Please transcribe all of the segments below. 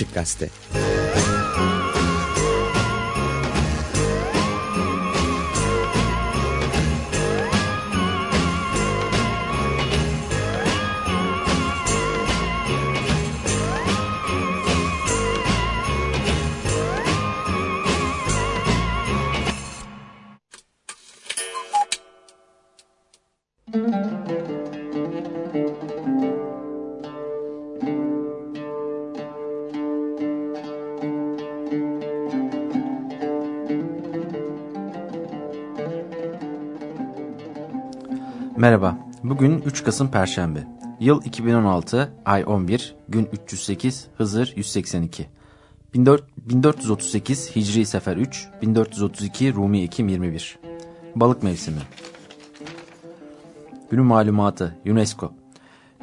Açık Gazete. 3 Kasım Perşembe. Yıl 2016, ay 11, gün 308, Hızır 182. 1438 Hicri Sefer 3, 1432 Rumi Ekim 21. Balık mevsimi. Günün malumatı, UNESCO.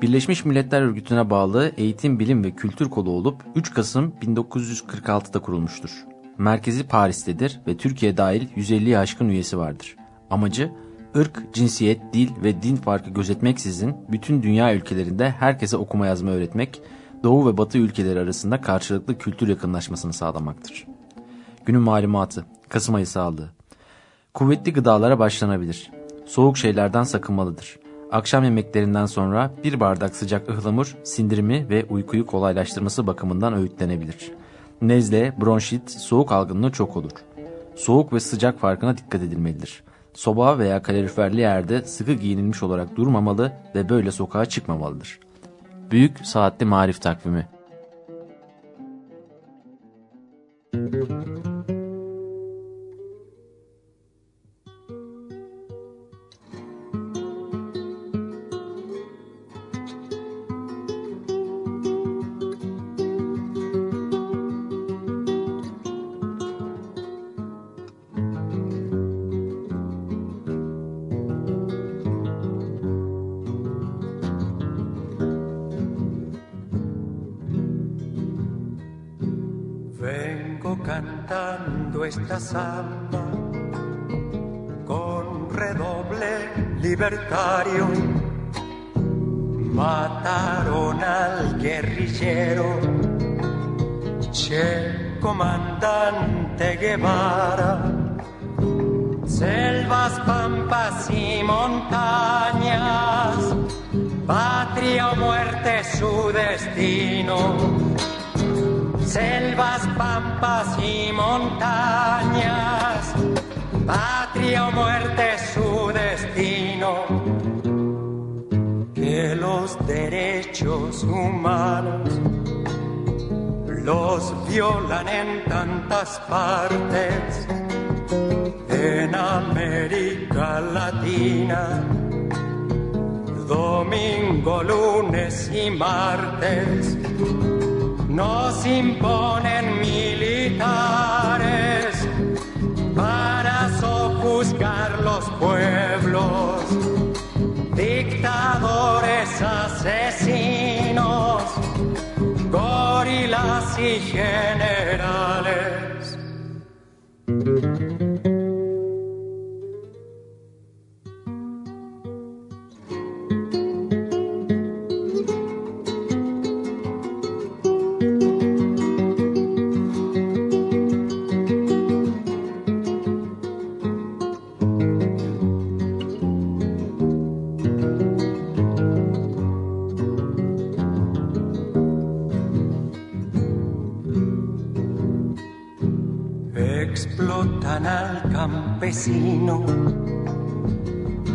Birleşmiş Milletler Örgütü'ne bağlı eğitim, bilim ve kültür kolu olup 3 Kasım 1946'da kurulmuştur. Merkezi Paris'tedir ve Türkiye dahil 150'ye aşkın üyesi vardır. Amacı, ırk, cinsiyet, dil ve din farkı gözetmeksizin bütün dünya ülkelerinde herkese okuma yazma öğretmek, Doğu ve Batı ülkeleri arasında karşılıklı kültür yakınlaşmasını sağlamaktır. Günün malumatı, Kasım ayı sağlığı. Kuvvetli gıdalara başlanabilir. Soğuk şeylerden sakınmalıdır. Akşam yemeklerinden sonra bir bardak sıcak ıhlamur sindirimi ve uykuyu kolaylaştırması bakımından öğütlenebilir. Nezle, bronşit, soğuk algınlığı çok olur. Soğuk ve sıcak farkına dikkat edilmelidir. Soba veya kaloriferli yerde sıkı giyinilmiş olarak durmamalı ve böyle sokağa çıkmamalıdır. Büyük Saatli Marif Takvimi Mataron al guerrillero, Che, comandante Guevara. Selvas, pampas y montañas, patria o muerte su destino. Selvas, pampas y montañas, patria o muerte su destino. Que los derechos humanos los violan en tantas partes, en América Latina, domingo, lunes y martes nos imponen militares para sofuscar los pueblos, asesinos, gorilas y generales.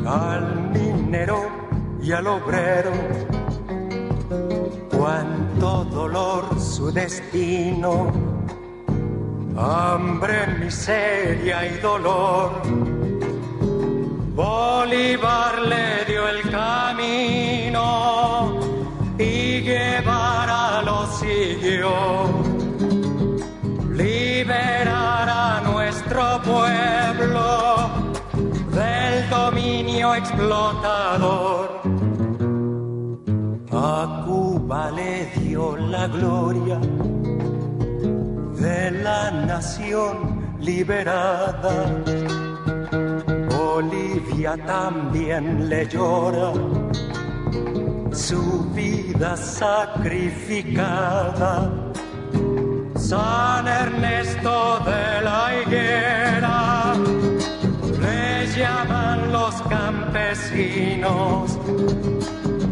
Al minero y al obrero. Cuánto dolor su destino, hambre, miseria y dolor. Bolívar le dio el camino y Guevara lo siguió. Liberar a nuestro pueblo del dominio explotador. A Cuba le dio la gloria de la nación liberada. Bolivia también le llora su vida sacrificada San Ernesto de la Higuera, le llaman los campesinos,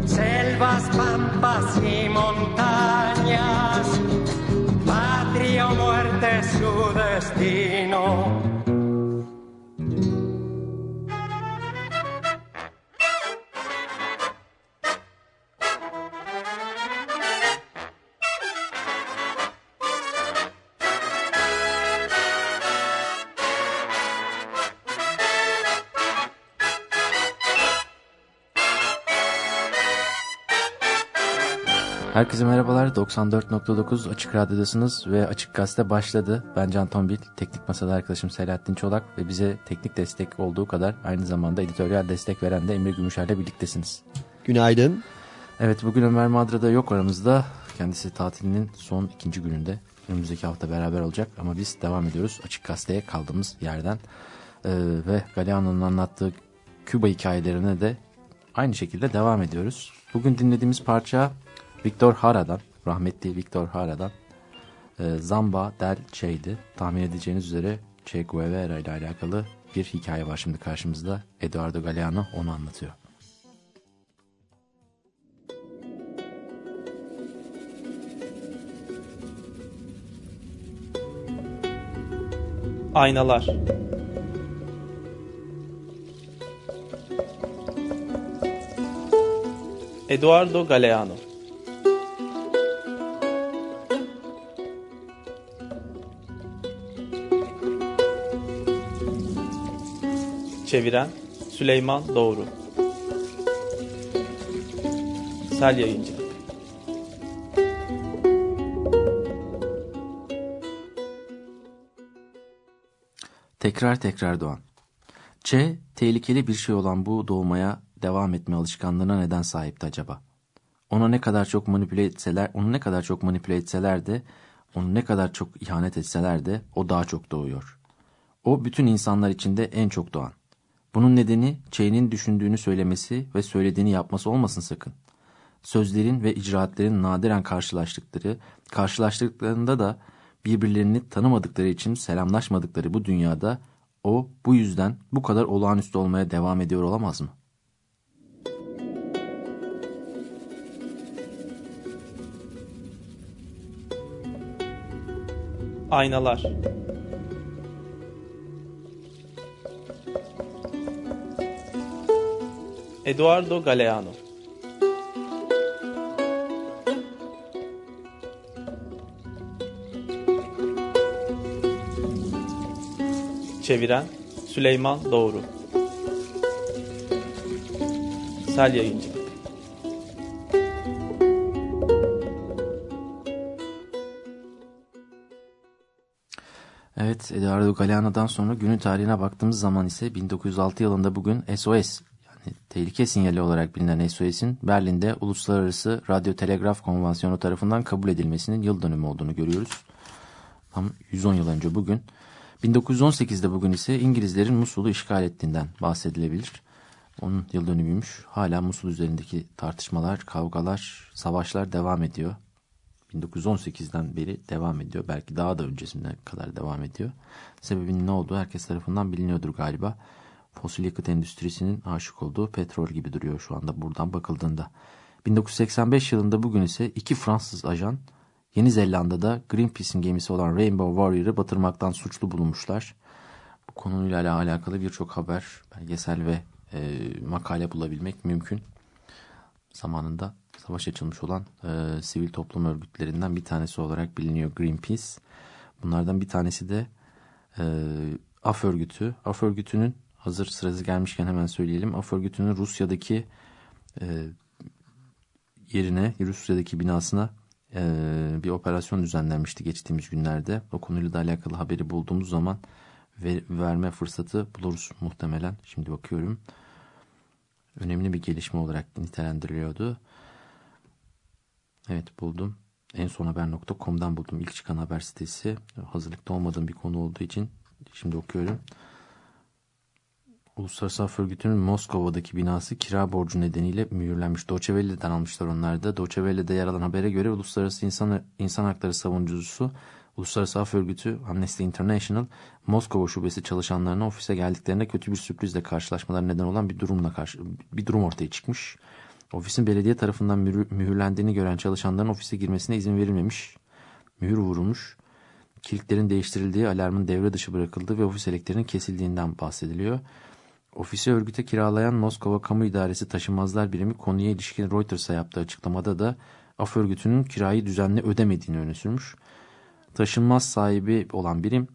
selvas, pampas y montañas, patria o muerte su destino. Herkese merhabalar. 94.9 Açık Radyo'dasınız ve Açık Gazete başladı. Ben Can Tombil, teknik masada arkadaşım Selahattin Çolak ve bize teknik destek olduğu kadar aynı zamanda editoryal destek veren de Emre Gümüşer'le birliktesiniz. Günaydın. Evet bugün Ömer Madra'da yok aramızda. Kendisi tatilinin son ikinci gününde. Önümüzdeki hafta beraber olacak ama biz devam ediyoruz Açık Gazete'ye kaldığımız yerden. Ee, ve Galeano'nun anlattığı Küba hikayelerine de aynı şekilde devam ediyoruz. Bugün dinlediğimiz parça Victor Hara'dan, rahmetli Victor Hara'dan e, Zamba del Che'ydi. Tahmin edeceğiniz üzere Che Guevara ile alakalı bir hikaye var şimdi karşımızda. Eduardo Galeano onu anlatıyor. Aynalar Eduardo Galeano Çeviren Süleyman Doğru Sel Yayıncı Tekrar tekrar doğan. Che, tehlikeli bir şey olan bu doğmaya devam etme alışkanlığına neden sahipti acaba? Ona ne kadar çok manipüle etseler, onu ne kadar çok manipüle etseler de, onu ne kadar çok ihanet etseler de o daha çok doğuyor. O bütün insanlar içinde en çok doğan. Bunun nedeni Che'nin düşündüğünü söylemesi ve söylediğini yapması olmasın sakın. Sözlerin ve icraatlerin nadiren karşılaştıkları, karşılaştıklarında da birbirlerini tanımadıkları için selamlaşmadıkları bu dünyada o bu yüzden bu kadar olağanüstü olmaya devam ediyor olamaz mı? Aynalar Eduardo Galeano. Çeviren Süleyman Doğru. Sel Yayıncı. Evet, Eduardo Galeano'dan sonra günün tarihine baktığımız zaman ise 1906 yılında bugün SOS tehlike sinyali olarak bilinen SOS'in Berlin'de Uluslararası Radyo Telegraf Konvansiyonu tarafından kabul edilmesinin yıl dönümü olduğunu görüyoruz. Tam 110 yıl önce bugün. 1918'de bugün ise İngilizlerin Musul'u işgal ettiğinden bahsedilebilir. Onun yıl dönümüymüş. Hala Musul üzerindeki tartışmalar, kavgalar, savaşlar devam ediyor. 1918'den beri devam ediyor. Belki daha da öncesine kadar devam ediyor. Sebebinin ne olduğu herkes tarafından biliniyordur galiba. Fosil yakıt endüstrisinin aşık olduğu petrol gibi duruyor şu anda buradan bakıldığında. 1985 yılında bugün ise iki Fransız ajan Yeni Zelanda'da Greenpeace'in gemisi olan Rainbow Warrior'ı batırmaktan suçlu bulunmuşlar. Bu konuyla alakalı birçok haber, belgesel ve e, makale bulabilmek mümkün. Zamanında savaş açılmış olan e, sivil toplum örgütlerinden bir tanesi olarak biliniyor Greenpeace. Bunlardan bir tanesi de e, AF örgütü. AF örgütünün hazır sırası gelmişken hemen söyleyelim. AF Rusya'daki e, yerine, Rusya'daki binasına e, bir operasyon düzenlenmişti geçtiğimiz günlerde. O konuyla da alakalı haberi bulduğumuz zaman ver, verme fırsatı buluruz muhtemelen. Şimdi bakıyorum. Önemli bir gelişme olarak nitelendiriliyordu. Evet buldum. En son haber.com'dan buldum. İlk çıkan haber sitesi. Hazırlıkta olmadığım bir konu olduğu için şimdi okuyorum. Uluslararası Af Örgütü'nün Moskova'daki binası kira borcu nedeniyle mühürlenmiş. Welle'den almışlar onlar da. Welle'de yer alan habere göre Uluslararası İnsan, İnsan Hakları Savunucusu Uluslararası Af Örgütü Amnesty International Moskova şubesi çalışanlarına ofise geldiklerinde kötü bir sürprizle karşılaşmaları neden olan bir durumla karşı bir durum ortaya çıkmış. Ofisin belediye tarafından mühürlendiğini gören çalışanların ofise girmesine izin verilmemiş. Mühür vurulmuş. Kilitlerin değiştirildiği, alarmın devre dışı bırakıldığı ve ofis elektriğinin kesildiğinden bahsediliyor. Ofisi örgüte kiralayan Moskova Kamu İdaresi Taşınmazlar Birimi konuya ilişkin Reuters'a yaptığı açıklamada da af örgütünün kirayı düzenli ödemediğini öne sürmüş. Taşınmaz sahibi olan birim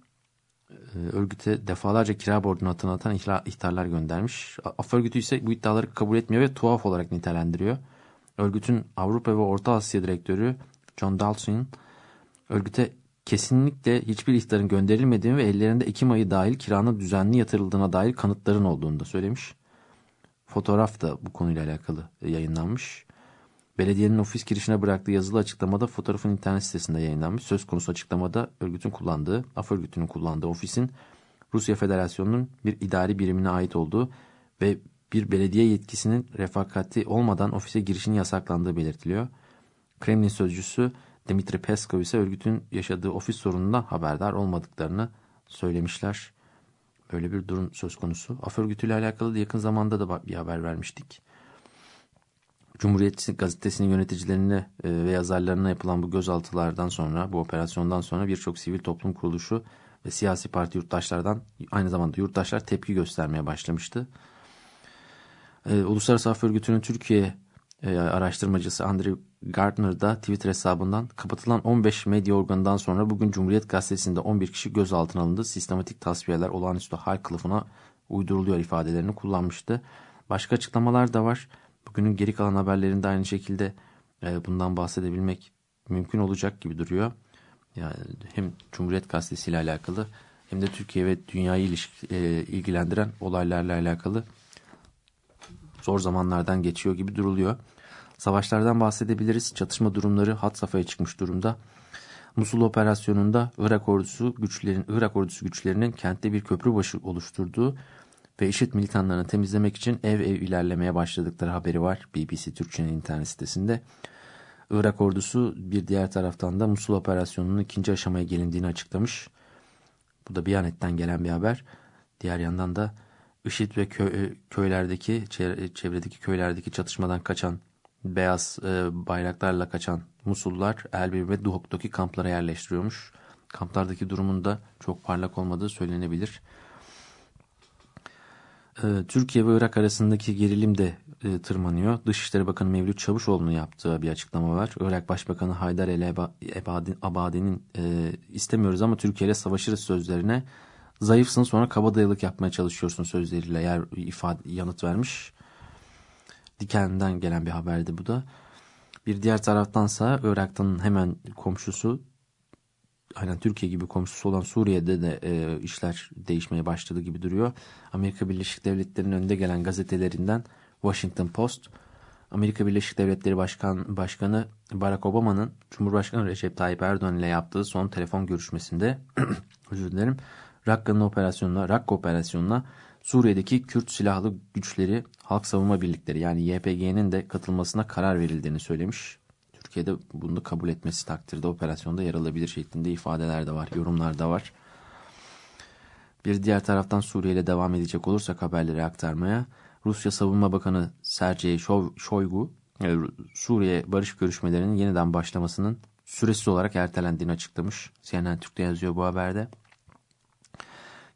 e, örgüte defalarca kira borcunu hatırlatan ihtarlar göndermiş. Af örgütü ise bu iddiaları kabul etmiyor ve tuhaf olarak nitelendiriyor. Örgütün Avrupa ve Orta Asya direktörü John Dalton örgüte kesinlikle hiçbir ihtarın gönderilmediğini ve ellerinde Ekim ayı dahil kiranın düzenli yatırıldığına dair kanıtların olduğunu da söylemiş. Fotoğraf da bu konuyla alakalı yayınlanmış. Belediyenin ofis girişine bıraktığı yazılı açıklamada fotoğrafın internet sitesinde yayınlanmış. Söz konusu açıklamada örgütün kullandığı, af örgütünün kullandığı ofisin Rusya Federasyonu'nun bir idari birimine ait olduğu ve bir belediye yetkisinin refakati olmadan ofise girişin yasaklandığı belirtiliyor. Kremlin sözcüsü Dimitri Peskov ise örgütün yaşadığı ofis sorunundan haberdar olmadıklarını söylemişler. Böyle bir durum söz konusu. Af örgütüyle alakalı da yakın zamanda da bir haber vermiştik. Cumhuriyet gazetesinin yöneticilerine e, ve yazarlarına yapılan bu gözaltılardan sonra, bu operasyondan sonra birçok sivil toplum kuruluşu ve siyasi parti yurttaşlardan aynı zamanda yurttaşlar tepki göstermeye başlamıştı. Ee, Uluslararası Af Örgütü'nün Türkiye e, araştırmacısı Andrew Gardner da Twitter hesabından kapatılan 15 medya organından sonra bugün Cumhuriyet Gazetesi'nde 11 kişi gözaltına alındı. Sistematik tasfiyeler olağanüstü hal kılıfına uyduruluyor ifadelerini kullanmıştı. Başka açıklamalar da var. Bugünün geri kalan haberlerinde aynı şekilde e, bundan bahsedebilmek mümkün olacak gibi duruyor. Yani hem Cumhuriyet Gazetesi ile alakalı hem de Türkiye ve dünyayı e, ilgilendiren olaylarla alakalı zor zamanlardan geçiyor gibi duruluyor. Savaşlardan bahsedebiliriz. Çatışma durumları hat safhaya çıkmış durumda. Musul operasyonunda Irak ordusu güçlerin Irak ordusu güçlerinin kentte bir köprü başı oluşturduğu ve IŞİD militanlarını temizlemek için ev ev ilerlemeye başladıkları haberi var BBC Türkçe'nin internet sitesinde. Irak ordusu bir diğer taraftan da Musul operasyonunun ikinci aşamaya gelindiğini açıklamış. Bu da Biyanet'ten gelen bir haber. Diğer yandan da IŞİD ve köy, köylerdeki çevredeki köylerdeki çatışmadan kaçan beyaz e, bayraklarla kaçan Musullar Elbir ve Duhok'taki kamplara yerleştiriyormuş. Kamplardaki durumun da çok parlak olmadığı söylenebilir. E, Türkiye ve Irak arasındaki gerilim de e, tırmanıyor. Dışişleri Bakanı Mevlüt Çavuşoğlu'nun yaptığı bir açıklama var. Irak Başbakanı Haydar El Abadi'nin e, istemiyoruz ama Türkiye ile savaşırız sözlerine zayıfsın sonra kabadayılık yapmaya çalışıyorsun sözleriyle yer ifade yanıt vermiş. Diken'den gelen bir haberdi bu da. Bir diğer taraftansa Irak'tan hemen komşusu aynen Türkiye gibi komşusu olan Suriye'de de e, işler değişmeye başladı gibi duruyor. Amerika Birleşik Devletleri'nin önde gelen gazetelerinden Washington Post, Amerika Birleşik Devletleri Başkan, Başkanı Barack Obama'nın Cumhurbaşkanı Recep Tayyip Erdoğan ile yaptığı son telefon görüşmesinde özür dilerim Rakka'nın operasyonuna, Rakka operasyonuna Suriye'deki Kürt silahlı güçleri halk savunma birlikleri yani YPG'nin de katılmasına karar verildiğini söylemiş. Türkiye'de bunu kabul etmesi takdirde operasyonda yer alabilir şeklinde ifadeler de var, yorumlar da var. Bir diğer taraftan Suriye ile devam edecek olursak haberleri aktarmaya Rusya Savunma Bakanı Sergey Shoigu e, Suriye barış görüşmelerinin yeniden başlamasının süresiz olarak ertelendiğini açıklamış. CNN Türk'te yazıyor bu haberde.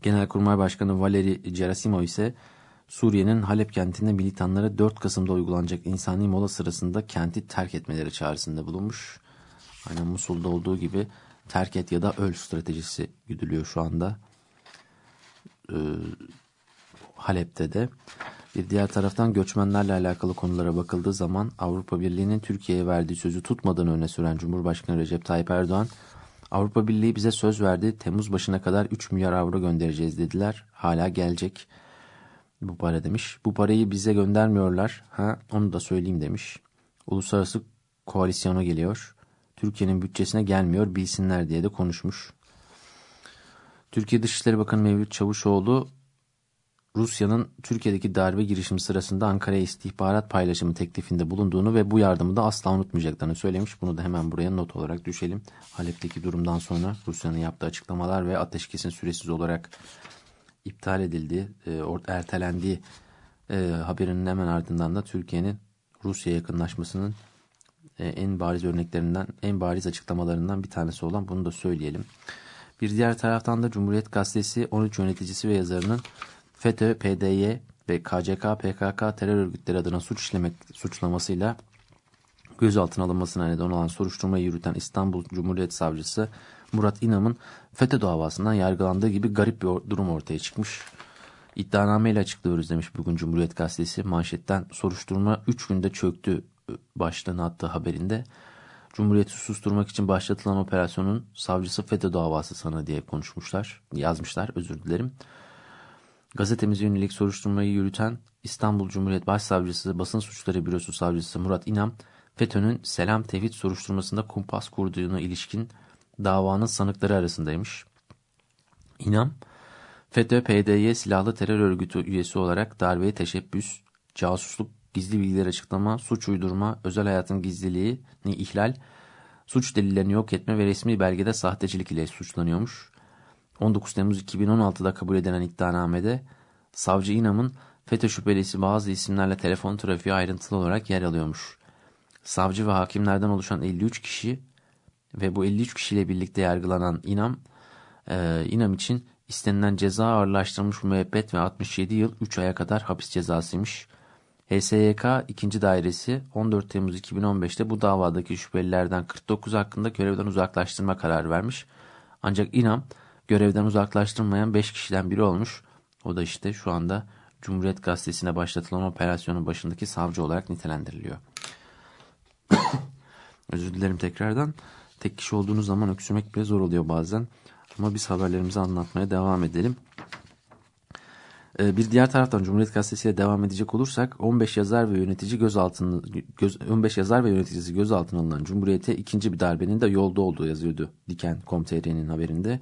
Genelkurmay Başkanı Valeri Gerasimov ise Suriye'nin Halep kentinde militanlara 4 Kasım'da uygulanacak insani mola sırasında kenti terk etmeleri çağrısında bulunmuş. Aynen Musul'da olduğu gibi terk et ya da öl stratejisi güdülüyor şu anda. Ee, Halep'te de. Bir diğer taraftan göçmenlerle alakalı konulara bakıldığı zaman Avrupa Birliği'nin Türkiye'ye verdiği sözü tutmadığını öne süren Cumhurbaşkanı Recep Tayyip Erdoğan Avrupa Birliği bize söz verdi. Temmuz başına kadar 3 milyar avro göndereceğiz dediler. Hala gelecek bu para demiş. Bu parayı bize göndermiyorlar. Ha onu da söyleyeyim demiş. Uluslararası koalisyona geliyor. Türkiye'nin bütçesine gelmiyor bilsinler diye de konuşmuş. Türkiye Dışişleri Bakanı Mevlüt Çavuşoğlu Rusya'nın Türkiye'deki darbe girişimi sırasında Ankara'ya istihbarat paylaşımı teklifinde bulunduğunu ve bu yardımı da asla unutmayacaklarını söylemiş. Bunu da hemen buraya not olarak düşelim. Halep'teki durumdan sonra Rusya'nın yaptığı açıklamalar ve ateşkesin süresiz olarak iptal edildiği, e, ertelendiği e, haberinin hemen ardından da Türkiye'nin Rusya yakınlaşmasının e, en bariz örneklerinden, en bariz açıklamalarından bir tanesi olan bunu da söyleyelim. Bir diğer taraftan da Cumhuriyet Gazetesi 13 yöneticisi ve yazarının FETÖ, PDY ve KCK, PKK terör örgütleri adına suç işlemek suçlamasıyla gözaltına alınmasına neden olan soruşturmayı yürüten İstanbul Cumhuriyet Savcısı Murat İnam'ın FETÖ davasından yargılandığı gibi garip bir durum ortaya çıkmış. İddianameyle açıklıyoruz demiş bugün Cumhuriyet Gazetesi. Manşetten soruşturma 3 günde çöktü başlığını attığı haberinde. Cumhuriyeti susturmak için başlatılan operasyonun savcısı FETÖ davası sana diye konuşmuşlar, yazmışlar özür dilerim. Gazetemize yönelik soruşturmayı yürüten İstanbul Cumhuriyet Başsavcısı Basın Suçları Bürosu Savcısı Murat İnam, FETÖ'nün Selam Tevhid soruşturmasında kumpas kurduğuna ilişkin davanın sanıkları arasındaymış. İnam, FETÖ, PDY silahlı terör örgütü üyesi olarak darbeye teşebbüs, casusluk, gizli bilgiler açıklama, suç uydurma, özel hayatın gizliliğini ihlal, suç delillerini yok etme ve resmi belgede sahtecilik ile suçlanıyormuş. 19 Temmuz 2016'da kabul edilen iddianamede savcı İnam'ın FETÖ şüphelisi bazı isimlerle telefon trafiği ayrıntılı olarak yer alıyormuş. Savcı ve hakimlerden oluşan 53 kişi ve bu 53 kişiyle birlikte yargılanan İnam, e, İnam için istenilen ceza ağırlaştırılmış müebbet ve 67 yıl 3 aya kadar hapis cezasıymış. HSYK 2. Dairesi 14 Temmuz 2015'te bu davadaki şüphelilerden 49 hakkında görevden uzaklaştırma kararı vermiş. Ancak İnam görevden uzaklaştırmayan 5 kişiden biri olmuş. O da işte şu anda Cumhuriyet Gazetesi'ne başlatılan operasyonun başındaki savcı olarak nitelendiriliyor. Özür dilerim tekrardan. Tek kişi olduğunuz zaman öksürmek bile zor oluyor bazen. Ama biz haberlerimizi anlatmaya devam edelim. Ee, bir diğer taraftan Cumhuriyet Gazetesi'yle devam edecek olursak 15 yazar ve yönetici gözaltına göz, 15 yazar ve yöneticisi gözaltına alınan Cumhuriyet'e ikinci bir darbenin de yolda olduğu yazıyordu Diken.com.tr'nin haberinde.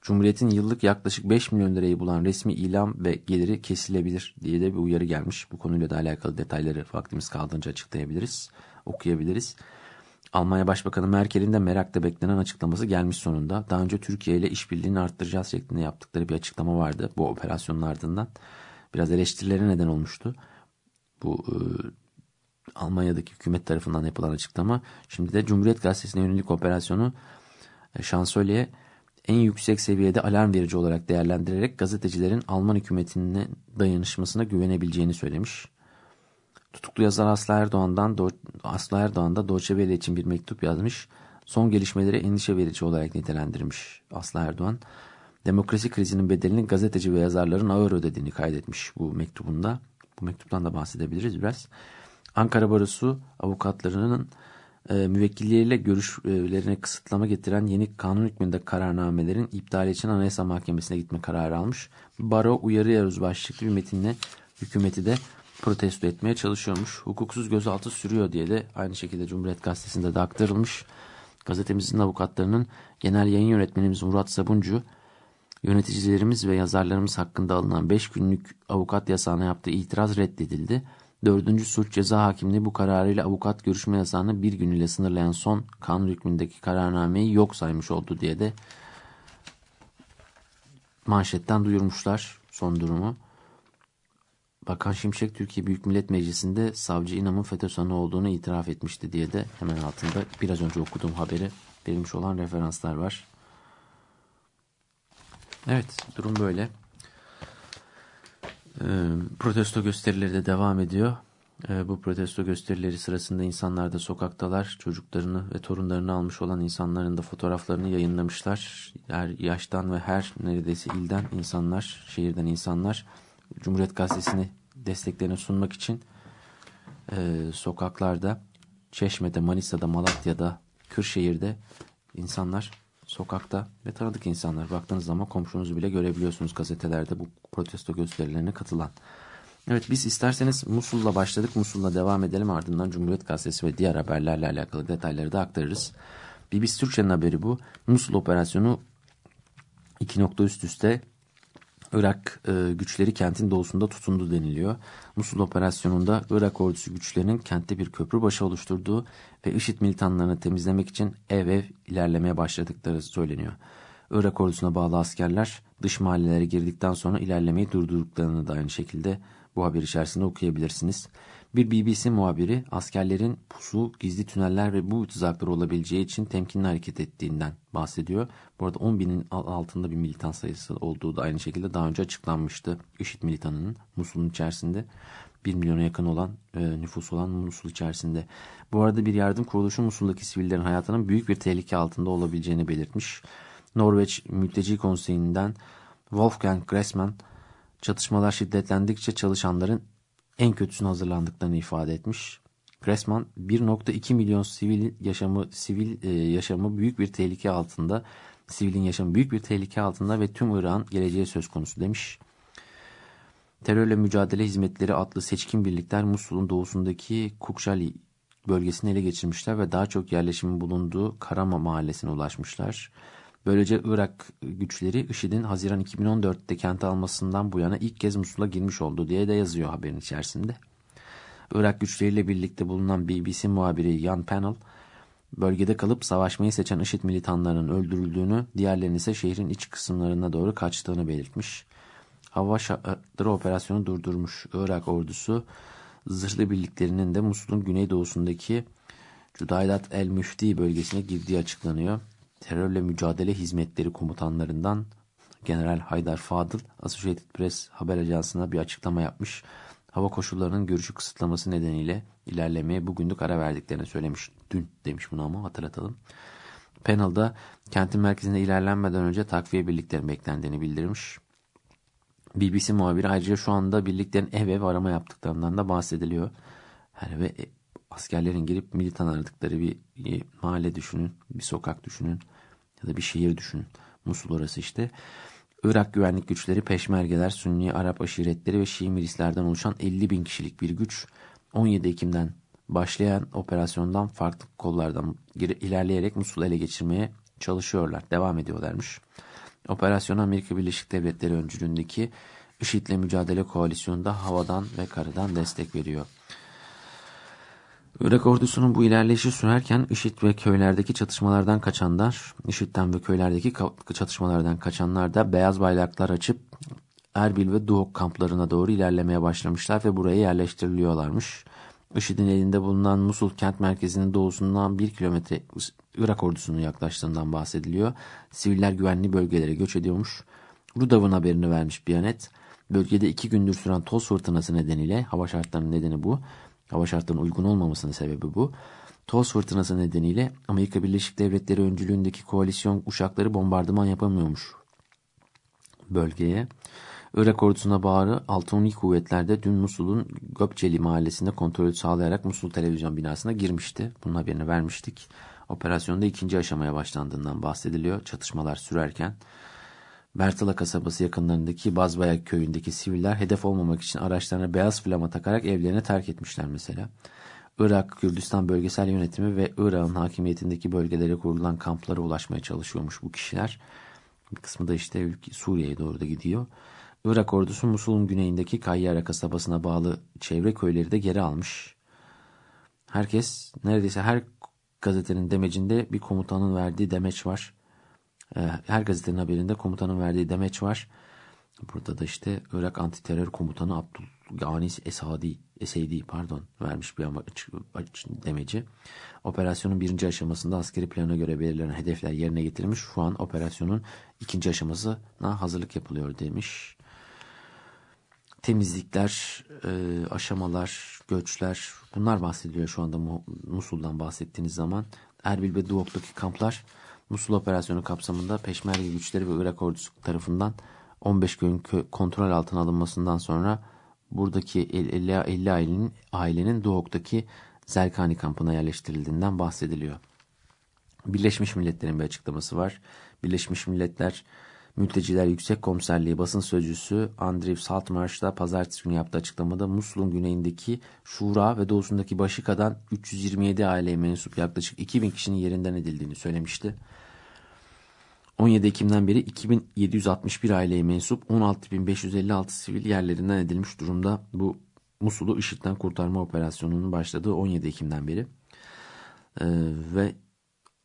Cumhuriyet'in yıllık yaklaşık 5 milyon lirayı bulan resmi ilam ve geliri kesilebilir diye de bir uyarı gelmiş. Bu konuyla da alakalı detayları vaktimiz kaldığınca açıklayabiliriz, okuyabiliriz. Almanya Başbakanı Merkel'in de merakla beklenen açıklaması gelmiş sonunda. Daha önce Türkiye ile işbirliğini arttıracağız şeklinde yaptıkları bir açıklama vardı bu operasyonun ardından. Biraz eleştirilere neden olmuştu. Bu e, Almanya'daki hükümet tarafından yapılan açıklama. Şimdi de Cumhuriyet Gazetesi'ne yönelik operasyonu e, şansölye en yüksek seviyede alarm verici olarak değerlendirerek gazetecilerin Alman hükümetine dayanışmasına güvenebileceğini söylemiş. Tutuklu yazar Aslı Erdoğan'dan Do Aslı Erdoğan da Deutsche Welle için bir mektup yazmış. Son gelişmeleri endişe verici olarak nitelendirmiş Aslı Erdoğan. Demokrasi krizinin bedelini gazeteci ve yazarların ağır ödediğini kaydetmiş bu mektubunda. Bu mektuptan da bahsedebiliriz biraz. Ankara Barosu avukatlarının müvekkilleriyle görüşlerine kısıtlama getiren yeni kanun hükmünde kararnamelerin iptali için Anayasa Mahkemesi'ne gitme kararı almış. Baro uyarıyoruz başlıklı bir metinle hükümeti de protesto etmeye çalışıyormuş. Hukuksuz gözaltı sürüyor diye de aynı şekilde Cumhuriyet Gazetesi'nde de aktarılmış. Gazetemizin avukatlarının genel yayın yönetmenimiz Murat Sabuncu, yöneticilerimiz ve yazarlarımız hakkında alınan 5 günlük avukat yasağına yaptığı itiraz reddedildi. Dördüncü suç ceza hakimliği bu kararıyla avukat görüşme yasağını bir gün ile sınırlayan son kanun hükmündeki kararnameyi yok saymış oldu diye de manşetten duyurmuşlar son durumu. Bakan Şimşek Türkiye Büyük Millet Meclisi'nde savcı İnam'ın FETÖ sanığı olduğunu itiraf etmişti diye de hemen altında biraz önce okuduğum haberi verilmiş olan referanslar var. Evet durum böyle. Ee, protesto gösterileri de devam ediyor. Ee, bu protesto gösterileri sırasında insanlar da sokaktalar. Çocuklarını ve torunlarını almış olan insanların da fotoğraflarını yayınlamışlar. Her yaştan ve her neredeyse ilden insanlar, şehirden insanlar Cumhuriyet Gazetesi'ni desteklerini sunmak için e, sokaklarda, Çeşme'de, Manisa'da, Malatya'da, Kırşehir'de insanlar sokakta ve tanıdık insanlar. Baktığınız zaman komşunuzu bile görebiliyorsunuz gazetelerde bu protesto gösterilerine katılan. Evet biz isterseniz Musul'la başladık. Musul'la devam edelim ardından Cumhuriyet Gazetesi ve diğer haberlerle alakalı detayları da aktarırız. BBC Türkçe'nin haberi bu. Musul operasyonu iki nokta üst üste Irak e, güçleri kentin doğusunda tutundu deniliyor. Musul operasyonunda Irak ordusu güçlerinin kentte bir köprü başı oluşturduğu ve IŞİD militanlarını temizlemek için ev ev ilerlemeye başladıkları söyleniyor. Irak ordusuna bağlı askerler dış mahallelere girdikten sonra ilerlemeyi durdurduklarını da aynı şekilde bu haber içerisinde okuyabilirsiniz. Bir BBC muhabiri askerlerin pusu, gizli tüneller ve bu tuzakları olabileceği için temkinli hareket ettiğinden bahsediyor. Bu arada 10 binin altında bir militan sayısı olduğu da aynı şekilde daha önce açıklanmıştı. IŞİD militanının Musul'un içerisinde 1 milyona yakın olan e, nüfus olan Musul içerisinde. Bu arada bir yardım kuruluşu Musul'daki sivillerin hayatının büyük bir tehlike altında olabileceğini belirtmiş. Norveç Mülteci Konseyi'nden Wolfgang Gressman çatışmalar şiddetlendikçe çalışanların en kötüsünü hazırlandıklarını ifade etmiş. Gressman 1.2 milyon sivil yaşamı sivil e, yaşamı büyük bir tehlike altında, sivilin yaşamı büyük bir tehlike altında ve tüm Irak'ın geleceği söz konusu demiş. Terörle Mücadele Hizmetleri adlı seçkin birlikler Musul'un doğusundaki Kukşali bölgesini ele geçirmişler ve daha çok yerleşimin bulunduğu Karama mahallesine ulaşmışlar. Böylece Irak güçleri IŞİD'in Haziran 2014'te kenti almasından bu yana ilk kez Musul'a girmiş oldu diye de yazıyor haberin içerisinde. Irak güçleriyle birlikte bulunan BBC muhabiri Jan Panel, bölgede kalıp savaşmayı seçen IŞİD militanlarının öldürüldüğünü, diğerlerinin ise şehrin iç kısımlarına doğru kaçtığını belirtmiş. Hava şartları operasyonu durdurmuş Irak ordusu, zırhlı birliklerinin de Musul'un güneydoğusundaki Cudaydat el-Müfti bölgesine girdiği açıklanıyor. Terörle Mücadele Hizmetleri komutanlarından General Haydar Fadıl Associated Press haber ajansına bir açıklama yapmış. Hava koşullarının görüşü kısıtlaması nedeniyle ilerlemeye bugünlük ara verdiklerini söylemiş. Dün demiş bunu ama hatırlatalım. Panel'da kentin merkezinde ilerlenmeden önce takviye birliklerin beklendiğini bildirmiş. BBC muhabiri ayrıca şu anda birliklerin ev ev arama yaptıklarından da bahsediliyor. Yani ve askerlerin girip militan aradıkları bir, bir mahalle düşünün, bir sokak düşünün ya da bir şehir düşünün. Musul orası işte. Irak güvenlik güçleri, peşmergeler, Sünni Arap aşiretleri ve Şii milislerden oluşan 50 bin kişilik bir güç 17 Ekim'den başlayan operasyondan farklı kollardan ilerleyerek Musul ele geçirmeye çalışıyorlar, devam ediyorlarmış. Operasyon Amerika Birleşik Devletleri öncülüğündeki IŞİD'le mücadele koalisyonunda havadan ve karadan destek veriyor. Irak ordusunun bu ilerleyişi sürerken IŞİD ve köylerdeki çatışmalardan kaçanlar, IŞİD'den ve köylerdeki çatışmalardan kaçanlar da beyaz bayraklar açıp Erbil ve Duhok kamplarına doğru ilerlemeye başlamışlar ve buraya yerleştiriliyorlarmış. IŞİD'in elinde bulunan Musul kent merkezinin doğusundan bir kilometre Irak ordusunun yaklaştığından bahsediliyor. Siviller güvenli bölgelere göç ediyormuş. Rudav'ın haberini vermiş Biyanet. Bölgede iki gündür süren toz fırtınası nedeniyle hava şartlarının nedeni bu. Hava şartlarının uygun olmamasının sebebi bu. Toz fırtınası nedeniyle Amerika Birleşik Devletleri öncülüğündeki koalisyon uçakları bombardıman yapamıyormuş bölgeye. Irak ordusuna bağlı Altuni kuvvetlerde dün Musul'un Göpçeli mahallesinde kontrolü sağlayarak Musul televizyon binasına girmişti. Bunun haberini vermiştik. Operasyonda ikinci aşamaya başlandığından bahsediliyor. Çatışmalar sürerken Bertala kasabası yakınlarındaki Bazbayak köyündeki siviller hedef olmamak için araçlarına beyaz flama takarak evlerini terk etmişler mesela. Irak Kürdistan Bölgesel Yönetimi ve Irak'ın hakimiyetindeki bölgelere kurulan kamplara ulaşmaya çalışıyormuş bu kişiler. Bir kısmı da işte Suriye'ye doğru da gidiyor. Irak ordusu Musul'un güneyindeki Kayyara kasabasına bağlı çevre köyleri de geri almış. Herkes neredeyse her gazetenin demecinde bir komutanın verdiği demeç var. Ee, her gazetenin haberinde komutanın verdiği demeç var. Burada da işte Irak Antiterör Komutanı Abdülgani Esadi, Esedi pardon vermiş bir ama demeci. Operasyonun birinci aşamasında askeri plana göre belirlenen hedefler yerine getirilmiş. Şu an operasyonun ikinci aşamasına hazırlık yapılıyor demiş. Temizlikler, e, aşamalar, göçler bunlar bahsediliyor şu anda Musul'dan bahsettiğiniz zaman. Erbil ve Duok'taki kamplar Musul operasyonu kapsamında Peşmerge güçleri ve Irak ordusu tarafından 15 gün kontrol altına alınmasından sonra buradaki 50, 50 ailenin, ailenin Doğuk'taki Zerkani kampına yerleştirildiğinden bahsediliyor. Birleşmiş Milletler'in bir açıklaması var. Birleşmiş Milletler Mülteciler Yüksek Komiserliği basın sözcüsü Andrew Saltmarsh da pazartesi günü yaptığı açıklamada Musul'un güneyindeki Şura ve doğusundaki Başika'dan 327 aileye mensup yaklaşık 2000 kişinin yerinden edildiğini söylemişti. 17 Ekim'den beri 2761 aileye mensup 16.556 sivil yerlerinden edilmiş durumda. Bu Musul'u IŞİD'den kurtarma operasyonunun başladığı 17 Ekim'den beri. Ee, ve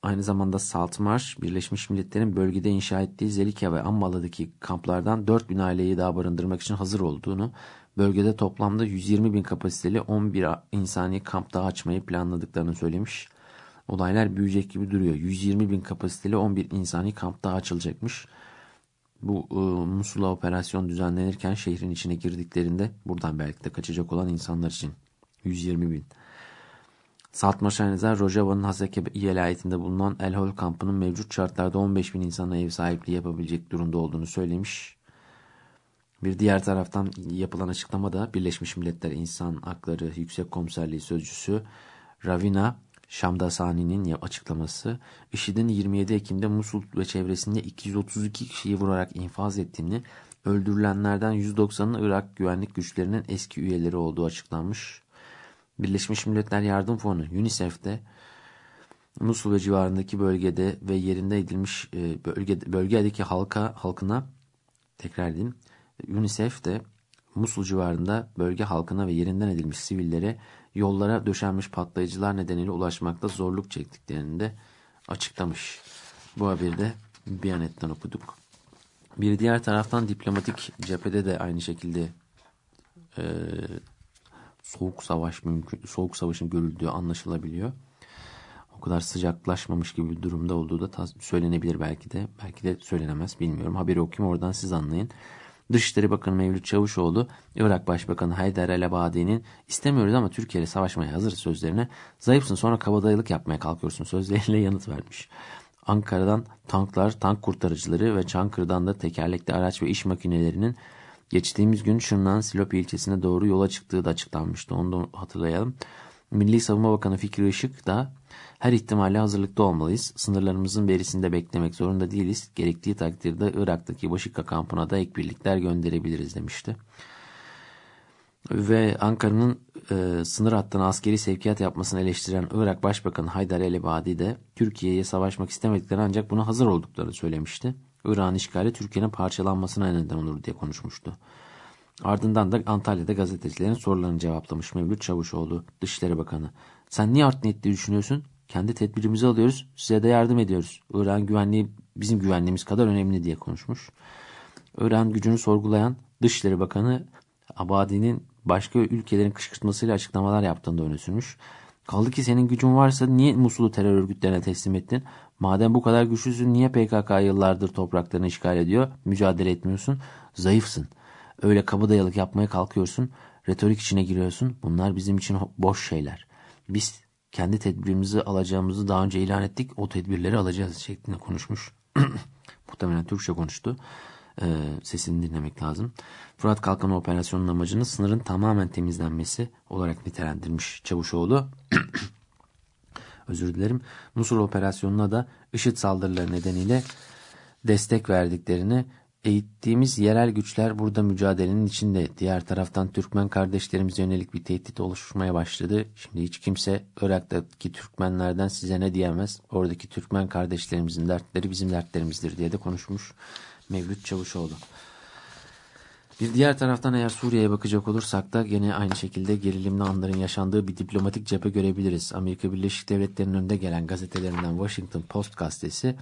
aynı zamanda Saltmarş Birleşmiş Milletler'in bölgede inşa ettiği Zelika ve Ammala'daki kamplardan 4000 aileyi daha barındırmak için hazır olduğunu, bölgede toplamda 120 bin kapasiteli 11 insani kamp daha açmayı planladıklarını söylemiş. Olaylar büyüyecek gibi duruyor. 120 bin kapasiteli 11 insani kamp daha açılacakmış. Bu e, Musul'a operasyon düzenlenirken şehrin içine girdiklerinde buradan belki de kaçacak olan insanlar için 120 bin. Saltmaş aynı zamanda Rojava'nın Haseke eyaletinde bulunan El Hol kampının mevcut şartlarda 15 bin insana ev sahipliği yapabilecek durumda olduğunu söylemiş. Bir diğer taraftan yapılan açıklamada Birleşmiş Milletler İnsan Hakları Yüksek Komiserliği Sözcüsü Ravina Şamdasani'nin açıklaması IŞİD'in 27 Ekim'de Musul ve çevresinde 232 kişiyi vurarak infaz ettiğini, öldürülenlerden 190'ının Irak güvenlik güçlerinin eski üyeleri olduğu açıklanmış. Birleşmiş Milletler Yardım Fonu UNICEF'te Musul ve civarındaki bölgede ve yerinde edilmiş e, bölge, bölgedeki halka halkına tekrar edeyim. UNICEF de Musul civarında bölge halkına ve yerinden edilmiş sivillere yollara döşenmiş patlayıcılar nedeniyle ulaşmakta zorluk çektiklerini de açıklamış. Bu haberi de Biyanet'ten okuduk. Bir diğer taraftan diplomatik cephede de aynı şekilde e, soğuk savaş mümkün, soğuk savaşın görüldüğü anlaşılabiliyor. O kadar sıcaklaşmamış gibi bir durumda olduğu da söylenebilir belki de. Belki de söylenemez bilmiyorum. Haberi okuyayım oradan siz anlayın. Dışişleri Bakanı Mevlüt Çavuşoğlu, Irak Başbakanı Haydar el-Abadi'nin istemiyoruz ama Türkiye ile savaşmaya hazır sözlerine zayıfsın sonra kabadayılık yapmaya kalkıyorsun sözleriyle yanıt vermiş. Ankara'dan tanklar, tank kurtarıcıları ve Çankırı'dan da tekerlekli araç ve iş makinelerinin geçtiğimiz gün Şırnak'ın Silopi ilçesine doğru yola çıktığı da açıklanmıştı. Onu da hatırlayalım. Milli Savunma Bakanı Fikri Işık da her ihtimale hazırlıklı olmalıyız. Sınırlarımızın berisinde beklemek zorunda değiliz. Gerektiği takdirde Irak'taki Başika kampına da ek birlikler gönderebiliriz demişti. Ve Ankara'nın e, sınır hattına askeri sevkiyat yapmasını eleştiren Irak Başbakanı Haydar el-Ebadi de Türkiye'ye savaşmak istemediklerini ancak buna hazır olduklarını söylemişti. Irak'ın işgali Türkiye'nin parçalanmasına neden olur diye konuşmuştu. Ardından da Antalya'da gazetecilerin sorularını cevaplamış Mevlüt Çavuşoğlu, Dışişleri Bakanı. Sen niye art niyetli düşünüyorsun? Kendi tedbirimizi alıyoruz, size de yardım ediyoruz. Irak'ın güvenliği bizim güvenliğimiz kadar önemli diye konuşmuş. Irak'ın gücünü sorgulayan Dışişleri Bakanı Abadi'nin başka ülkelerin kışkırtmasıyla açıklamalar yaptığını da öne sürmüş. Kaldı ki senin gücün varsa niye Musul'u terör örgütlerine teslim ettin? Madem bu kadar güçlüsün niye PKK yıllardır topraklarını işgal ediyor? Mücadele etmiyorsun. Zayıfsın. Öyle kabadayılık yapmaya kalkıyorsun. Retorik içine giriyorsun. Bunlar bizim için boş şeyler. Biz kendi tedbirimizi alacağımızı daha önce ilan ettik. O tedbirleri alacağız şeklinde konuşmuş. Muhtemelen Türkçe konuştu. Ee, sesini dinlemek lazım. Fırat Kalkanı operasyonunun amacını sınırın tamamen temizlenmesi olarak nitelendirmiş Çavuşoğlu. Özür dilerim. Musul operasyonuna da IŞİD saldırıları nedeniyle destek verdiklerini eğittiğimiz yerel güçler burada mücadelenin içinde. Diğer taraftan Türkmen kardeşlerimize yönelik bir tehdit oluşmaya başladı. Şimdi hiç kimse Irak'taki Türkmenlerden size ne diyemez. Oradaki Türkmen kardeşlerimizin dertleri bizim dertlerimizdir diye de konuşmuş Mevlüt Çavuşoğlu. Bir diğer taraftan eğer Suriye'ye bakacak olursak da gene aynı şekilde gerilimli anların yaşandığı bir diplomatik cephe görebiliriz. Amerika Birleşik Devletleri'nin önünde gelen gazetelerinden Washington Post gazetesi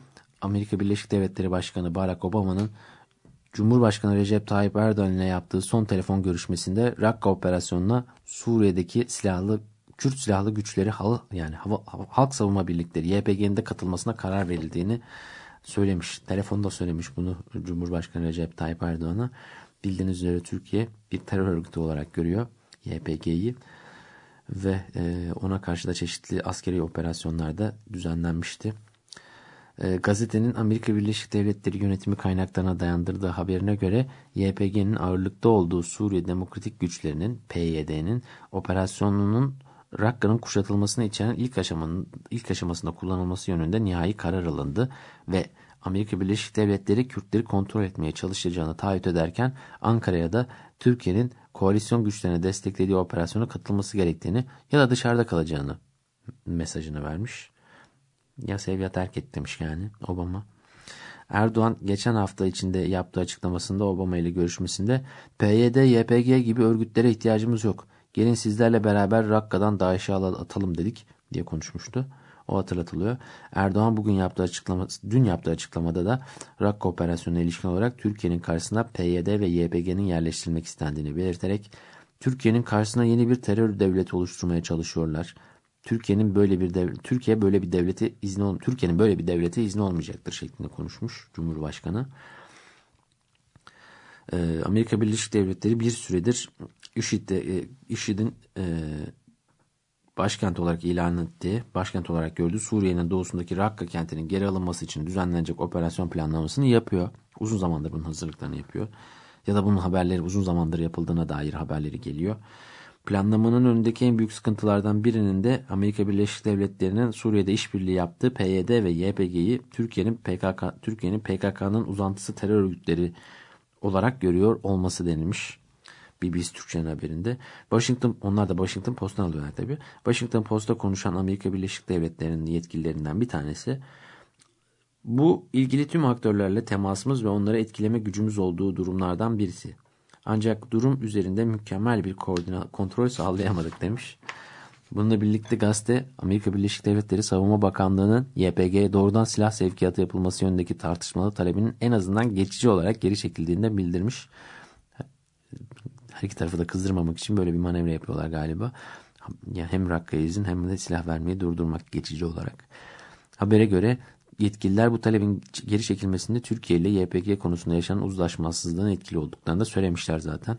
Amerika Birleşik Devletleri Başkanı Barack Obama'nın Cumhurbaşkanı Recep Tayyip Erdoğan ile yaptığı son telefon görüşmesinde Rakka operasyonuna Suriye'deki silahlı Kürt silahlı güçleri yani halk savunma birlikleri YPG'nin de katılmasına karar verildiğini söylemiş. Telefonda söylemiş bunu Cumhurbaşkanı Recep Tayyip Erdoğan'a. Bildiğiniz üzere Türkiye bir terör örgütü olarak görüyor YPG'yi ve ona karşı da çeşitli askeri operasyonlarda düzenlenmişti. E, gazetenin Amerika Birleşik Devletleri yönetimi kaynaklarına dayandırdığı haberine göre YPG'nin ağırlıkta olduğu Suriye Demokratik Güçlerinin PYD'nin operasyonunun Rakka'nın kuşatılmasını içeren ilk aşamanın ilk aşamasında kullanılması yönünde nihai karar alındı ve Amerika Birleşik Devletleri Kürtleri kontrol etmeye çalışacağını taahhüt ederken Ankara'ya da Türkiye'nin koalisyon güçlerine desteklediği operasyona katılması gerektiğini ya da dışarıda kalacağını mesajını vermiş. Ya sev ya terk et demiş yani Obama. Erdoğan geçen hafta içinde yaptığı açıklamasında Obama ile görüşmesinde PYD, YPG gibi örgütlere ihtiyacımız yok. Gelin sizlerle beraber Rakka'dan DAEŞ'e atalım dedik diye konuşmuştu. O hatırlatılıyor. Erdoğan bugün yaptığı açıklama, dün yaptığı açıklamada da Rakka operasyonuna ilişkin olarak Türkiye'nin karşısına PYD ve YPG'nin yerleştirilmek istendiğini belirterek Türkiye'nin karşısına yeni bir terör devleti oluşturmaya çalışıyorlar. Türkiye'nin böyle bir devlet, Türkiye böyle bir devleti izni ol, Türkiye'nin böyle bir devlete izni olmayacaktır şeklinde konuşmuş Cumhurbaşkanı. Ee, Amerika Birleşik Devletleri bir süredir IŞİD'de, e, IŞİD'in e, başkent olarak ilan ettiği, başkent olarak gördüğü Suriye'nin doğusundaki Rakka kentinin geri alınması için düzenlenecek operasyon planlamasını yapıyor. Uzun zamandır bunun hazırlıklarını yapıyor. Ya da bunun haberleri uzun zamandır yapıldığına dair haberleri geliyor. Planlamanın önündeki en büyük sıkıntılardan birinin de Amerika Birleşik Devletleri'nin Suriye'de işbirliği yaptığı PYD ve YPG'yi Türkiye'nin PKK Türkiye'nin PKK'nın uzantısı terör örgütleri olarak görüyor olması denilmiş. BBC Türkçe'nin haberinde. Washington, onlar da Washington Post'tan alıyorlar tabii. Washington Post'ta konuşan Amerika Birleşik Devletleri'nin yetkililerinden bir tanesi bu ilgili tüm aktörlerle temasımız ve onları etkileme gücümüz olduğu durumlardan birisi. Ancak durum üzerinde mükemmel bir kontrol sağlayamadık demiş. Bununla birlikte gazete Amerika Birleşik Devletleri Savunma Bakanlığı'nın YPG'ye doğrudan silah sevkiyatı yapılması yönündeki tartışmalı talebinin en azından geçici olarak geri çekildiğini de bildirmiş. Her iki tarafı da kızdırmamak için böyle bir manevra yapıyorlar galiba. Ya hem Rakka'ya izin hem de silah vermeyi durdurmak geçici olarak. Habere göre Yetkililer bu talebin geri çekilmesinde Türkiye ile YPG konusunda yaşanan uzlaşmazsızlığın etkili olduklarını da söylemişler zaten.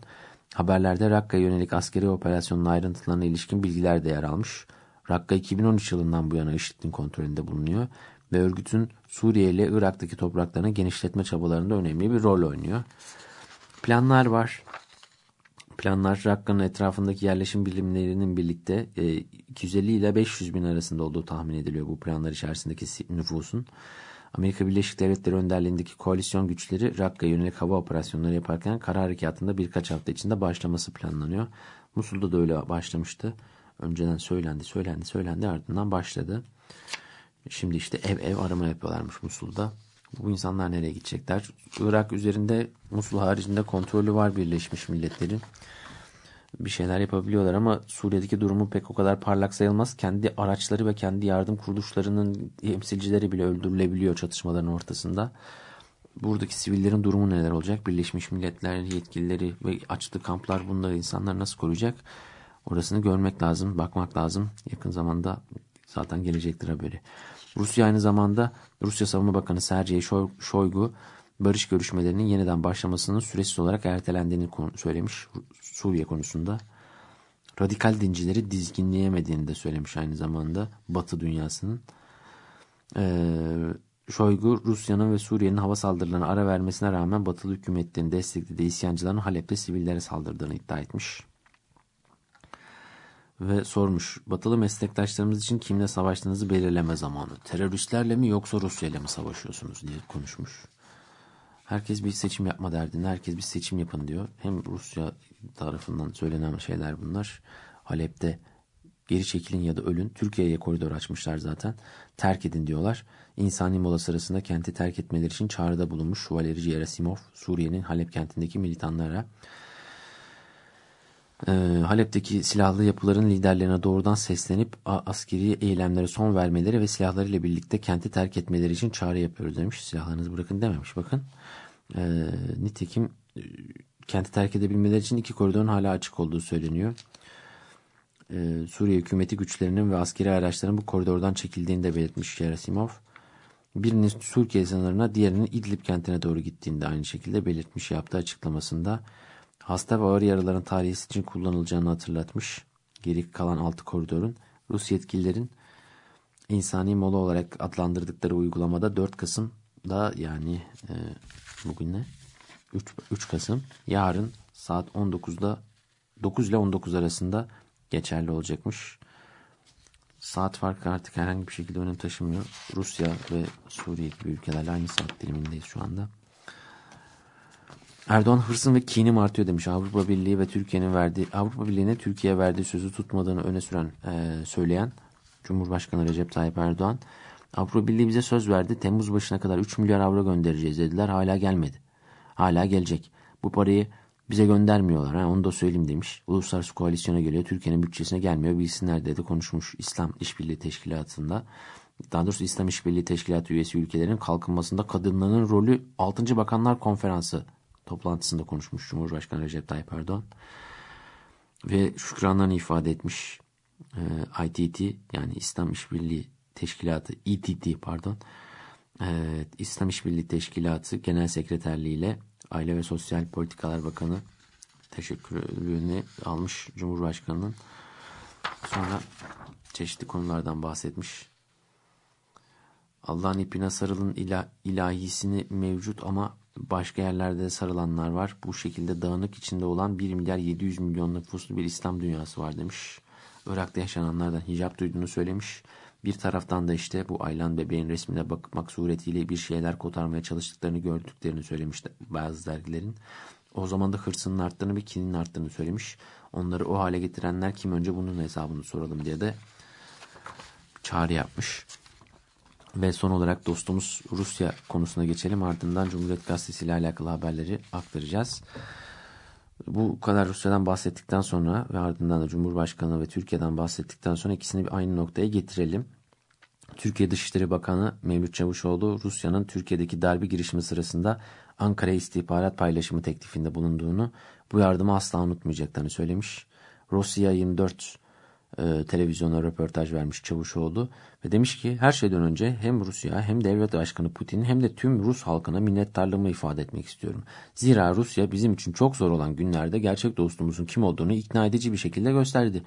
Haberlerde Rakka'ya yönelik askeri operasyonun ayrıntılarına ilişkin bilgiler de yer almış. Rakka 2013 yılından bu yana IŞİD'in kontrolünde bulunuyor ve örgütün Suriye ile Irak'taki topraklarını genişletme çabalarında önemli bir rol oynuyor. Planlar var. Planlar Rakka'nın etrafındaki yerleşim bilimlerinin birlikte 250 e, ile 500 bin arasında olduğu tahmin ediliyor bu planlar içerisindeki nüfusun. Amerika Birleşik Devletleri önderliğindeki koalisyon güçleri Rakka'ya yönelik hava operasyonları yaparken kara harekatında birkaç hafta içinde başlaması planlanıyor. Musul'da da öyle başlamıştı. Önceden söylendi, söylendi, söylendi ardından başladı. Şimdi işte ev ev arama yapıyorlarmış Musul'da. Bu insanlar nereye gidecekler? Irak üzerinde Musul haricinde kontrolü var Birleşmiş Milletler'in. Bir şeyler yapabiliyorlar ama Suriye'deki durumu pek o kadar parlak sayılmaz. Kendi araçları ve kendi yardım kuruluşlarının temsilcileri bile öldürülebiliyor çatışmaların ortasında. Buradaki sivillerin durumu neler olacak? Birleşmiş Milletler yetkilileri ve açtığı kamplar bunları insanlar nasıl koruyacak? Orasını görmek lazım, bakmak lazım. Yakın zamanda zaten gelecektir haberi. Rusya aynı zamanda Rusya Savunma Bakanı Sergey Shoigu barış görüşmelerinin yeniden başlamasının süresiz olarak ertelendiğini söylemiş Suriye konusunda. Radikal dincileri dizginleyemediğini de söylemiş aynı zamanda Batı dünyasının. Ee, Şoygu Rusya'nın ve Suriye'nin hava saldırılarına ara vermesine rağmen batılı hükümetlerin desteklediği isyancıların Halep'te sivillere saldırdığını iddia etmiş ve sormuş. Batılı meslektaşlarımız için kimle savaştığınızı belirleme zamanı. Teröristlerle mi yoksa Rusya ile mi savaşıyorsunuz diye konuşmuş. Herkes bir seçim yapma derdinde. Herkes bir seçim yapın diyor. Hem Rusya tarafından söylenen şeyler bunlar. Halep'te geri çekilin ya da ölün. Türkiye'ye koridor açmışlar zaten. Terk edin diyorlar. İnsani mola sırasında kenti terk etmeleri için çağrıda bulunmuş Şövalyeci Gerasimov, Suriye'nin Halep kentindeki militanlara e, Halep'teki silahlı yapıların liderlerine doğrudan seslenip askeri eylemlere son vermeleri ve silahlarıyla birlikte kenti terk etmeleri için çağrı yapıyoruz demiş. Silahlarınızı bırakın dememiş bakın. E, nitekim kenti terk edebilmeleri için iki koridorun hala açık olduğu söyleniyor. E, Suriye hükümeti güçlerinin ve askeri araçların bu koridordan çekildiğini de belirtmiş Gerasimov. Birinin Türkiye sınırına diğerinin İdlib kentine doğru gittiğini de aynı şekilde belirtmiş yaptığı açıklamasında hasta ve ağır yaraların tarihisi için kullanılacağını hatırlatmış. Geri kalan altı koridorun Rus yetkililerin insani mola olarak adlandırdıkları uygulamada 4 Kasım'da yani e, bugün ne? 3, 3 Kasım yarın saat 19'da 9 ile 19 arasında geçerli olacakmış. Saat farkı artık herhangi bir şekilde önem taşımıyor. Rusya ve Suriye gibi ülkelerle aynı saat dilimindeyiz şu anda. Erdoğan hırsın ve kinim artıyor demiş. Avrupa Birliği ve Türkiye'nin verdiği Avrupa Birliği'ne Türkiye verdiği sözü tutmadığını öne süren e, söyleyen Cumhurbaşkanı Recep Tayyip Erdoğan Avrupa Birliği bize söz verdi. Temmuz başına kadar 3 milyar avro göndereceğiz dediler. Hala gelmedi. Hala gelecek. Bu parayı bize göndermiyorlar. Ha, onu da söyleyeyim demiş. Uluslararası koalisyona geliyor. Türkiye'nin bütçesine gelmiyor. Bilsinler dedi konuşmuş İslam İşbirliği Teşkilatı'nda. Daha doğrusu İslam İşbirliği Teşkilatı üyesi ülkelerin kalkınmasında kadınların rolü 6. Bakanlar Konferansı toplantısında konuşmuş Cumhurbaşkanı Recep Tayyip Erdoğan. Ve şükranlarını ifade etmiş e, ITT yani İslam İşbirliği Teşkilatı ETT pardon e, İslam İşbirliği Teşkilatı Genel Sekreterliği ile Aile ve Sosyal Politikalar Bakanı teşekkürlüğünü almış Cumhurbaşkanı'nın. Sonra çeşitli konulardan bahsetmiş. Allah'ın ipine sarılın ilah, ilahisini mevcut ama başka yerlerde de sarılanlar var. Bu şekilde dağınık içinde olan 1 milyar 700 milyon nüfuslu bir İslam dünyası var demiş. Irak'ta yaşananlardan hicap duyduğunu söylemiş. Bir taraftan da işte bu Aylan bebeğin resmine bakmak suretiyle bir şeyler kotarmaya çalıştıklarını gördüklerini söylemiş bazı dergilerin. O zaman da hırsının arttığını ve kininin arttığını söylemiş. Onları o hale getirenler kim önce bunun hesabını soralım diye de çağrı yapmış. Ve son olarak dostumuz Rusya konusuna geçelim. Ardından Cumhuriyet Gazetesi ile alakalı haberleri aktaracağız. Bu kadar Rusya'dan bahsettikten sonra ve ardından da Cumhurbaşkanı ve Türkiye'den bahsettikten sonra ikisini bir aynı noktaya getirelim. Türkiye Dışişleri Bakanı Mevlüt Çavuşoğlu Rusya'nın Türkiye'deki darbe girişimi sırasında Ankara istihbarat paylaşımı teklifinde bulunduğunu, bu yardımı asla unutmayacaklarını söylemiş. Rusya 24 e, televizyona röportaj vermiş Çavuşoğlu ve demiş ki her şeyden önce hem Rusya hem devlet başkanı Putin hem de tüm Rus halkına minnettarlığımı ifade etmek istiyorum. Zira Rusya bizim için çok zor olan günlerde gerçek dostumuzun kim olduğunu ikna edici bir şekilde gösterdi.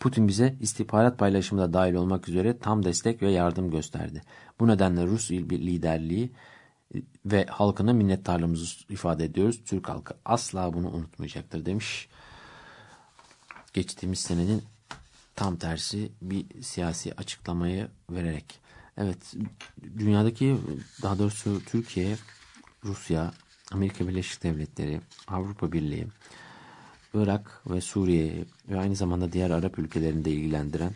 Putin bize istihbarat paylaşımında dahil olmak üzere tam destek ve yardım gösterdi. Bu nedenle Rus liderliği ve halkına minnettarlığımızı ifade ediyoruz. Türk halkı asla bunu unutmayacaktır demiş. Geçtiğimiz senenin tam tersi bir siyasi açıklamayı vererek. Evet dünyadaki daha doğrusu Türkiye, Rusya, Amerika Birleşik Devletleri, Avrupa Birliği, Irak ve Suriye ve aynı zamanda diğer Arap ülkelerini de ilgilendiren,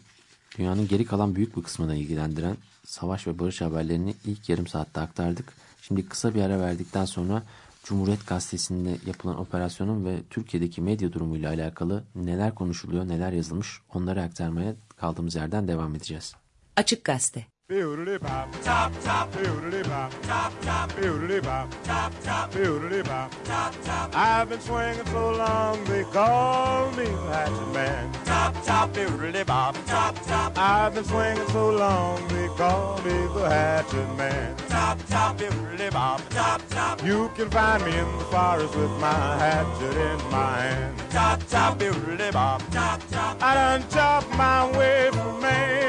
dünyanın geri kalan büyük bir kısmına ilgilendiren savaş ve barış haberlerini ilk yarım saatte aktardık. Şimdi kısa bir ara verdikten sonra Cumhuriyet Gazetesi'nde yapılan operasyonun ve Türkiye'deki medya durumuyla alakalı neler konuşuluyor, neler yazılmış onları aktarmaya kaldığımız yerden devam edeceğiz. Açık Gazete Bop, top top, fiddly bop, top top, fiddly bop, top top, fiddly bop, top top. I've been swinging so long they call me Hatchet Man. Top top, fiddly bop, top top. I've been swinging so long they call me the Hatchet Man. Top top, fiddly bop, top top. You can find me in the forest with my hatchet in my hand. Top top, fiddly bop, top top. I done chop my way from Maine.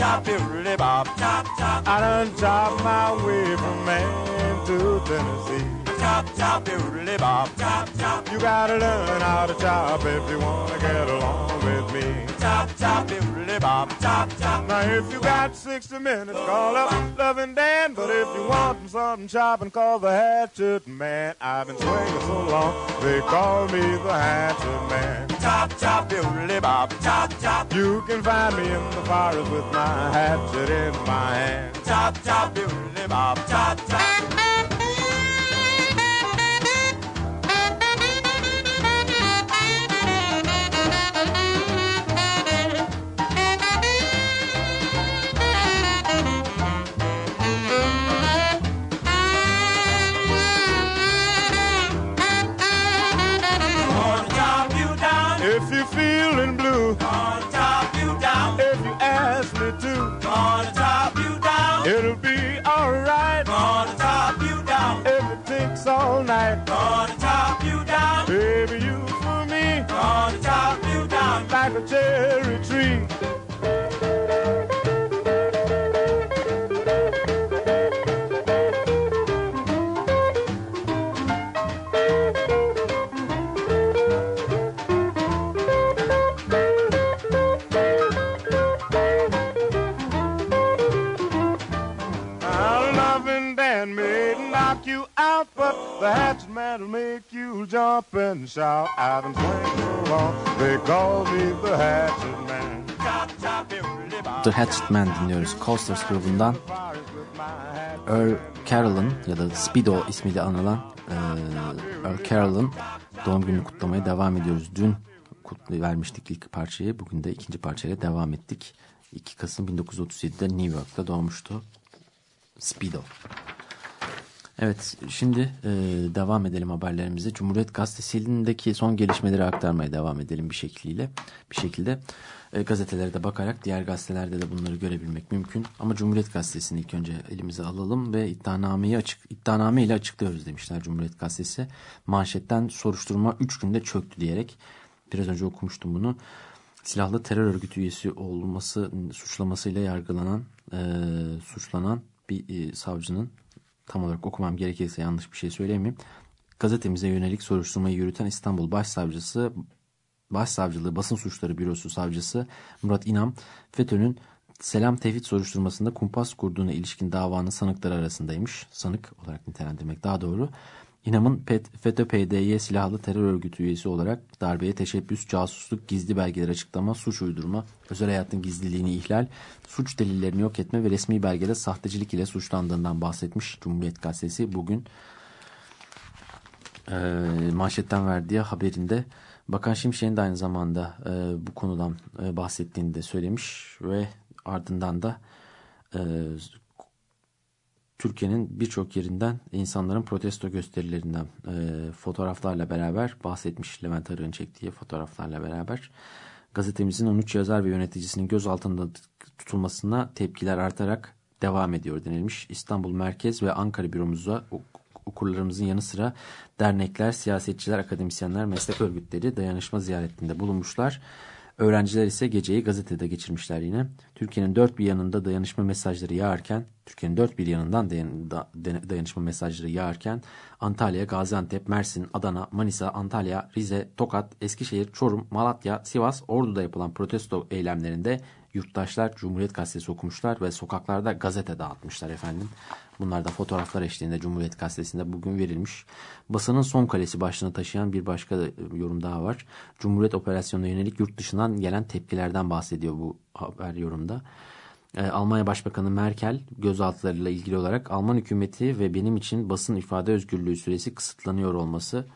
Top, diddly bop. Top, top. I done chop my way from Maine to Tennessee. Top, top, diddly bop. Top, top. You gotta learn how to chop if you wanna get along with me. Top, top, diddly bop. Top, top. Now if you got 60 minutes, call up Loving Dan. But if you want something chopping, call the Hatchet Man. I've been swinging so long, they call me the Hatchet Man. Top, top, diddly bop. Top, top. You can find me in the forest with my hatchet in my hand. Top, top, diddly bop. Top, top. Will make you jump and shout. Been swinging so long, they call me the hatchet man. The Hatchet Man dinliyoruz. Coasters grubundan Earl Carroll'ın ya da Speedo ismiyle anılan e, Earl Carroll'ın doğum gününü kutlamaya devam ediyoruz. Dün vermiştik ilk parçayı. Bugün de ikinci parçayla devam ettik. 2 Kasım 1937'de New York'ta doğmuştu. Speedo. Evet şimdi e, devam edelim haberlerimize. Cumhuriyet Gazetesi'ndeki son gelişmeleri aktarmaya devam edelim bir şekliyle. Bir şekilde e, gazetelere de bakarak diğer gazetelerde de bunları görebilmek mümkün. Ama Cumhuriyet Gazetesi'ni ilk önce elimize alalım ve iddianameyi açık iddianame ile açıklıyoruz demişler Cumhuriyet Gazetesi. Manşetten soruşturma 3 günde çöktü diyerek biraz önce okumuştum bunu. Silahlı terör örgütü üyesi olması suçlamasıyla yargılanan e, suçlanan bir e, savcının tam olarak okumam gerekirse yanlış bir şey söylemeyeyim. Gazetemize yönelik soruşturmayı yürüten İstanbul Başsavcısı Başsavcılığı Basın Suçları Bürosu Savcısı Murat İnam, FETÖ'nün Selam Tevhid soruşturmasında kumpas kurduğuna ilişkin davanın sanıkları arasındaymış. Sanık olarak nitelendirmek daha doğru. İnam'ın FETÖ-PDY silahlı terör örgütü üyesi olarak darbeye teşebbüs, casusluk, gizli belgeler açıklama, suç uydurma, özel hayatın gizliliğini ihlal, suç delillerini yok etme ve resmi belgede sahtecilik ile suçlandığından bahsetmiş Cumhuriyet Gazetesi. Bugün e, manşetten verdiği haberinde Bakan Şimşek'in de aynı zamanda e, bu konudan e, bahsettiğini de söylemiş ve ardından da e, Türkiye'nin birçok yerinden insanların protesto gösterilerinden e, fotoğraflarla beraber bahsetmiş Levent Arık'ın çektiği fotoğraflarla beraber. Gazetemizin 13 yazar ve yöneticisinin gözaltında tutulmasına tepkiler artarak devam ediyor denilmiş. İstanbul Merkez ve Ankara büromuza okurlarımızın yanı sıra dernekler, siyasetçiler, akademisyenler, meslek örgütleri dayanışma ziyaretinde bulunmuşlar. Öğrenciler ise geceyi gazetede geçirmişler yine. Türkiye'nin dört bir yanında dayanışma mesajları yağarken, Türkiye'nin dört bir yanından dayanışma mesajları yağarken Antalya, Gaziantep, Mersin, Adana, Manisa, Antalya, Rize, Tokat, Eskişehir, Çorum, Malatya, Sivas, Ordu'da yapılan protesto eylemlerinde yurttaşlar Cumhuriyet Gazetesi okumuşlar ve sokaklarda gazete dağıtmışlar efendim. Bunlar da fotoğraflar eşliğinde Cumhuriyet Gazetesi'nde bugün verilmiş. Basının son kalesi başlığını taşıyan bir başka yorum daha var. Cumhuriyet operasyonuna yönelik yurt dışından gelen tepkilerden bahsediyor bu haber yorumda. Ee, Almanya Başbakanı Merkel gözaltılarıyla ilgili olarak Alman hükümeti ve benim için basın ifade özgürlüğü süresi kısıtlanıyor olması,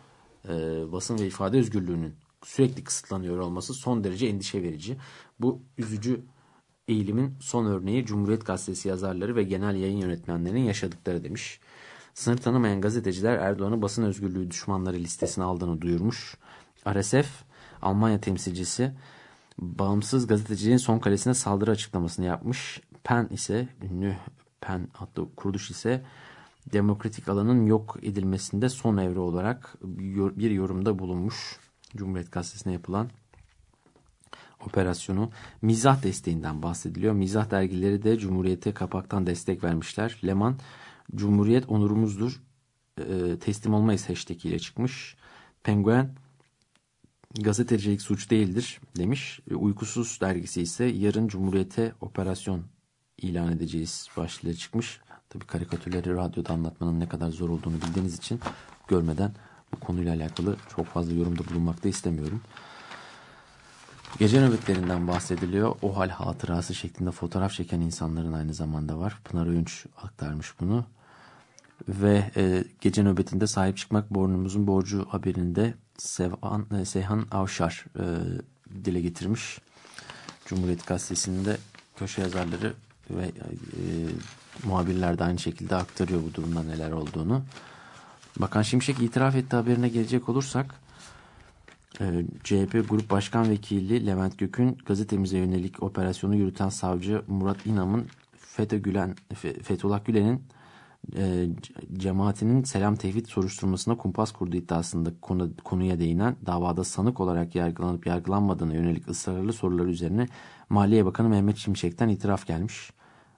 e, basın ve ifade özgürlüğünün sürekli kısıtlanıyor olması son derece endişe verici. Bu üzücü eğilimin son örneği Cumhuriyet Gazetesi yazarları ve genel yayın yönetmenlerinin yaşadıkları demiş. Sınır tanımayan gazeteciler Erdoğan'ı basın özgürlüğü düşmanları listesine aldığını duyurmuş. RSF Almanya temsilcisi bağımsız gazeteciliğin son kalesine saldırı açıklamasını yapmış. PEN ise ünlü PEN adlı kuruluş ise demokratik alanın yok edilmesinde son evre olarak bir yorumda bulunmuş. Cumhuriyet Gazetesi'ne yapılan operasyonu mizah desteğinden bahsediliyor. Mizah dergileri de Cumhuriyet'e kapaktan destek vermişler. Leman Cumhuriyet onurumuzdur e, teslim olmayız hashtag ile çıkmış. Penguen gazetecilik suç değildir demiş. E, Uykusuz dergisi ise yarın Cumhuriyet'e operasyon ilan edeceğiz başlığı çıkmış. Tabii karikatürleri radyoda anlatmanın ne kadar zor olduğunu bildiğiniz için görmeden bu konuyla alakalı çok fazla yorumda bulunmak da istemiyorum. Gece nöbetlerinden bahsediliyor. O hal hatırası şeklinde fotoğraf çeken insanların aynı zamanda var. Pınar Öğünç aktarmış bunu. Ve e, gece nöbetinde sahip çıkmak bornumuzun borcu haberinde Sevan, e, Seyhan Avşar e, dile getirmiş. Cumhuriyet Gazetesi'nde köşe yazarları ve e, muhabirler de aynı şekilde aktarıyor bu durumda neler olduğunu. Bakan Şimşek itiraf etti haberine gelecek olursak e, CHP Grup Başkan Vekili Levent Gök'ün gazetemize yönelik operasyonu yürüten savcı Murat İnam'ın FETÖ Gülen, Fethullah Gülen'in e, cemaatinin selam tevhid soruşturmasına kumpas kurduğu iddiasında konu, konuya değinen davada sanık olarak yargılanıp yargılanmadığına yönelik ısrarlı sorular üzerine Maliye Bakanı Mehmet Şimşek'ten itiraf gelmiş.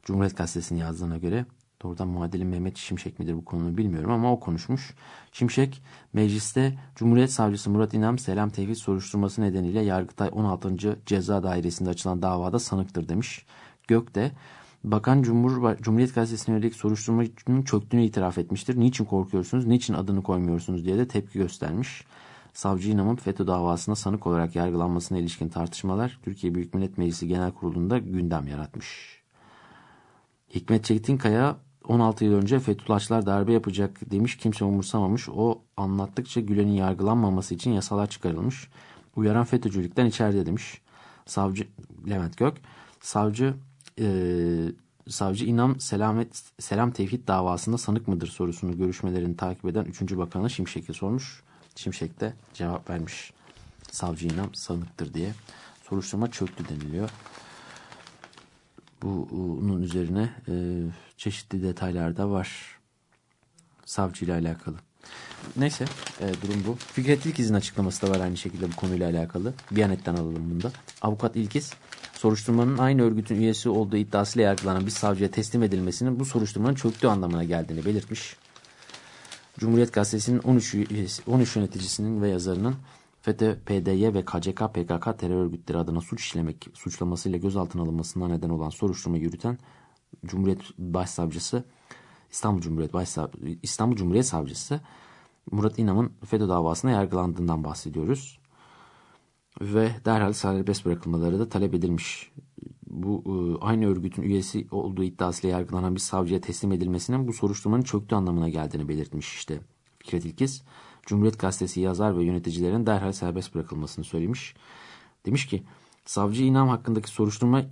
Cumhuriyet Gazetesi'nin yazdığına göre Doğrudan muadili Mehmet Şimşek midir bu konuyu bilmiyorum ama o konuşmuş. Şimşek mecliste Cumhuriyet Savcısı Murat İnam selam tevhid soruşturması nedeniyle Yargıtay 16. Ceza Dairesi'nde açılan davada sanıktır demiş. Gök de Bakan Cumhur, Cumhuriyet Gazetesi'ne yönelik soruşturmanın çöktüğünü itiraf etmiştir. Niçin korkuyorsunuz, niçin adını koymuyorsunuz diye de tepki göstermiş. Savcı İnam'ın FETÖ davasında sanık olarak yargılanmasına ilişkin tartışmalar Türkiye Büyük Millet Meclisi Genel Kurulu'nda gündem yaratmış. Hikmet Çetinkaya 16 yıl önce Fethullahçılar darbe yapacak demiş kimse umursamamış. O anlattıkça Gülen'in yargılanmaması için yasalar çıkarılmış. Uyaran FETÖ'cülükten içeride demiş. Savcı Levent Gök. Savcı e, Savcı İnam Selamet Selam Tevhid davasında sanık mıdır sorusunu görüşmelerini takip eden 3. Bakanı Şimşek'e sormuş. Şimşek de cevap vermiş. Savcı İnam sanıktır diye. Soruşturma çöktü deniliyor. Bunun üzerine e, çeşitli detaylar da var. Savcıyla alakalı. Neyse e, durum bu. Fikret İlkiz'in açıklaması da var aynı şekilde bu konuyla alakalı. Biyanet'ten alalım bunda. Avukat İlkiz soruşturmanın aynı örgütün üyesi olduğu iddiasıyla yargılanan bir savcıya teslim edilmesinin bu soruşturmanın çöktüğü anlamına geldiğini belirtmiş. Cumhuriyet Gazetesi'nin 13, üyesi, 13 yöneticisinin ve yazarının FETÖ, PDY ve KCK, PKK terör örgütleri adına suç işlemek suçlamasıyla gözaltına alınmasına neden olan soruşturma yürüten Cumhuriyet Başsavcısı İstanbul Cumhuriyet Başsavcısı İstanbul Cumhuriyet Savcısı Murat İnam'ın FETÖ davasına yargılandığından bahsediyoruz. Ve derhal serbest bırakılmaları da talep edilmiş. Bu e, aynı örgütün üyesi olduğu iddiasıyla yargılanan bir savcıya teslim edilmesinin bu soruşturmanın çöktüğü anlamına geldiğini belirtmiş işte Fikret İlkiz. Cumhuriyet Gazetesi yazar ve yöneticilerin derhal serbest bırakılmasını söylemiş. Demiş ki savcı İnam hakkındaki soruşturma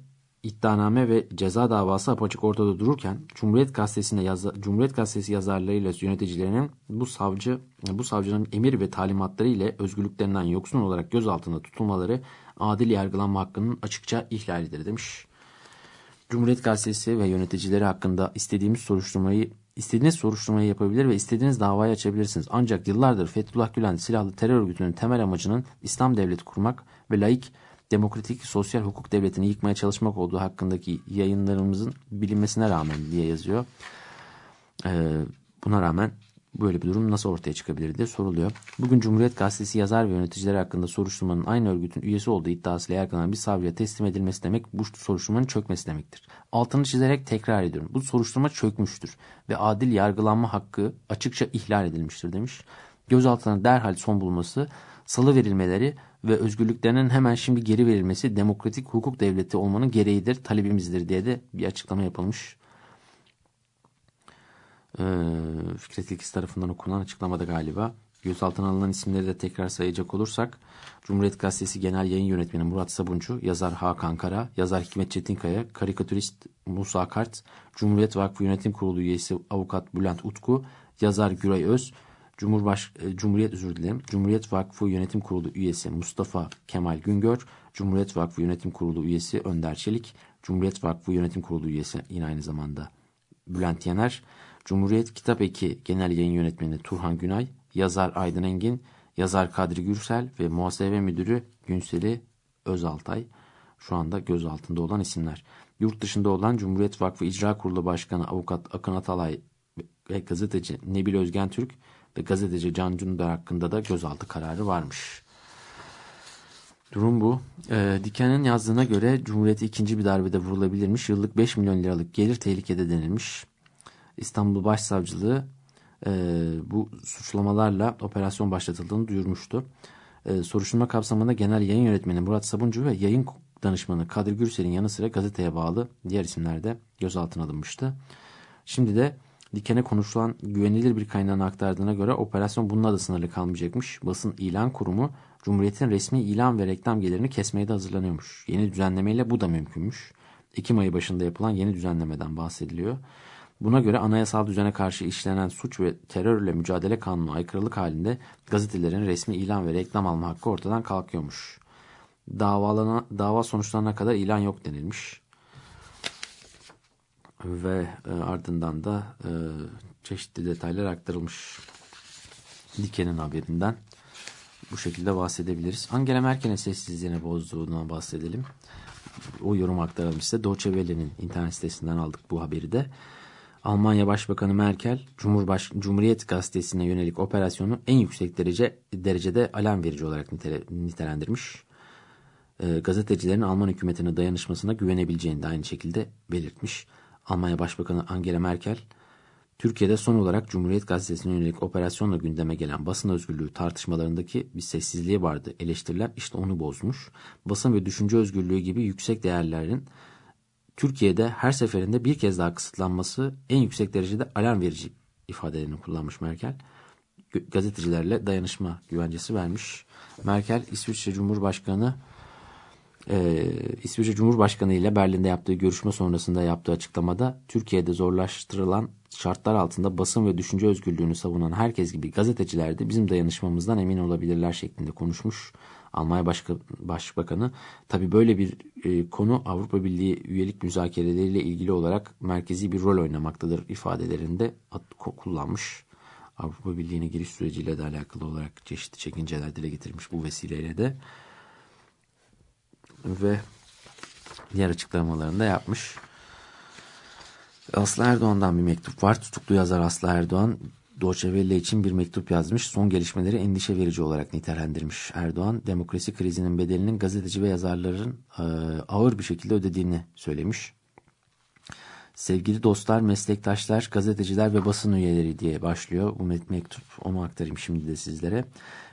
iddianame ve ceza davası apaçık ortada dururken Cumhuriyet Gazetesi'nde yazı, Cumhuriyet Gazetesi yazarlarıyla yöneticilerinin bu savcı bu savcının emir ve talimatları ile özgürlüklerinden yoksun olarak gözaltında tutulmaları adil yargılanma hakkının açıkça ihlalidir demiş. Cumhuriyet Gazetesi ve yöneticileri hakkında istediğimiz soruşturmayı istediğiniz soruşturmayı yapabilir ve istediğiniz davayı açabilirsiniz. Ancak yıllardır Fethullah Gülen silahlı terör örgütünün temel amacının İslam devleti kurmak ve laik demokratik sosyal hukuk devletini yıkmaya çalışmak olduğu hakkındaki yayınlarımızın bilinmesine rağmen diye yazıyor. Ee, buna rağmen böyle bir durum nasıl ortaya çıkabilir diye soruluyor. Bugün Cumhuriyet Gazetesi yazar ve yöneticileri hakkında soruşturmanın aynı örgütün üyesi olduğu iddiasıyla yargılanan bir savcıya teslim edilmesi demek bu soruşturmanın çökmesi demektir. Altını çizerek tekrar ediyorum. Bu soruşturma çökmüştür ve adil yargılanma hakkı açıkça ihlal edilmiştir demiş. Gözaltına derhal son bulması, salı verilmeleri ve özgürlüklerinin hemen şimdi geri verilmesi demokratik hukuk devleti olmanın gereğidir, talebimizdir diye de bir açıklama yapılmış. Ee, Fikret İlkiz tarafından okunan açıklamada galiba. Gözaltına alınan isimleri de tekrar sayacak olursak Cumhuriyet Gazetesi Genel Yayın Yönetmeni Murat Sabuncu, yazar Hakan Kara, yazar Hikmet Çetinkaya, karikatürist Musa Kart, Cumhuriyet Vakfı Yönetim Kurulu üyesi Avukat Bülent Utku, yazar Güray Öz, Cumhurbaş e, Cumhuriyet özür dilerim. Cumhuriyet Vakfı Yönetim Kurulu üyesi Mustafa Kemal Güngör, Cumhuriyet Vakfı Yönetim Kurulu üyesi Önder Çelik, Cumhuriyet Vakfı Yönetim Kurulu üyesi yine aynı zamanda Bülent Yener, Cumhuriyet Kitap Eki Genel Yayın Yönetmeni Turhan Günay, yazar Aydın Engin, yazar Kadri Gürsel ve muhasebe müdürü Günseli Özaltay şu anda gözaltında olan isimler. Yurt dışında olan Cumhuriyet Vakfı İcra Kurulu Başkanı Avukat Akın Atalay ve gazeteci Nebil Özgen Türk ve gazeteci Can Dündar hakkında da gözaltı kararı varmış. Durum bu. E, Diken'in yazdığına göre Cumhuriyeti ikinci bir darbede vurulabilirmiş. Yıllık 5 milyon liralık gelir tehlikede denilmiş. İstanbul Başsavcılığı e, bu suçlamalarla operasyon başlatıldığını duyurmuştu. E, soruşturma kapsamında genel yayın yönetmeni Murat Sabuncu ve yayın danışmanı Kadir Gürsel'in yanı sıra gazeteye bağlı diğer isimler de gözaltına alınmıştı. Şimdi de Diken'e konuşulan güvenilir bir kaynağın aktardığına göre operasyon bununla da sınırlı kalmayacakmış. Basın ilan kurumu Cumhuriyet'in resmi ilan ve reklam gelirini kesmeye de hazırlanıyormuş. Yeni düzenlemeyle bu da mümkünmüş. Ekim ayı başında yapılan yeni düzenlemeden bahsediliyor. Buna göre anayasal düzene karşı işlenen suç ve terörle mücadele kanunu aykırılık halinde gazetelerin resmi ilan ve reklam alma hakkı ortadan kalkıyormuş. Davalana, dava sonuçlarına kadar ilan yok denilmiş ve e, ardından da e, çeşitli detaylar aktarılmış Diken'in haberinden bu şekilde bahsedebiliriz. Angela Merkel'in sessizliğine bozduğundan bahsedelim. O yorum aktaralım size. Deutsche internet sitesinden aldık bu haberi de. Almanya Başbakanı Merkel, Cumhurbaş Cumhuriyet Gazetesi'ne yönelik operasyonu en yüksek derece derecede alarm verici olarak nitelendirmiş. E, gazetecilerin Alman hükümetine dayanışmasına güvenebileceğini de aynı şekilde belirtmiş. Almanya Başbakanı Angela Merkel Türkiye'de son olarak Cumhuriyet Gazetesi'ne yönelik operasyonla gündeme gelen basın özgürlüğü tartışmalarındaki bir sessizliğe vardı. Eleştiriler işte onu bozmuş. Basın ve düşünce özgürlüğü gibi yüksek değerlerin Türkiye'de her seferinde bir kez daha kısıtlanması en yüksek derecede alarm verici ifadelerini kullanmış Merkel. Gazetecilerle dayanışma güvencesi vermiş. Merkel İsviçre Cumhurbaşkanı e, İsviçre Cumhurbaşkanı ile Berlin'de yaptığı görüşme sonrasında yaptığı açıklamada Türkiye'de zorlaştırılan şartlar altında basın ve düşünce özgürlüğünü savunan herkes gibi gazeteciler de bizim dayanışmamızdan emin olabilirler şeklinde konuşmuş. Almanya Başka, Başbakanı tabi böyle bir e, konu Avrupa Birliği üyelik müzakereleriyle ilgili olarak merkezi bir rol oynamaktadır ifadelerinde kullanmış. Avrupa Birliği'ne giriş süreciyle de alakalı olarak çeşitli çekinceler dile getirmiş bu vesileyle de ve diğer açıklamalarını da yapmış. Aslı Erdoğan'dan bir mektup var. Tutuklu yazar Aslı Erdoğan Deutsche için bir mektup yazmış. Son gelişmeleri endişe verici olarak nitelendirmiş. Erdoğan demokrasi krizinin bedelinin gazeteci ve yazarların e, ağır bir şekilde ödediğini söylemiş. Sevgili dostlar, meslektaşlar, gazeteciler ve basın üyeleri diye başlıyor bu mektup. Onu aktarayım şimdi de sizlere.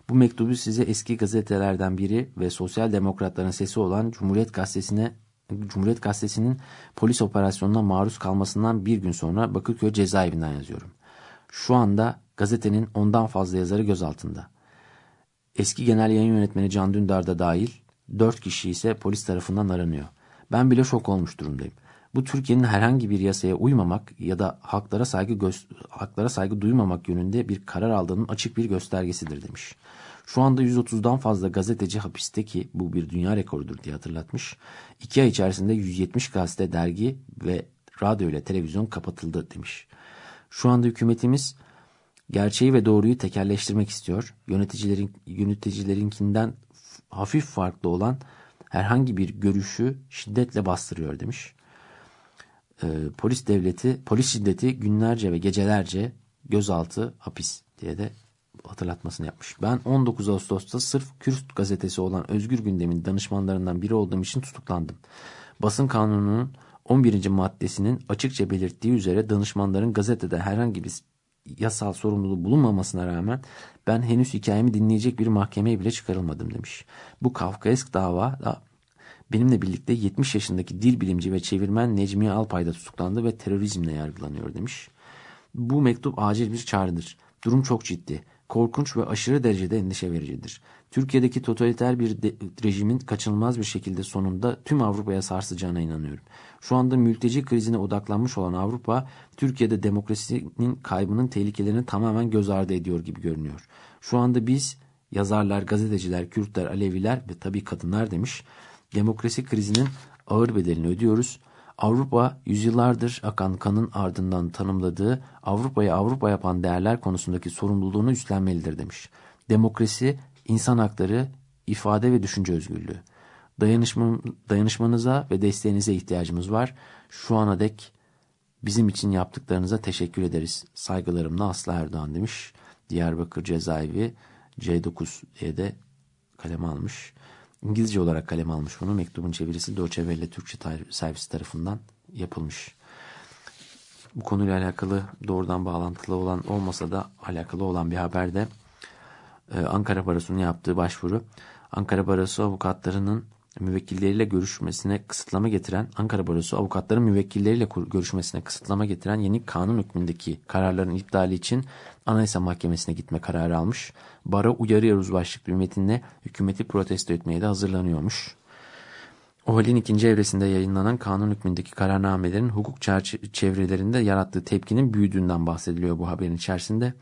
Bu mektubu size eski gazetelerden biri ve sosyal demokratların sesi olan Cumhuriyet Gazetesi'ne Cumhuriyet Gazetesi'nin polis operasyonuna maruz kalmasından bir gün sonra Bakırköy cezaevinden yazıyorum. Şu anda gazetenin ondan fazla yazarı gözaltında. Eski genel yayın yönetmeni Can Dündar da dahil dört kişi ise polis tarafından aranıyor. Ben bile şok olmuş durumdayım. Bu Türkiye'nin herhangi bir yasaya uymamak ya da haklara saygı haklara saygı duymamak yönünde bir karar aldığının açık bir göstergesidir demiş. Şu anda 130'dan fazla gazeteci hapiste ki bu bir dünya rekorudur diye hatırlatmış. İki ay içerisinde 170 gazete, dergi ve radyo ile televizyon kapatıldı demiş. Şu anda hükümetimiz gerçeği ve doğruyu tekerleştirmek istiyor. Yöneticilerin yöneticilerinkinden hafif farklı olan herhangi bir görüşü şiddetle bastırıyor demiş. Ee, polis devleti, polis şiddeti günlerce ve gecelerce gözaltı, hapis diye de hatırlatmasını yapmış. Ben 19 Ağustos'ta sırf Kürt gazetesi olan Özgür Gündem'in danışmanlarından biri olduğum için tutuklandım. Basın kanununun 11. maddesinin açıkça belirttiği üzere danışmanların gazetede herhangi bir yasal sorumluluğu bulunmamasına rağmen ben henüz hikayemi dinleyecek bir mahkemeye bile çıkarılmadım demiş. Bu Kafkaesk dava da benimle birlikte 70 yaşındaki dil bilimci ve çevirmen Necmiye Alpay da tutuklandı ve terörizmle yargılanıyor demiş. Bu mektup acil bir çağrıdır. Durum çok ciddi korkunç ve aşırı derecede endişe vericidir. Türkiye'deki totaliter bir rejimin kaçınılmaz bir şekilde sonunda tüm Avrupa'ya sarsacağına inanıyorum. Şu anda mülteci krizine odaklanmış olan Avrupa, Türkiye'de demokrasinin kaybının tehlikelerini tamamen göz ardı ediyor gibi görünüyor. Şu anda biz, yazarlar, gazeteciler, Kürtler, Aleviler ve tabii kadınlar demiş, demokrasi krizinin ağır bedelini ödüyoruz. Avrupa yüzyıllardır akan kanın ardından tanımladığı Avrupa'yı Avrupa yapan değerler konusundaki sorumluluğunu üstlenmelidir demiş. Demokrasi, insan hakları, ifade ve düşünce özgürlüğü. Dayanışma, dayanışmanıza ve desteğinize ihtiyacımız var. Şu ana dek bizim için yaptıklarınıza teşekkür ederiz. Saygılarımla Aslı Erdoğan demiş. Diyarbakır cezaevi C9 diye de kaleme almış. İngilizce olarak kaleme almış bunu. Mektubun çevirisi Deutsche Türkçe servisi tarafından yapılmış. Bu konuyla alakalı doğrudan bağlantılı olan olmasa da alakalı olan bir haberde ee, Ankara Barosu'nun yaptığı başvuru. Ankara Barosu avukatlarının müvekkilleriyle görüşmesine kısıtlama getiren Ankara Barosu avukatların müvekkilleriyle görüşmesine kısıtlama getiren yeni kanun hükmündeki kararların iptali için Anayasa Mahkemesi'ne gitme kararı almış. Baro uyarıyoruz başlıklı metinle hükümeti protesto etmeye de hazırlanıyormuş. O halin ikinci evresinde yayınlanan kanun hükmündeki kararnamelerin hukuk çevrelerinde yarattığı tepkinin büyüdüğünden bahsediliyor bu haberin içerisinde.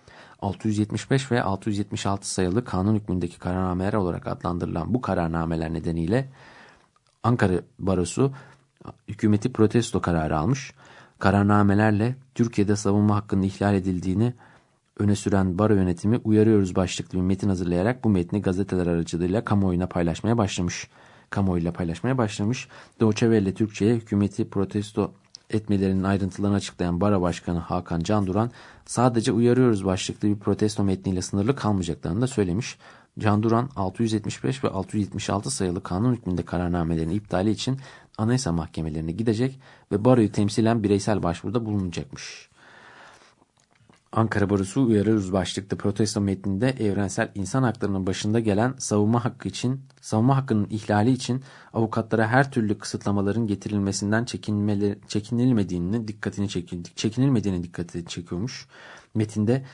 675 ve 676 sayılı kanun hükmündeki kararnameler olarak adlandırılan bu kararnameler nedeniyle Ankara Barosu hükümeti protesto kararı almış. Kararnamelerle Türkiye'de savunma hakkının ihlal edildiğini öne süren baro yönetimi uyarıyoruz başlıklı bir metin hazırlayarak bu metni gazeteler aracılığıyla kamuoyuna paylaşmaya başlamış. Kamuoyuyla paylaşmaya başlamış. Deutsche Welle Türkçe'ye hükümeti protesto etmelerinin ayrıntılarını açıklayan Bara Başkanı Hakan Canduran sadece uyarıyoruz başlıklı bir protesto metniyle sınırlı kalmayacaklarını da söylemiş. Canduran 675 ve 676 sayılı kanun hükmünde kararnamelerin iptali için Anayasa Mahkemelerine gidecek ve Baro'yu temsilen bireysel başvuruda bulunacakmış. Ankara Barosu uyarırız başlıklı protesto metninde evrensel insan haklarının başında gelen savunma hakkı için, savunma hakkının ihlali için avukatlara her türlü kısıtlamaların getirilmesinden çekinilmediğini dikkatini çekildik, çekinilmediğini dikkatini çekiyormuş. Metinde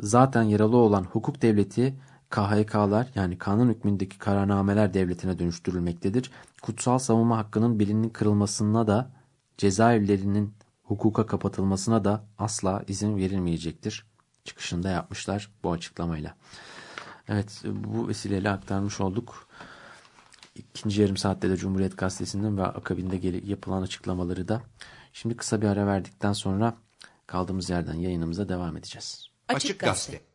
zaten yaralı olan hukuk devleti KHK'lar yani kanun hükmündeki kararnameler devletine dönüştürülmektedir. Kutsal savunma hakkının bilinin kırılmasına da cezaevlerinin hukuka kapatılmasına da asla izin verilmeyecektir. Çıkışında yapmışlar bu açıklamayla. Evet bu vesileyle aktarmış olduk. İkinci yarım saatte de Cumhuriyet Gazetesi'nden ve akabinde yapılan açıklamaları da. Şimdi kısa bir ara verdikten sonra kaldığımız yerden yayınımıza devam edeceğiz. Açık Gazete.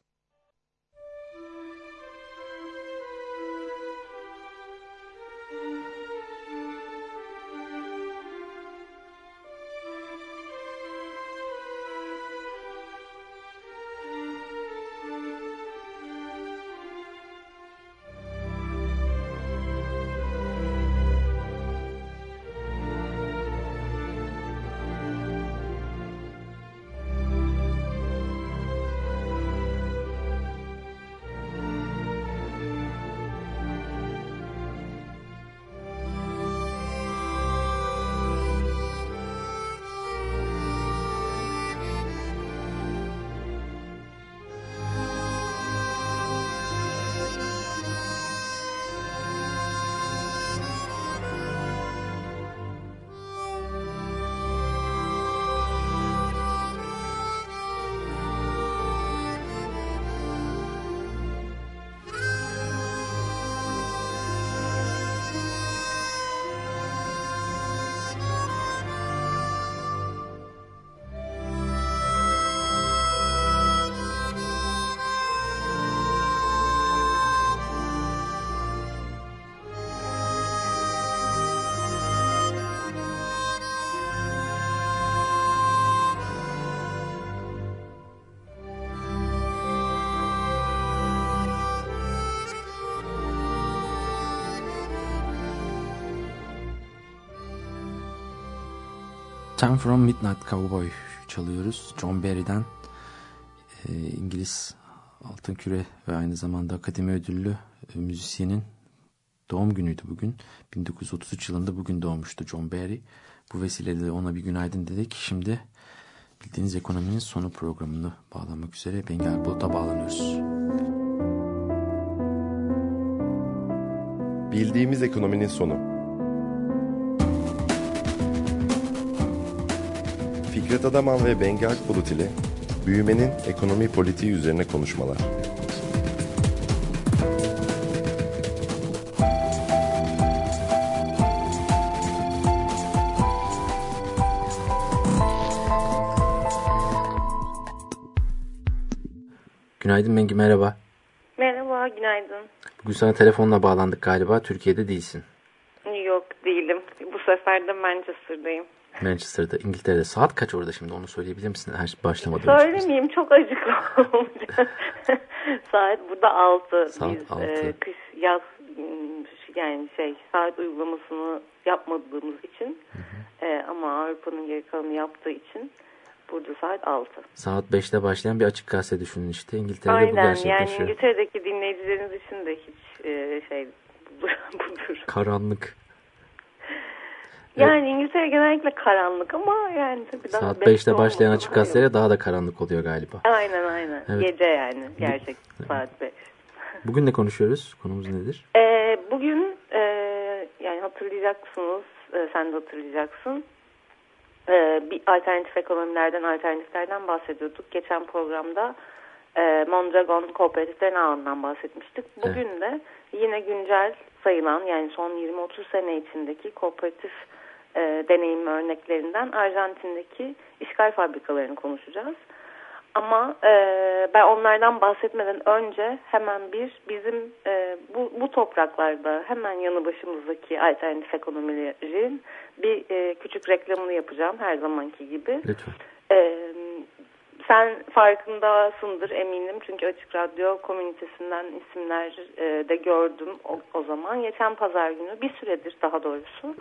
Time from Midnight Cowboy çalıyoruz. John Barry'den e, İngiliz altın küre ve aynı zamanda akademi ödüllü e, müzisyenin doğum günüydü bugün. 1933 yılında bugün doğmuştu John Barry. Bu vesileyle ona bir günaydın dedik. Şimdi bildiğiniz ekonominin sonu programını bağlamak üzere Bengal Bulut'a bağlanıyoruz. Bildiğimiz ekonominin sonu Fikret Adaman ve Bengi Akbulut ile büyümenin ekonomi politiği üzerine konuşmalar. Günaydın Bengi merhaba. Merhaba günaydın. Bugün sana telefonla bağlandık galiba. Türkiye'de değilsin. Yok değilim. Bu sefer de Manchester'dayım. Manchester'da, İngiltere'de. Saat kaç orada şimdi onu söyleyebilir misin? Her şey başlamadan Söylemeyeyim çok acıklı Saat burada 6. Saat Biz 6. E, kış, yaz yani şey saat uygulamasını yapmadığımız için hı hı. E, ama Avrupa'nın geri kalanı yaptığı için burada saat 6. Saat 5'te başlayan bir açık gazete düşünün işte. İngiltere'de Aynen, bu gerçekleşiyor. yani İngiltere'deki dinleyicileriniz için de hiç e, şey budur. Karanlık. Yani. İngiltere genellikle karanlık ama yani tabii daha Saat 5'te başlayan açık gazetelere daha da karanlık oluyor galiba. Aynen aynen. Evet. Gece yani gerçek saat 5. Bugün ne konuşuyoruz? Konumuz nedir? Ee, bugün e, yani hatırlayacaksınız, e, sen de hatırlayacaksın. E, bir alternatif ekonomilerden, alternatiflerden bahsediyorduk. Geçen programda e, Mondragon kooperatiflerin ağından bahsetmiştik. Bugün evet. de yine güncel sayılan yani son 20-30 sene içindeki kooperatif e, deneyim örneklerinden Arjantin'deki işgal fabrikalarını konuşacağız. Ama e, ben onlardan bahsetmeden önce hemen bir bizim e, bu, bu topraklarda hemen yanı başımızdaki alternatif ekonomilerin bir e, küçük reklamını yapacağım her zamanki gibi. Lütfen. E, sen farkındasındır eminim çünkü Açık Radyo komünitesinden isimler e, de gördüm o, o zaman. Geçen pazar günü bir süredir daha doğrusu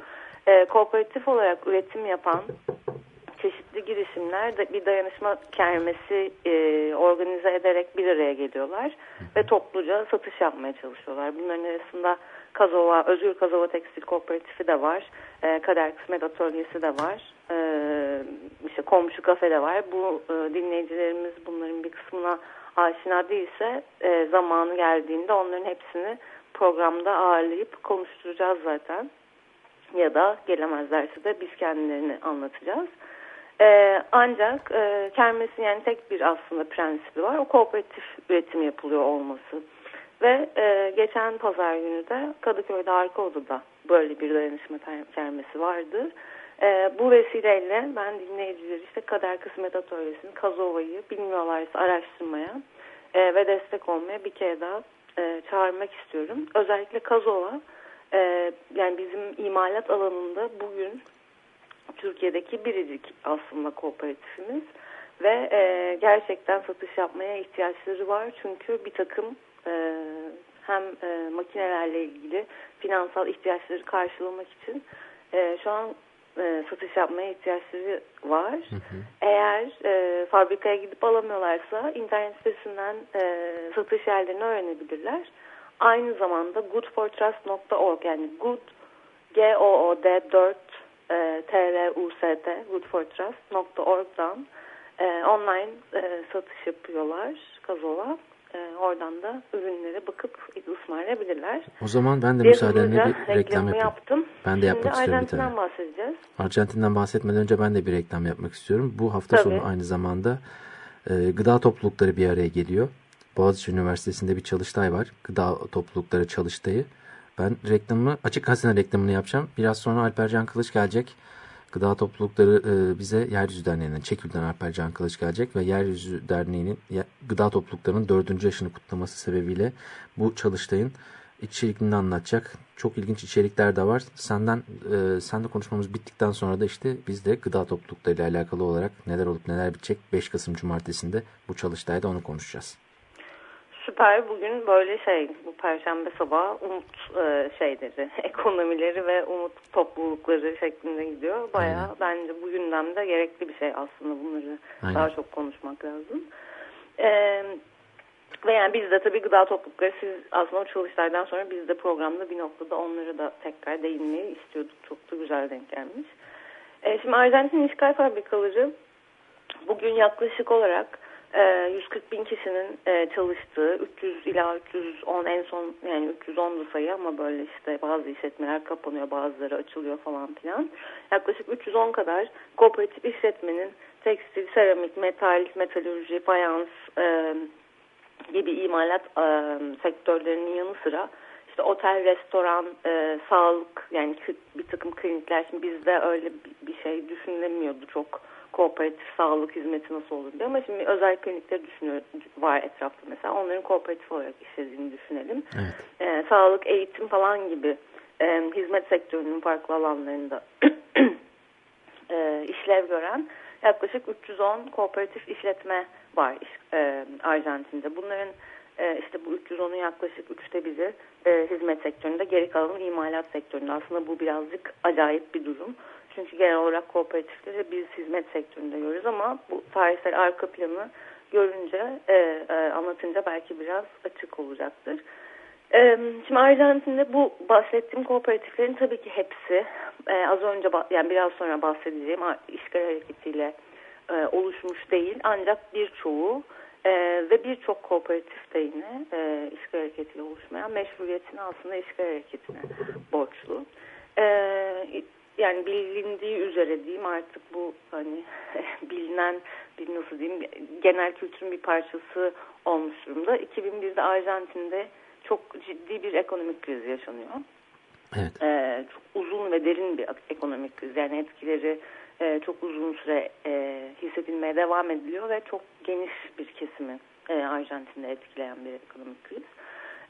e, kooperatif olarak üretim yapan çeşitli girişimler de bir dayanışma kermesi e, organize ederek bir araya geliyorlar ve topluca satış yapmaya çalışıyorlar. Bunların arasında Kazova, Özgür Kazova Tekstil Kooperatifi de var, e, Kader Kısmet Atölyesi de var, e, işte komşu kafe de var. Bu e, dinleyicilerimiz bunların bir kısmına aşina değilse e, zamanı geldiğinde onların hepsini programda ağırlayıp konuşturacağız zaten. Ya da gelemezlerse de biz kendilerini anlatacağız. Ee, ancak e, kermesin yani tek bir aslında prensibi var. O kooperatif üretim yapılıyor olması. Ve e, geçen pazar günü de Kadıköy'de Arka Oda'da böyle bir dayanışma kermesi vardı. E, bu vesileyle ben dinleyicileri işte Kader Kısmet Atölyesi'nin Kazova'yı bilmiyorlarsa araştırmaya e, ve destek olmaya bir kere daha e, çağırmak istiyorum. Özellikle Kazova e, yani bizim imalat alanında bugün Türkiye'deki biricik aslında kooperatifimiz ve e, gerçekten satış yapmaya ihtiyaçları var. Çünkü bir takım e, hem e, makinelerle ilgili finansal ihtiyaçları karşılamak için e, şu an e, satış yapmaya ihtiyaçları var. Hı hı. Eğer e, fabrikaya gidip alamıyorlarsa internet sitesinden e, satış yerlerini öğrenebilirler. Aynı zamanda goodfortrust.org yani good g o o d 4 e, t r u s t goodfortrust.org'dan e, online e, satış yapıyorlar Kazova. E, oradan da ürünlere bakıp ısmarlayabilirler. O zaman ben de müsaadenle bir reklam yapayım. yaptım. Ben de yapmak Şimdi istiyorum bir tane. bahsedeceğiz. Arjantin'den bahsetmeden önce ben de bir reklam yapmak istiyorum. Bu hafta Tabii. sonu aynı zamanda e, gıda toplulukları bir araya geliyor. Boğaziçi Üniversitesi'nde bir çalıştay var. Gıda toplulukları çalıştayı. Ben reklamını, açık hazine reklamını yapacağım. Biraz sonra Alper Can Kılıç gelecek. Gıda toplulukları e, bize Yeryüzü Derneği'nden, Çekül'den Alper Can Kılıç gelecek ve Yeryüzü Derneği'nin gıda topluluklarının dördüncü yaşını kutlaması sebebiyle bu çalıştayın içeriklerini anlatacak. Çok ilginç içerikler de var. Senden e, sen konuşmamız bittikten sonra da işte biz de gıda toplulukları ile alakalı olarak neler olup neler bitecek 5 Kasım Cumartesi'nde bu çalıştayda onu konuşacağız. Süper. Bugün böyle şey bu perşembe sabahı umut e, şeyleri, ekonomileri ve umut toplulukları şeklinde gidiyor. Aynen. bence bu gündemde gerekli bir şey aslında bunları Aynen. daha çok konuşmak lazım. E, ve yani biz de tabii gıda toplulukları siz aslında o çalıştaydan sonra biz de programda bir noktada onları da tekrar değinmeyi istiyorduk. Çok da güzel denk gelmiş. E, şimdi Arjantin işgal fabrikaları bugün yaklaşık olarak 140 ee, bin kişinin e, çalıştığı 300 ila 310 en son yani 310 sayı ama böyle işte bazı işletmeler kapanıyor bazıları açılıyor falan filan. Yaklaşık 310 kadar kooperatif işletmenin tekstil, seramik, metal, metalürji, fayans e, gibi imalat e, sektörlerinin yanı sıra işte otel, restoran, e, sağlık yani bir takım klinikler şimdi bizde öyle bir şey düşünülemiyordu çok kooperatif sağlık hizmeti nasıl olur diye ama şimdi özel klinikler düşünüyor var etrafta mesela onların kooperatif olarak işlediğini düşünelim. Evet. Ee, sağlık, eğitim falan gibi e, hizmet sektörünün farklı alanlarında e, işlev gören yaklaşık 310 kooperatif işletme var e, Arjantin'de. Bunların e, işte bu 310'un yaklaşık üçte biri e, hizmet sektöründe, geri kalanı imalat sektöründe. Aslında bu birazcık acayip bir durum. Çünkü genel olarak kooperatifleri biz hizmet sektöründe görüyoruz ama bu tarihsel arka planı görünce, e, e, anlatınca belki biraz açık olacaktır. E, şimdi Arjantin'de bu bahsettiğim kooperatiflerin tabii ki hepsi e, az önce yani biraz sonra bahsedeceğim işgal hareketiyle e, oluşmuş değil ancak birçoğu e, ve birçok kooperatif de yine e, işgal hareketiyle oluşmayan meşruiyetini aslında işgal hareketine borçlu. E, yani bilindiği üzere diyeyim artık bu hani bilinen bir nasıl diyeyim genel kültürün bir parçası olmuş durumda. 2001'de Arjantin'de çok ciddi bir ekonomik kriz yaşanıyor. Evet. Ee, çok uzun ve derin bir ekonomik kriz. Yani etkileri e, çok uzun süre e, hissedilmeye devam ediliyor ve çok geniş bir kesimi e, Arjantin'de etkileyen bir ekonomik kriz.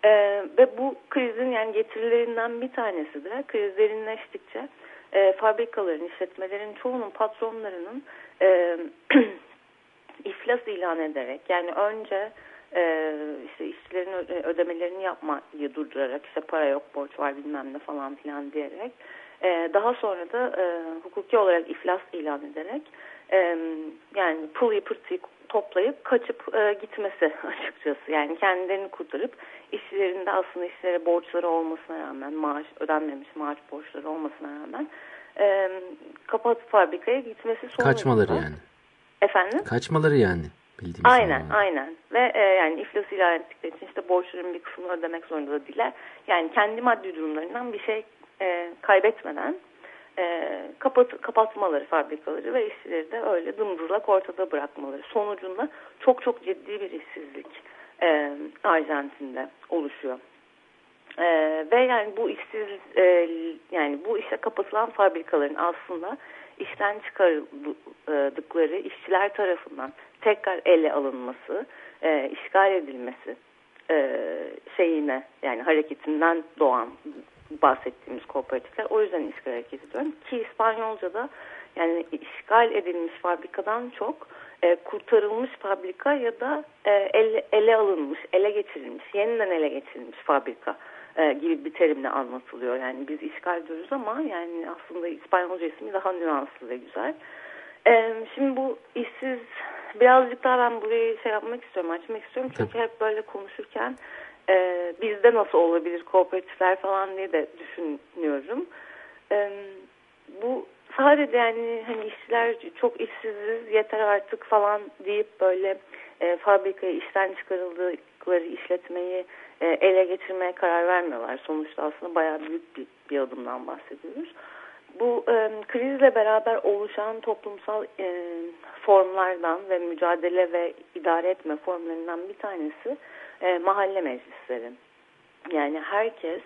E, ve bu krizin yani getirilerinden bir tanesi de kriz derinleştikçe e, fabrikaların, işletmelerin çoğunun patronlarının e, iflas ilan ederek yani önce e, işte işçilerin ödemelerini yapmayı durdurarak işte para yok borç var bilmem ne falan filan diyerek e, daha sonra da e, hukuki olarak iflas ilan ederek e, yani pılıyı pırtıyı toplayıp kaçıp e, gitmesi açıkçası. Yani kendilerini kurtarıp işçilerin de aslında işçilere borçları olmasına rağmen maaş ödenmemiş maaş borçları olmasına rağmen e, kapatıp fabrikaya gitmesi sonucunda. Kaçmaları yani. Efendim? Kaçmaları yani. Bildiğimiz Aynen anlamda. aynen ve e, yani iflas ilan ettikleri için işte borçların bir kısmını ödemek zorunda da değiller. Yani kendi maddi durumlarından bir şey e, kaybetmeden e, kapat, kapatmaları fabrikaları ve işçileri de öyle dımdızlak ortada bırakmaları sonucunda çok çok ciddi bir işsizlik e, Arjantin'de oluşuyor. E, ve yani bu işsiz e, yani bu işe kapatılan fabrikaların aslında işten çıkarıldıkları işçiler tarafından tekrar ele alınması, e, işgal edilmesi e, şeyine yani hareketinden doğan bahsettiğimiz kooperatifler. O yüzden işgal hareketi diyorum ki İspanyolca'da yani işgal edilmiş fabrikadan çok e, kurtarılmış fabrika ya da e, ele, ele alınmış, ele geçirilmiş, yeniden ele geçirilmiş fabrika e, gibi bir terimle anlatılıyor. Yani biz işgal diyoruz ama yani aslında İspanyolca ismi daha nüanslı ve güzel. E, şimdi bu işsiz birazcık daha ben burayı şey yapmak istiyorum, açmak istiyorum. Çünkü hep böyle konuşurken e, bizde nasıl olabilir kooperatifler falan diye de düşünüyorum. E, bu sadece yani hani işçiler çok işsiziz yeter artık falan deyip böyle e, fabrikaya işten çıkarıldıkları işletmeyi e, ele geçirmeye karar vermiyorlar. Sonuçta aslında bayağı büyük bir, bir adımdan bahsediyoruz. Bu e, krizle beraber oluşan toplumsal e, formlardan ve mücadele ve idare etme formlarından bir tanesi e, mahalle meclisleri. Yani herkes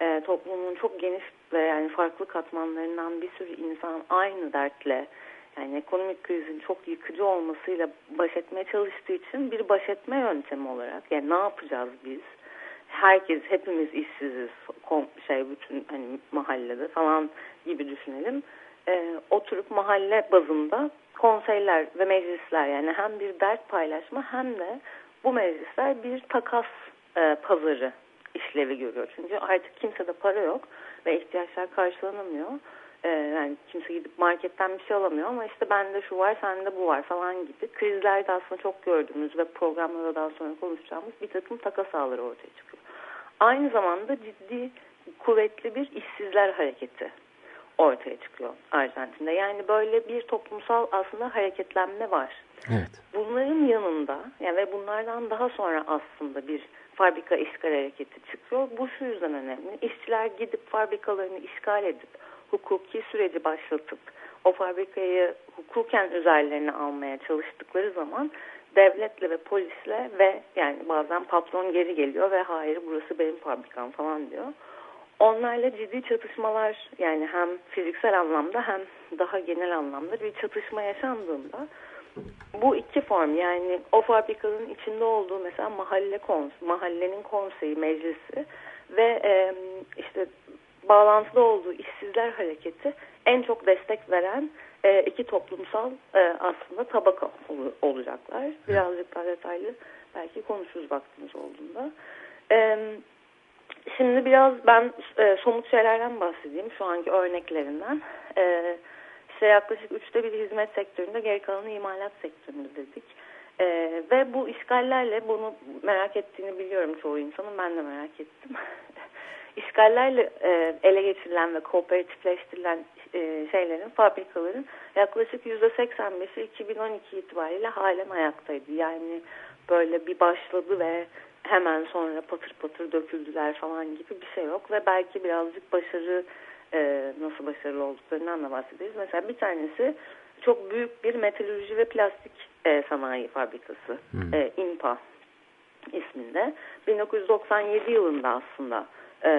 e, toplumun çok geniş ve yani farklı katmanlarından bir sürü insan aynı dertle yani ekonomik krizin çok yıkıcı olmasıyla baş etmeye çalıştığı için bir baş etme yöntemi olarak yani ne yapacağız biz? Herkes hepimiz işsiziz kom, şey bütün hani mahallede falan gibi düşünelim. E, oturup mahalle bazında konseyler ve meclisler yani hem bir dert paylaşma hem de bu meclisler bir takas e, pazarı işlevi görüyor. Çünkü artık kimsede para yok ve ihtiyaçlar karşılanamıyor. Ee, yani kimse gidip marketten bir şey alamıyor ama işte bende şu var sende bu var falan gibi. Krizlerde aslında çok gördüğümüz ve programlarda daha sonra konuşacağımız bir takım takas ağları ortaya çıkıyor. Aynı zamanda ciddi kuvvetli bir işsizler hareketi ortaya çıkıyor Arjantin'de. Yani böyle bir toplumsal aslında hareketlenme var. Evet. Bunların yanında yani ve bunlardan daha sonra aslında bir fabrika işgal hareketi çıkıyor. Bu şu yüzden önemli. İşçiler gidip fabrikalarını işgal edip hukuki süreci başlatıp o fabrikayı hukuken üzerlerine almaya çalıştıkları zaman devletle ve polisle ve yani bazen patron geri geliyor ve hayır burası benim fabrikam falan diyor. Onlarla ciddi çatışmalar yani hem fiziksel anlamda hem daha genel anlamda bir çatışma yaşandığında bu iki form yani o fabrikanın içinde olduğu mesela mahalle kons, mahallenin konseyi, meclisi ve e, işte bağlantılı olduğu işsizler hareketi en çok destek veren e, iki toplumsal e, aslında tabaka ol, olacaklar. Birazcık daha detaylı belki konuşuruz vaktimiz olduğunda. E, şimdi biraz ben e, somut şeylerden bahsedeyim şu anki örneklerinden. E, işte yaklaşık üçte bir hizmet sektöründe geri kalanı imalat sektöründe dedik. Ee, ve bu işgallerle bunu merak ettiğini biliyorum çoğu insanın ben de merak ettim. İşgallerle e, ele geçirilen ve kooperatifleştirilen e, şeylerin, fabrikaların yaklaşık %85'i 2012 itibariyle halen ayaktaydı. Yani böyle bir başladı ve hemen sonra patır patır döküldüler falan gibi bir şey yok. Ve belki birazcık başarı e, nasıl başarılı olduklarından da bahsederiz. Mesela bir tanesi çok büyük bir metalürji ve plastik e, sanayi fabrikası. Hmm. E, INPA isminde. 1997 yılında aslında e,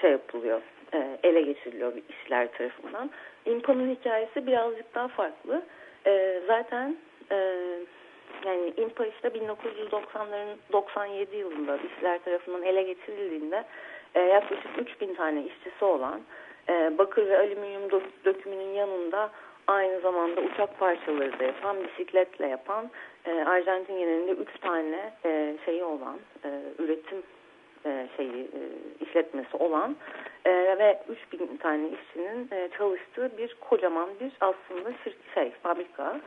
şey yapılıyor, e, ele geçiriliyor işler tarafından. INPA'nın hikayesi birazcık daha farklı. E, zaten e, yani INPA işte 1990'ların 97 yılında işler tarafından ele geçirildiğinde e, yaklaşık 3000 tane işçisi olan e, bakır ve alüminyum dökümünün yanında aynı zamanda uçak parçaları da yapan, bisikletle yapan e, Arjantin genelinde 3 tane e, şeyi olan, e, üretim e, şeyi e, işletmesi olan e, ve 3000 tane işçinin e, çalıştığı bir kocaman bir aslında şirket şey, fabrika.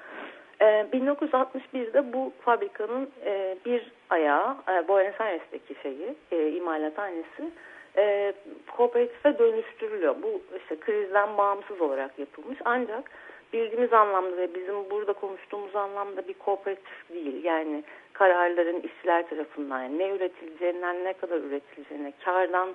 E, 1961'de bu fabrikanın e, bir ayağı e, Buenos Aires'teki şeyi e, imalathanesi kooperatife dönüştürülüyor. Bu işte krizden bağımsız olarak yapılmış ancak bildiğimiz anlamda ve bizim burada konuştuğumuz anlamda bir kooperatif değil. Yani kararların işçiler tarafından yani ne üretileceğinden ne kadar üretileceğine, kardan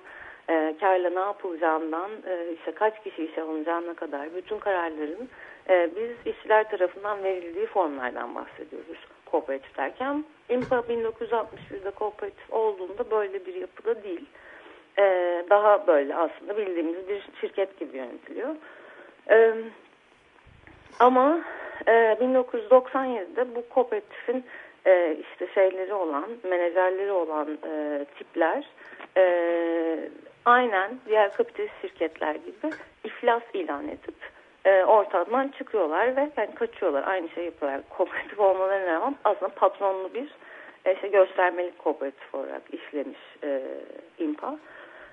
karla ne yapılacağından işte kaç kişi işe alınacağına kadar bütün kararların e, biz işçiler tarafından verildiği formlardan bahsediyoruz kooperatif derken. IMPA 1961'de kooperatif olduğunda böyle bir yapıda değil. E, daha böyle aslında bildiğimiz bir şirket gibi yönetiliyor. E, ama e, 1997'de bu kooperatifin e, işte şeyleri olan, menajerleri olan e, tipler e, aynen diğer kapitalist şirketler gibi iflas ilan edip e, ortadan çıkıyorlar ve yani kaçıyorlar. Aynı şey yapıyorlar. Kooperatif olmalarına rağmen aslında patronlu bir e, işte göstermelik kooperatif olarak işlemiş e, İMPA.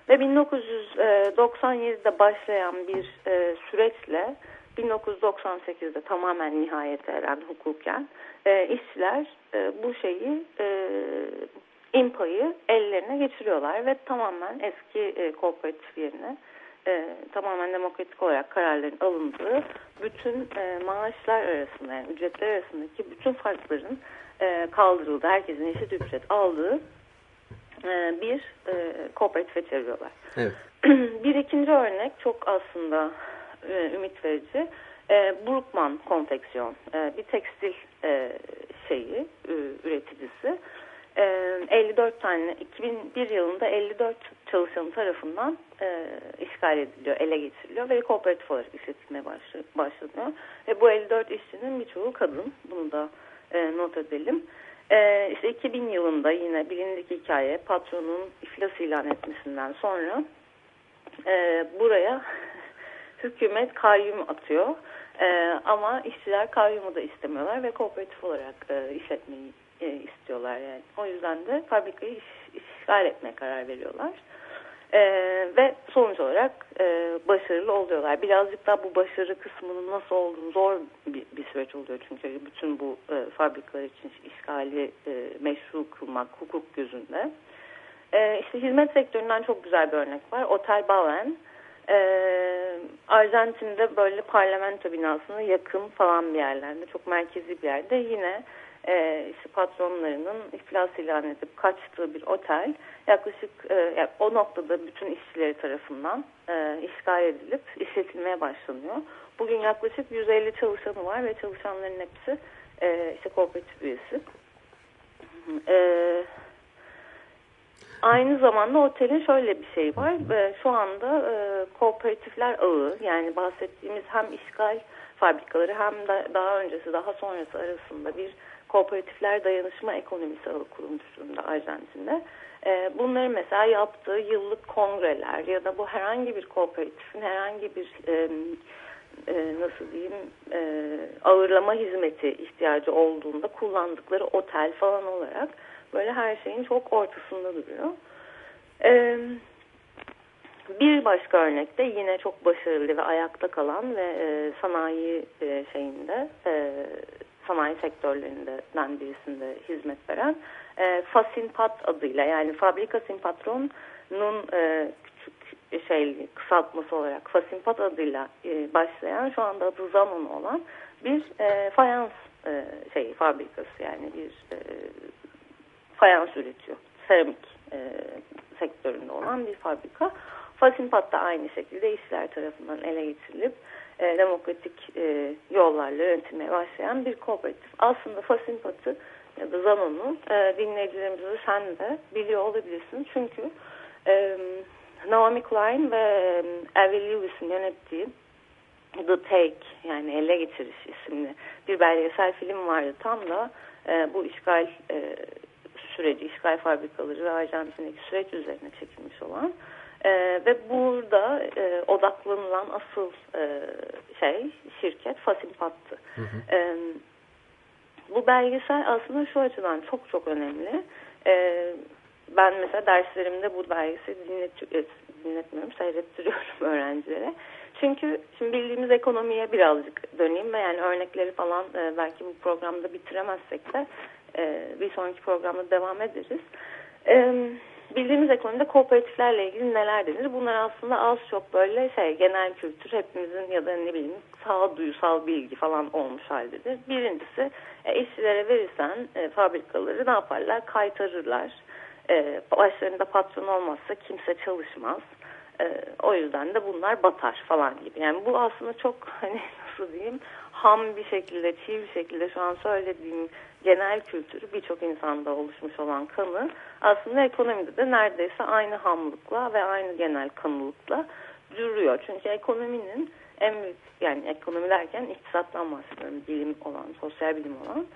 Ve 1997'de başlayan bir e, süreçle 1998'de tamamen nihayete eren hukuken e, işçiler e, bu şeyi e, impayı ellerine geçiriyorlar ve tamamen eski e, kooperatif yerine e, tamamen demokratik olarak kararların alındığı bütün e, maaşlar arasında yani ücretler arasındaki bütün farkların e, kaldırıldığı, herkesin eşit ücret aldığı e, bir e, kooperatife çeviriyorlar. Evet. bir ikinci örnek çok aslında e, ümit verici. E, Brookman konfeksiyon e, bir tekstil e, şeyi e, üreticisi. E, 54 tane 2001 yılında 54 çalışanı tarafından e, işgal ediliyor, ele geçiriliyor ve kooperatif olarak işletilmeye başlanıyor. Ve bu 54 işçinin birçoğu kadın. Bunu da e, not edelim. E, işte 2000 yılında yine bilindik hikaye patronun iflas ilan etmesinden sonra e, buraya hükümet kayyum atıyor. E, ama işçiler kayyumu da istemiyorlar ve kooperatif olarak e, işletmeyi e, istiyorlar. Yani. O yüzden de fabrikayı iş, işgal etmeye karar veriyorlar. E, ve sonuç olarak e, başarılı oluyorlar. Birazcık daha bu başarı kısmının nasıl olduğunu zor bir, bir süreç oluyor. Çünkü bütün bu e, fabrikalar için işgali e, meşru kılmak hukuk gözünde. E, işte hizmet sektöründen çok güzel bir örnek var. Otel Bauen. Ee, Arjantin'de böyle parlamento binasına yakın falan bir yerlerde çok merkezi bir yerde yine e, işte patronlarının iflas ilan edip kaçtığı bir otel yaklaşık e, yani o noktada bütün işçileri tarafından e, işgal edilip işletilmeye başlanıyor. Bugün yaklaşık 150 çalışanı var ve çalışanların hepsi e, işte kooperatif üyesi. Evet Aynı zamanda otelin şöyle bir şey var. E, şu anda e, kooperatifler ağı yani bahsettiğimiz hem işgal fabrikaları hem de daha öncesi daha sonrası arasında bir kooperatifler dayanışma ekonomisi ağı kurulmuş durumda Arjantin'de. E, bunların mesela yaptığı yıllık kongreler ya da bu herhangi bir kooperatifin herhangi bir e, e, nasıl diyeyim e, ağırlama hizmeti ihtiyacı olduğunda kullandıkları otel falan olarak böyle her şeyin çok ortasında duruyor. Ee, bir başka örnekte yine çok başarılı ve ayakta kalan ve e, sanayi e, şeyinde e, sanayi sektörlerinden birisinde hizmet veren e, Fasinpat adıyla yani Fabrika Simpatron'un e, küçük şey kısaltması olarak Fasinpat adıyla e, başlayan şu anda adı Zanon olan bir e, fayans e, şey fabrikası yani bir e, fayans üretiyor. Seramik e, sektöründe olan bir fabrika. Fasimpat da aynı şekilde işler tarafından ele geçirilip e, demokratik e, yollarla yönetilmeye başlayan bir kooperatif. Aslında Fasimpat'ı ya da Zanon'u e, dinleyicilerimizi sen de biliyor olabilirsin. Çünkü e, Naomi Klein ve e, Avi Lewis'in yönettiği The Take yani ele geçiriş isimli bir belgesel film vardı. Tam da e, bu işgal e, süreci, işgal fabrikaları ve Arjantin'deki süreç üzerine çekilmiş olan e, ve burada e, odaklanılan asıl e, şey şirket Fasimpat'tı. Hı hı. E, bu belgesel aslında şu açıdan çok çok önemli. E, ben mesela derslerimde bu belgeseli dinlet, e, dinletmiyorum, seyrettiriyorum öğrencilere. Çünkü şimdi bildiğimiz ekonomiye birazcık döneyim ve yani örnekleri falan e, belki bu programda bitiremezsek de e, bir sonraki programda devam ederiz. E, bildiğimiz ekonomide kooperatiflerle ilgili neler denir? Bunlar aslında az çok böyle şey genel kültür hepimizin ya da ne bileyim sağduyusal bilgi falan olmuş haldedir. Birincisi e, işçilere verirsen e, fabrikaları ne yaparlar? Kaytarırlar. E, başlarında patron olmazsa kimse çalışmaz. E, o yüzden de bunlar batar falan gibi. Yani bu aslında çok hani nasıl diyeyim ham bir şekilde, çiğ bir şekilde şu an söylediğim genel kültürü birçok insanda oluşmuş olan kanı aslında ekonomide de neredeyse aynı hamlıkla ve aynı genel kanlılıkla duruyor. Çünkü ekonominin en büyük yani ekonomi derken iktisattan bahsediyorum bilim olan, sosyal bilim olan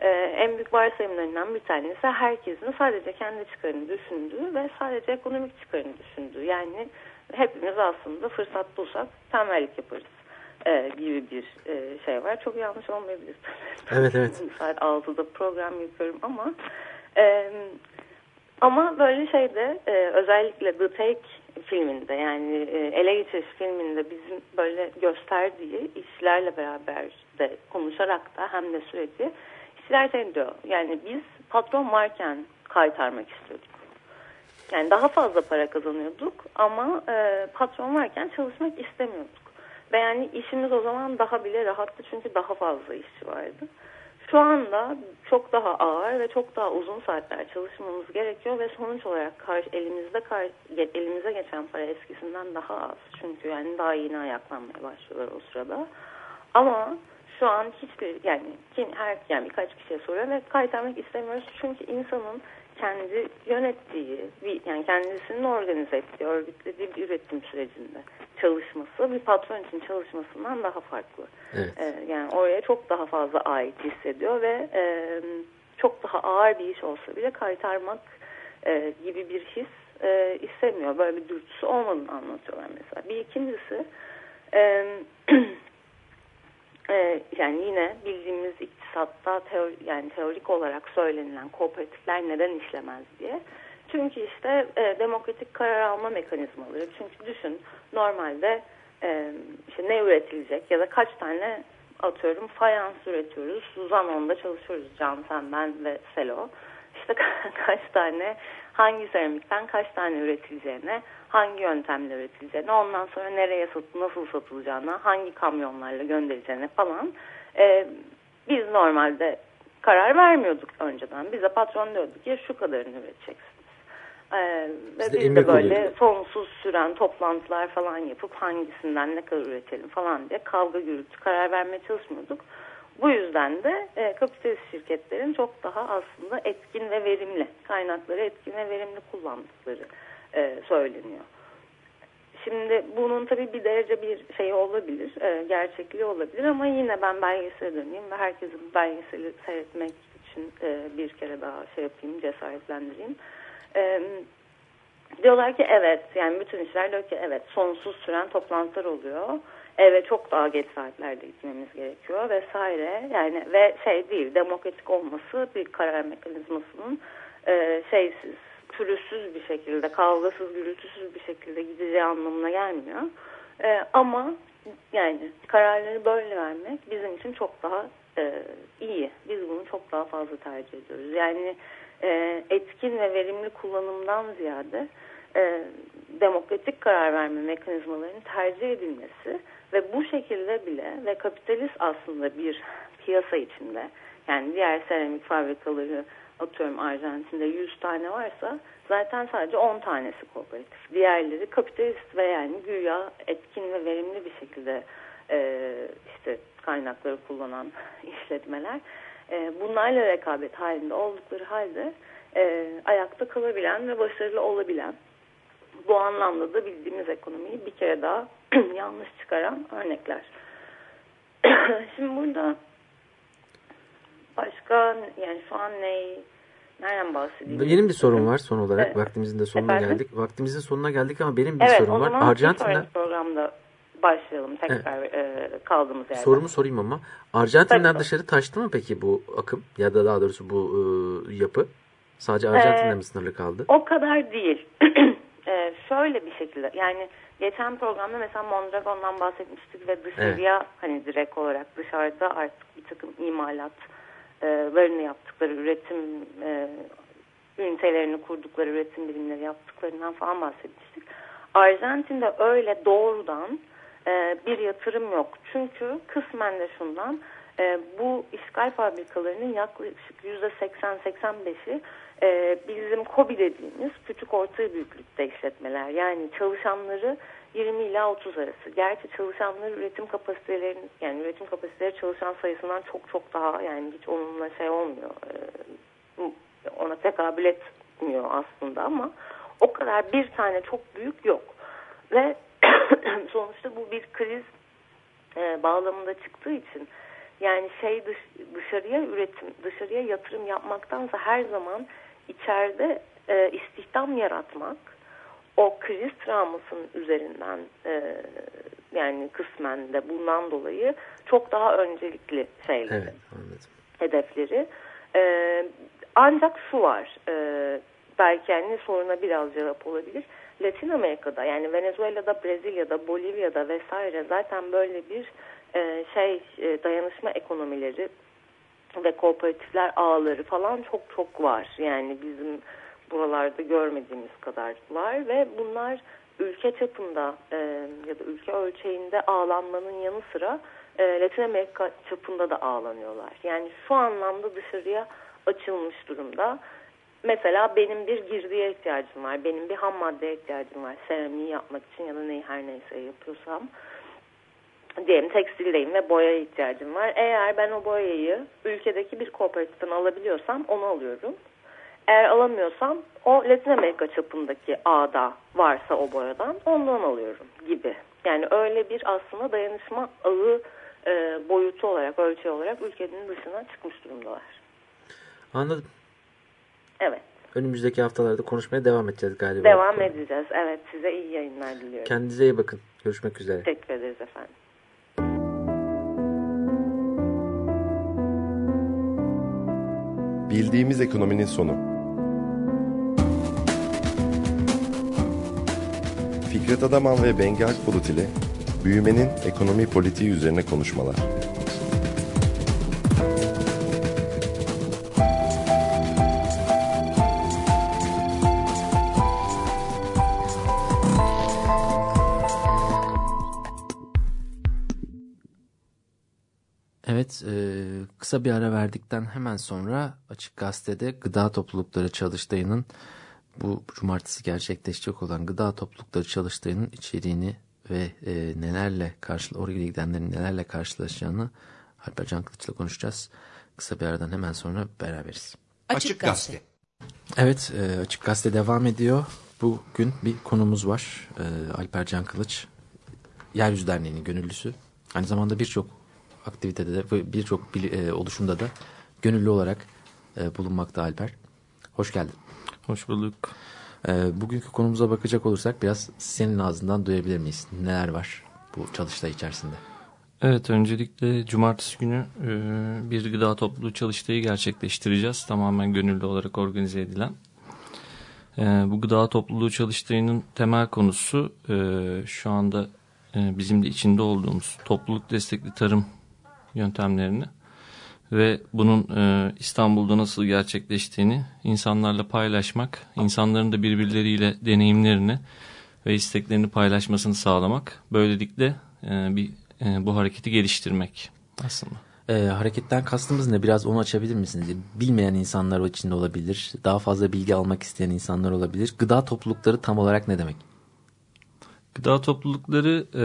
e, en büyük varsayımlarından bir tanesi herkesin sadece kendi çıkarını düşündüğü ve sadece ekonomik çıkarını düşündüğü. Yani hepimiz aslında fırsat bulsak tembellik yaparız e, gibi bir e, şey var. Çok yanlış olmayabilir. Evet evet. Saat 6'da program yapıyorum ama e, ama böyle şeyde e, özellikle The Take filminde yani e, ele geçiriş filminde bizim böyle gösterdiği işlerle beraber de konuşarak da hem de süreci işçiler şey diyor yani biz patron varken kaytarmak istiyorduk. Yani daha fazla para kazanıyorduk ama e, patron varken çalışmak istemiyorduk. Ve yani işimiz o zaman daha bile rahattı çünkü daha fazla işçi vardı. Şu anda çok daha ağır ve çok daha uzun saatler çalışmamız gerekiyor ve sonuç olarak karşı, elimizde kar, elimize geçen para eskisinden daha az. Çünkü yani daha yeni ayaklanmaya başlıyorlar o sırada. Ama şu an hiçbir yani her yani birkaç kişiye soruyor ve kaytarmak istemiyoruz çünkü insanın kendi yönettiği, bir, yani kendisinin organize ettiği, örgütlediği bir üretim sürecinde çalışması bir patron için çalışmasından daha farklı. Evet. Ee, yani oraya çok daha fazla ait hissediyor ve e, çok daha ağır bir iş olsa bile kaytarmak e, gibi bir his e, istemiyor. Böyle bir dürtüsü olmadığını anlatıyorlar mesela. Bir ikincisi e, e, yani yine bildiğimiz iktisatta teori, yani teorik olarak söylenilen kooperatifler neden işlemez diye. Çünkü işte e, demokratik karar alma mekanizmaları. Çünkü düşün normalde e, işte ne üretilecek ya da kaç tane atıyorum fayans üretiyoruz. Suzan onda çalışıyoruz Can, sen, ben ve Selo. İşte kaç tane hangi seramikten kaç tane üretileceğine, hangi yöntemle üretileceğine, ondan sonra nereye sat, nasıl satılacağına, hangi kamyonlarla göndereceğine falan. E, biz normalde karar vermiyorduk önceden. Bize patron diyordu ki şu kadarını üreteceksin. Ee, ve biz de böyle oluyordu. sonsuz süren toplantılar falan yapıp hangisinden ne kadar üretelim falan diye kavga gürültü karar vermeye çalışmıyorduk. Bu yüzden de e, kapitalist şirketlerin çok daha aslında etkin ve verimli kaynakları etkin ve verimli kullandıkları e, söyleniyor. Şimdi bunun tabii bir derece bir şey olabilir, e, gerçekliği olabilir ama yine ben belgesele döneyim ve herkesin belgeseli seyretmek için e, bir kere daha şey yapayım, cesaretlendireyim. E, diyorlar ki evet, yani bütün işler diyor ki evet sonsuz süren toplantılar oluyor. Eve çok daha geç saatlerde gitmemiz gerekiyor vesaire. Yani ve şey değil, demokratik olması bir karar mekanizmasının e, şeysiz, pürüzsüz bir şekilde, kavgasız, gürültüsüz bir şekilde gideceği anlamına gelmiyor. E, ama yani kararları böyle vermek bizim için çok daha e, iyi. Biz bunu çok daha fazla tercih ediyoruz. Yani e, etkin ve verimli kullanımdan ziyade e, demokratik karar verme mekanizmalarının tercih edilmesi ve bu şekilde bile ve kapitalist aslında bir piyasa içinde yani diğer seramik fabrikaları atıyorum Arjantin'de 100 tane varsa zaten sadece 10 tanesi kooperatif. Diğerleri kapitalist ve yani güya etkin ve verimli bir şekilde e, işte kaynakları kullanan işletmeler. E, bunlarla rekabet halinde oldukları halde e, ayakta kalabilen ve başarılı olabilen bu anlamda da bildiğimiz ekonomiyi bir kere daha yanlış çıkaran örnekler. Şimdi burada başka yani şu an ne nereden bahsedeyim? Benim bir sorun var son olarak. Evet. Vaktimizin de sonuna Efendim? geldik. Vaktimizin sonuna geldik ama benim bir evet, sorun var. Arjantin'den programda başlayalım tekrar evet. e, kaldığımız yerden. Sorumu sorayım ama Arjantin'den Tabii. dışarı taştı mı peki bu akım ya da daha doğrusu bu e, yapı? Sadece Arjantin'de Ee, mi sınırlı kaldı? O kadar değil. Ee, şöyle bir şekilde yani geçen programda mesela Mondragon'dan bahsetmiştik ve dışarıya hani direkt olarak dışarıda artık bir takım imalatlarını yaptıkları üretim e, ünitelerini kurdukları üretim birimleri yaptıklarından falan bahsetmiştik. Arjantin'de öyle doğrudan e, bir yatırım yok. Çünkü kısmen de şundan e, bu işgal fabrikalarının yaklaşık %80-85'i e, bizim KOBİ dediğimiz küçük orta büyüklükte işletmeler. Yani çalışanları 20 ila 30 arası. Gerçi çalışanları üretim kapasitelerinin yani üretim kapasiteleri çalışan sayısından çok çok daha yani hiç onunla şey olmuyor. E, ona tekabül etmiyor aslında ama o kadar bir tane çok büyük yok. Ve sonuçta bu bir kriz e, bağlamında çıktığı için yani şey dış, dışarıya üretim, dışarıya yatırım yapmaktansa her zaman içeride e, istihdam yaratmak o kriz travmasının üzerinden e, yani kısmen de bundan dolayı çok daha öncelikli şeyler Evet anladım. hedefleri. E, ancak şu var, e, belki yani soruna biraz cevap olabilir. Latin Amerika'da yani Venezuela'da, Brezilya'da, Bolivya'da vesaire zaten böyle bir e, şey e, dayanışma ekonomileri ve kooperatifler ağları falan çok çok var. Yani bizim buralarda görmediğimiz kadar var ve bunlar ülke çapında e, ya da ülke ölçeğinde ağlanmanın yanı sıra e, Latin Amerika çapında da ağlanıyorlar. Yani şu anlamda dışarıya açılmış durumda. Mesela benim bir girdiye ihtiyacım var. Benim bir ham maddeye ihtiyacım var. Seramiği yapmak için ya da neyi her neyse yapıyorsam. Diyelim tekstildeyim ve boyaya ihtiyacım var. Eğer ben o boyayı ülkedeki bir kooperatiften alabiliyorsam onu alıyorum. Eğer alamıyorsam o Latin Amerika çapındaki ağda varsa o boyadan ondan alıyorum gibi. Yani öyle bir aslında dayanışma ağı e, boyutu olarak, ölçü olarak ülkenin dışına çıkmış durumdalar. Anladım. Evet. Önümüzdeki haftalarda konuşmaya devam edeceğiz galiba. Devam edeceğiz. Evet size iyi yayınlar diliyorum. Kendinize iyi bakın. Görüşmek üzere. Teşekkür ederiz efendim. Bildiğimiz ekonominin sonu. Fikret Adaman ve Bengi Akbulut ile büyümenin ekonomi politiği üzerine konuşmalar. Evet, e, kısa bir ara verdikten hemen sonra Açık Gazete'de Gıda Toplulukları Çalıştayı'nın bu cumartesi gerçekleşecek olan Gıda Toplulukları Çalıştayı'nın içeriğini ve e, nelerle karşı oraya gidenlerin nelerle karşılaşacağını Alper Can Kılıç'la konuşacağız. Kısa bir aradan hemen sonra beraberiz. Açık Gazete. Evet, e, Açık Gazete devam ediyor. Bugün bir konumuz var. E, Alper Can Kılıç, Yeryüzü Derneği'nin gönüllüsü. Aynı zamanda birçok aktivitede de ve birçok e, oluşumda da gönüllü olarak e, bulunmakta Alper. Hoş geldin. Hoş bulduk. E, bugünkü konumuza bakacak olursak biraz senin ağzından duyabilir miyiz? Neler var bu çalıştay içerisinde? Evet öncelikle cumartesi günü e, bir gıda topluluğu çalıştayı gerçekleştireceğiz. Tamamen gönüllü olarak organize edilen. E, bu gıda topluluğu çalıştayının temel konusu e, şu anda e, bizim de içinde olduğumuz topluluk destekli tarım yöntemlerini ve bunun e, İstanbul'da nasıl gerçekleştiğini insanlarla paylaşmak, insanların da birbirleriyle deneyimlerini ve isteklerini paylaşmasını sağlamak. Böylelikle e, bir e, bu hareketi geliştirmek aslında. E, hareketten kastımız ne? Biraz onu açabilir misiniz? Bilmeyen insanlar içinde olabilir. Daha fazla bilgi almak isteyen insanlar olabilir. Gıda toplulukları tam olarak ne demek? Gıda toplulukları e,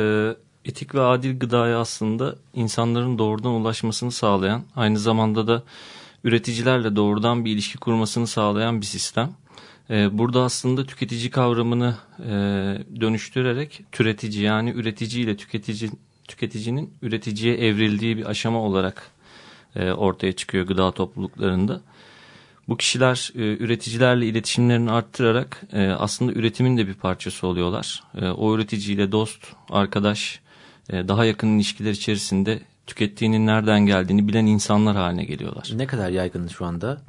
etik ve adil gıdaya aslında insanların doğrudan ulaşmasını sağlayan, aynı zamanda da üreticilerle doğrudan bir ilişki kurmasını sağlayan bir sistem. E, burada aslında tüketici kavramını e, dönüştürerek türetici yani üretici ile tüketici tüketicinin üreticiye evrildiği bir aşama olarak e, ortaya çıkıyor gıda topluluklarında. Bu kişiler e, üreticilerle iletişimlerini arttırarak aslında üretimin de bir parçası oluyorlar. O üreticiyle dost, arkadaş, daha yakın ilişkiler içerisinde tükettiğinin nereden geldiğini bilen insanlar haline geliyorlar. Ne kadar yaygın şu anda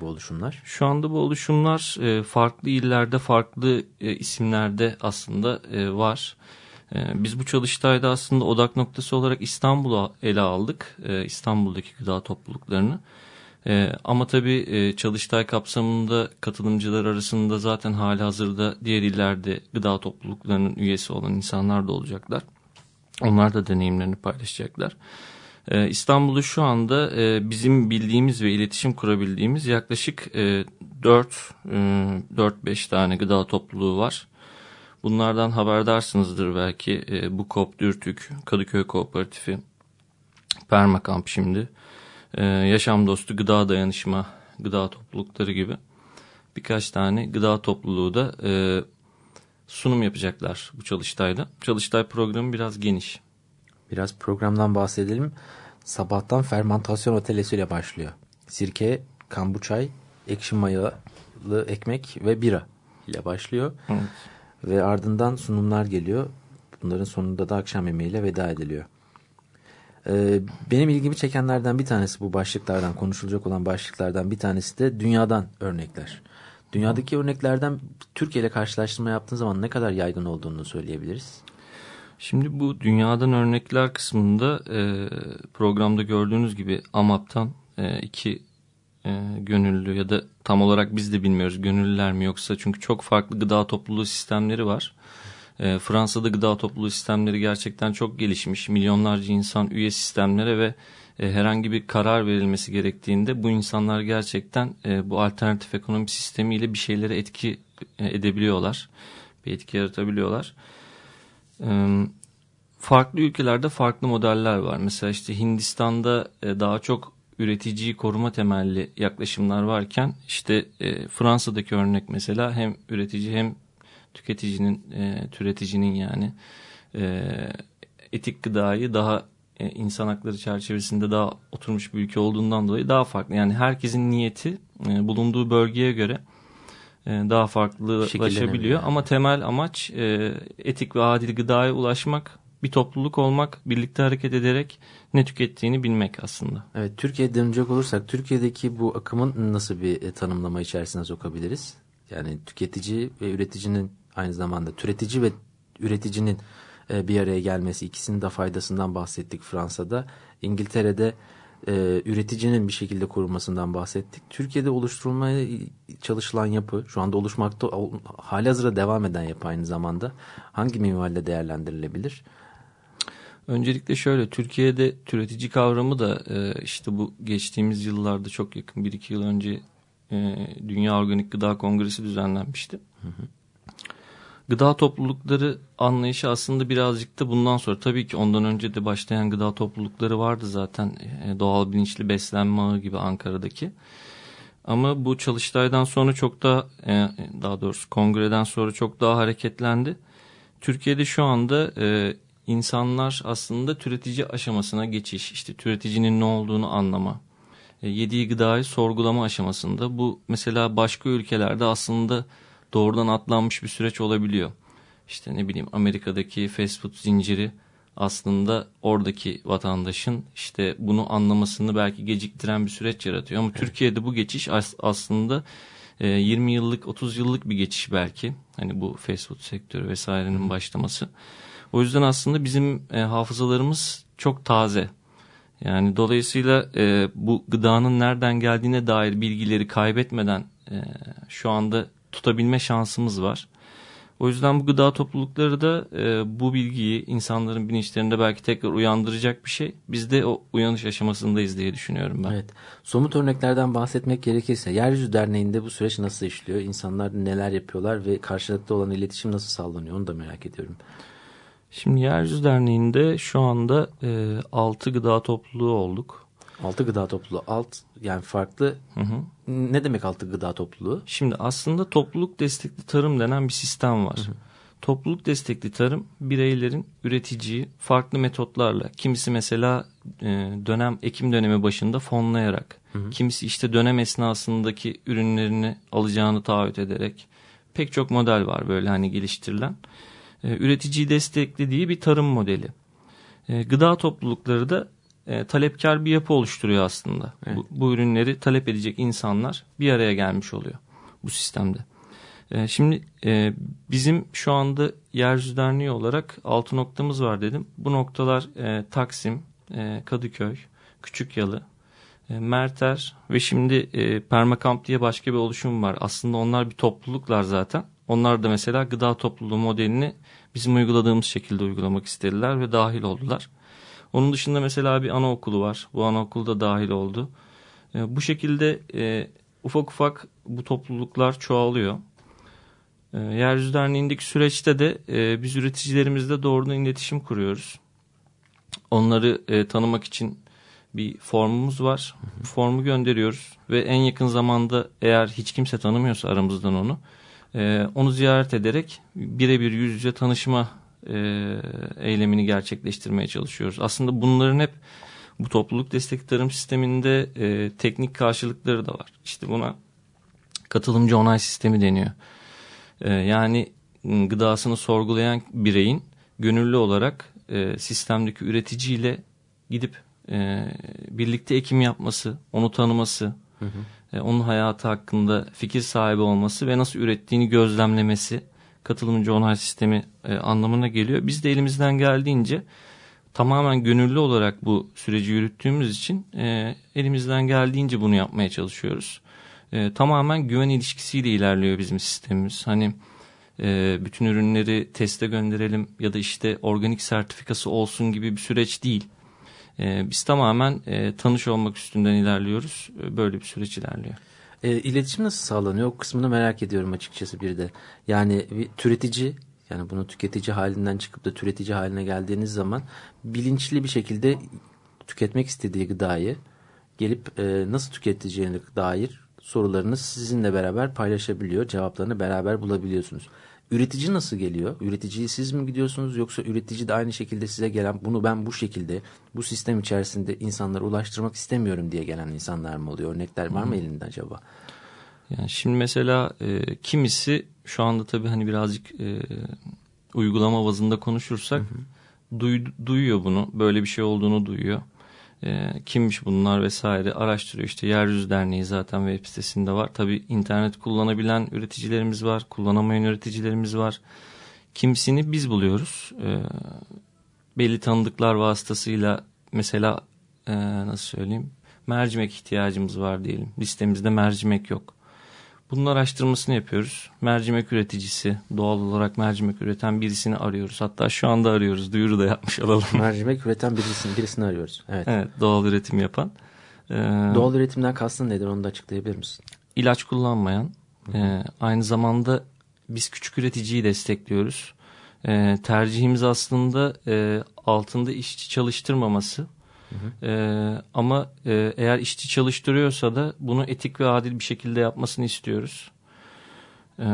bu oluşumlar? Şu anda bu oluşumlar e, farklı illerde, farklı e, isimlerde aslında e, var. Biz bu çalıştayda aslında odak noktası olarak İstanbul'u ele aldık. İstanbul'daki gıda topluluklarını. Ama tabii çalıştay kapsamında katılımcılar arasında zaten hali hazırda diğer illerde gıda topluluklarının üyesi olan insanlar da olacaklar. Onlar da deneyimlerini paylaşacaklar. Ee, İstanbul'da şu anda e, bizim bildiğimiz ve iletişim kurabildiğimiz yaklaşık e, 4 4-5 e, tane gıda topluluğu var. Bunlardan haberdarsınızdır belki. E, Bukop, Dürtük, Kadıköy Kooperatifi, Permakamp şimdi. E, Yaşam Dostu Gıda Dayanışma Gıda Toplulukları gibi birkaç tane gıda topluluğu da sunum yapacaklar bu çalıştayda. Çalıştay programı biraz geniş. Biraz programdan bahsedelim. Sabahtan fermentasyon otelesiyle başlıyor. Sirke, kambuçay, ekşi mayalı ekmek ve bira ile başlıyor. Evet. Ve ardından sunumlar geliyor. Bunların sonunda da akşam yemeğiyle veda ediliyor. Ee, benim ilgimi çekenlerden bir tanesi bu başlıklardan konuşulacak olan başlıklardan bir tanesi de dünyadan örnekler. Dünyadaki örneklerden Türkiye ile karşılaştırma yaptığın zaman ne kadar yaygın olduğunu söyleyebiliriz. Şimdi bu dünyadan örnekler kısmında e, programda gördüğünüz gibi AMAP'tan e, iki e, gönüllü ya da tam olarak biz de bilmiyoruz gönüllüler mi yoksa çünkü çok farklı gıda topluluğu sistemleri var. E, Fransa'da gıda topluluğu sistemleri gerçekten çok gelişmiş. Milyonlarca insan üye sistemlere ve e, herhangi bir karar verilmesi gerektiğinde bu insanlar gerçekten e, bu alternatif ekonomi sistemiyle bir şeylere etki e, edebiliyorlar. Bir etki yaratabiliyorlar. Farklı ülkelerde farklı modeller var. Mesela işte Hindistan'da daha çok üreticiyi koruma temelli yaklaşımlar varken işte Fransa'daki örnek mesela hem üretici hem tüketicinin türeticinin yani etik gıdayı daha insan hakları çerçevesinde daha oturmuş bir ülke olduğundan dolayı daha farklı. Yani herkesin niyeti bulunduğu bölgeye göre e, daha farklılaşabiliyor. Ama temel amaç e, etik ve adil gıdaya ulaşmak, bir topluluk olmak, birlikte hareket ederek ne tükettiğini bilmek aslında. Evet, Türkiye'ye dönecek olursak Türkiye'deki bu akımın nasıl bir e, tanımlama içerisine sokabiliriz? Yani tüketici ve üreticinin aynı zamanda türetici ve üreticinin bir araya gelmesi ikisinin de faydasından bahsettik Fransa'da. İngiltere'de e, üreticinin bir şekilde korunmasından bahsettik. Türkiye'de oluşturulmaya çalışılan yapı şu anda oluşmakta hali hazırda devam eden yapı aynı zamanda hangi minvalde değerlendirilebilir? Öncelikle şöyle Türkiye'de türetici kavramı da e, işte bu geçtiğimiz yıllarda çok yakın bir iki yıl önce e, Dünya Organik Gıda Kongresi düzenlenmişti. Hı hı. Gıda toplulukları anlayışı aslında birazcık da bundan sonra tabii ki ondan önce de başlayan gıda toplulukları vardı zaten e, doğal bilinçli beslenme ağı gibi Ankara'daki. Ama bu çalıştaydan sonra çok daha e, daha doğrusu kongreden sonra çok daha hareketlendi. Türkiye'de şu anda e, insanlar aslında türetici aşamasına geçiş, işte türeticinin ne olduğunu anlama, yediği gıdayı sorgulama aşamasında. Bu mesela başka ülkelerde aslında doğrudan atlanmış bir süreç olabiliyor. İşte ne bileyim Amerika'daki fast food zinciri aslında oradaki vatandaşın işte bunu anlamasını belki geciktiren bir süreç yaratıyor. Ama evet. Türkiye'de bu geçiş aslında 20 e, yıllık 30 yıllık bir geçiş belki. Hani bu fast food sektörü vesairenin başlaması. O yüzden aslında bizim e, hafızalarımız çok taze. Yani dolayısıyla e, bu gıdanın nereden geldiğine dair bilgileri kaybetmeden şu anda tutabilme şansımız var. O yüzden bu gıda toplulukları da e, bu bilgiyi insanların bilinçlerinde belki tekrar uyandıracak bir şey. Biz de o uyanış aşamasındayız diye düşünüyorum ben. Evet. Somut örneklerden bahsetmek gerekirse Yeryüzü Derneği'nde bu süreç nasıl işliyor? İnsanlar neler yapıyorlar ve karşılıklı olan iletişim nasıl sağlanıyor? Onu da merak ediyorum. Şimdi Yeryüzü Derneği'nde şu anda e, 6 gıda topluluğu olduk. Altı gıda topluluğu. Alt yani farklı. Hı hı. Ne demek altı gıda topluluğu? Şimdi aslında topluluk destekli tarım denen bir sistem var. Hı hı. Topluluk destekli tarım bireylerin üreticiyi farklı metotlarla kimisi mesela e, dönem ekim dönemi başında fonlayarak hı hı. kimisi işte dönem esnasındaki ürünlerini alacağını taahhüt ederek pek çok model var böyle hani geliştirilen e, üreticiyi desteklediği bir tarım modeli. E, gıda toplulukları da e, talepkar bir yapı oluşturuyor aslında. Evet. Bu, bu ürünleri talep edecek insanlar bir araya gelmiş oluyor bu sistemde. E, şimdi e, bizim şu anda Yeryüzü Derneği olarak altı noktamız var dedim. Bu noktalar e, Taksim, e, Kadıköy, Küçükyalı, e, Merter ve şimdi e, Permakamp diye başka bir oluşum var. Aslında onlar bir topluluklar zaten. Onlar da mesela gıda topluluğu modelini bizim uyguladığımız şekilde uygulamak istediler ve dahil oldular. Onun dışında mesela bir anaokulu var. Bu anaokulu da dahil oldu. E, bu şekilde e, ufak ufak bu topluluklar çoğalıyor. E, Yeryüzü Derneği'ndeki süreçte de e, biz üreticilerimizle doğrudan iletişim kuruyoruz. Onları e, tanımak için bir formumuz var. Bu formu gönderiyoruz ve en yakın zamanda eğer hiç kimse tanımıyorsa aramızdan onu e, onu ziyaret ederek birebir yüz yüze tanışma e, eylemini gerçekleştirmeye çalışıyoruz. Aslında bunların hep bu topluluk destek tarım sisteminde e, teknik karşılıkları da var. İşte buna katılımcı onay sistemi deniyor. E, yani m, gıdasını sorgulayan bireyin gönüllü olarak e, sistemdeki üreticiyle gidip e, birlikte ekim yapması, onu tanıması, e, onun hayatı hakkında fikir sahibi olması ve nasıl ürettiğini gözlemlemesi katılımcı onay sistemi e, anlamına geliyor. Biz de elimizden geldiğince tamamen gönüllü olarak bu süreci yürüttüğümüz için e, elimizden geldiğince bunu yapmaya çalışıyoruz. E, tamamen güven ilişkisiyle ilerliyor bizim sistemimiz. Hani bütün ürünleri teste gönderelim ya da işte organik sertifikası olsun gibi bir süreç değil. Biz tamamen tanış olmak üstünden ilerliyoruz. Böyle bir süreç ilerliyor. E, iletişim nasıl sağlanıyor? O kısmını merak ediyorum açıkçası bir de. Yani bir türetici yani bunu tüketici halinden çıkıp da türetici haline geldiğiniz zaman bilinçli bir şekilde tüketmek istediği gıdayı gelip e, nasıl tüketeceğine dair sorularını sizinle beraber paylaşabiliyor. Cevaplarını beraber bulabiliyorsunuz. Üretici nasıl geliyor? Üreticiyi siz mi gidiyorsunuz yoksa üretici de aynı şekilde size gelen bunu ben bu şekilde bu sistem içerisinde insanlara ulaştırmak istemiyorum diye gelen insanlar mı oluyor? Örnekler var mı elinde acaba? Yani şimdi mesela e, kimisi şu anda tabii hani birazcık e, uygulama bazında konuşursak duy- duyuyor bunu. Böyle bir şey olduğunu duyuyor. E, kimmiş bunlar vesaire araştırıyor. İşte Yeryüzü Derneği zaten web sitesinde var. Tabii internet kullanabilen üreticilerimiz var. Kullanamayan üreticilerimiz var. Kimisini biz buluyoruz. E, belli tanıdıklar vasıtasıyla mesela e, nasıl söyleyeyim mercimek ihtiyacımız var diyelim. Listemizde mercimek yok. Bunun araştırmasını yapıyoruz. Mercimek üreticisi, doğal olarak mercimek üreten birisini arıyoruz. Hatta şu anda arıyoruz. Duyuru da yapmış olalım. Mercimek üreten birisini, birisini arıyoruz. Evet. evet, doğal üretim yapan. Ee, Doğal üretimden kastın nedir onu da açıklayabilir misin? ilaç kullanmayan. e, aynı zamanda biz küçük üreticiyi destekliyoruz. E, tercihimiz aslında e, altında işçi çalıştırmaması. E, ama e, eğer işçi çalıştırıyorsa da bunu etik ve adil bir şekilde yapmasını istiyoruz. E,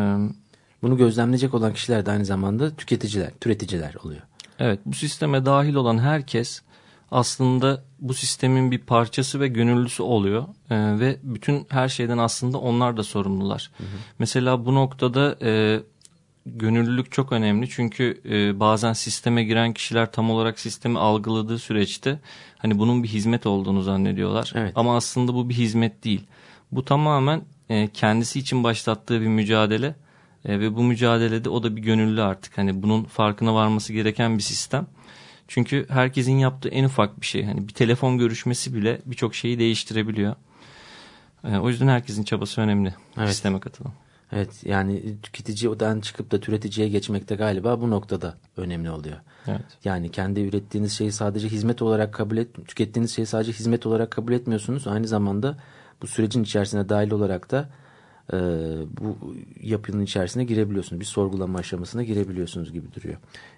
Bunu gözlemleyecek olan kişiler de aynı zamanda tüketiciler, türeticiler oluyor. Evet bu sisteme dahil olan herkes aslında bu sistemin bir parçası ve gönüllüsü oluyor Ee, ve bütün her şeyden aslında onlar da sorumlular. Mesela bu noktada e, gönüllülük çok önemli çünkü e, bazen sisteme giren kişiler tam olarak sistemi algıladığı süreçte hani bunun bir hizmet olduğunu zannediyorlar. Evet. Ama aslında bu bir hizmet değil. Bu tamamen e, kendisi için başlattığı bir mücadele e, ve bu mücadelede o da bir gönüllü artık. Hani bunun farkına varması gereken bir sistem. Çünkü herkesin yaptığı en ufak bir şey. Hani bir telefon görüşmesi bile birçok şeyi değiştirebiliyor. E, o yüzden herkesin çabası önemli Evet. sisteme katılım. Evet yani tüketiciden çıkıp da türeticiye geçmek de galiba bu noktada önemli oluyor. Evet. Yani kendi ürettiğiniz şeyi sadece hizmet olarak kabul et, tükettiğiniz şeyi sadece hizmet olarak kabul etmiyorsunuz. Aynı zamanda bu sürecin içerisine dahil olarak da e, bu yapının içerisine girebiliyorsunuz. Bir sorgulama aşamasına girebiliyorsunuz gibi duruyor.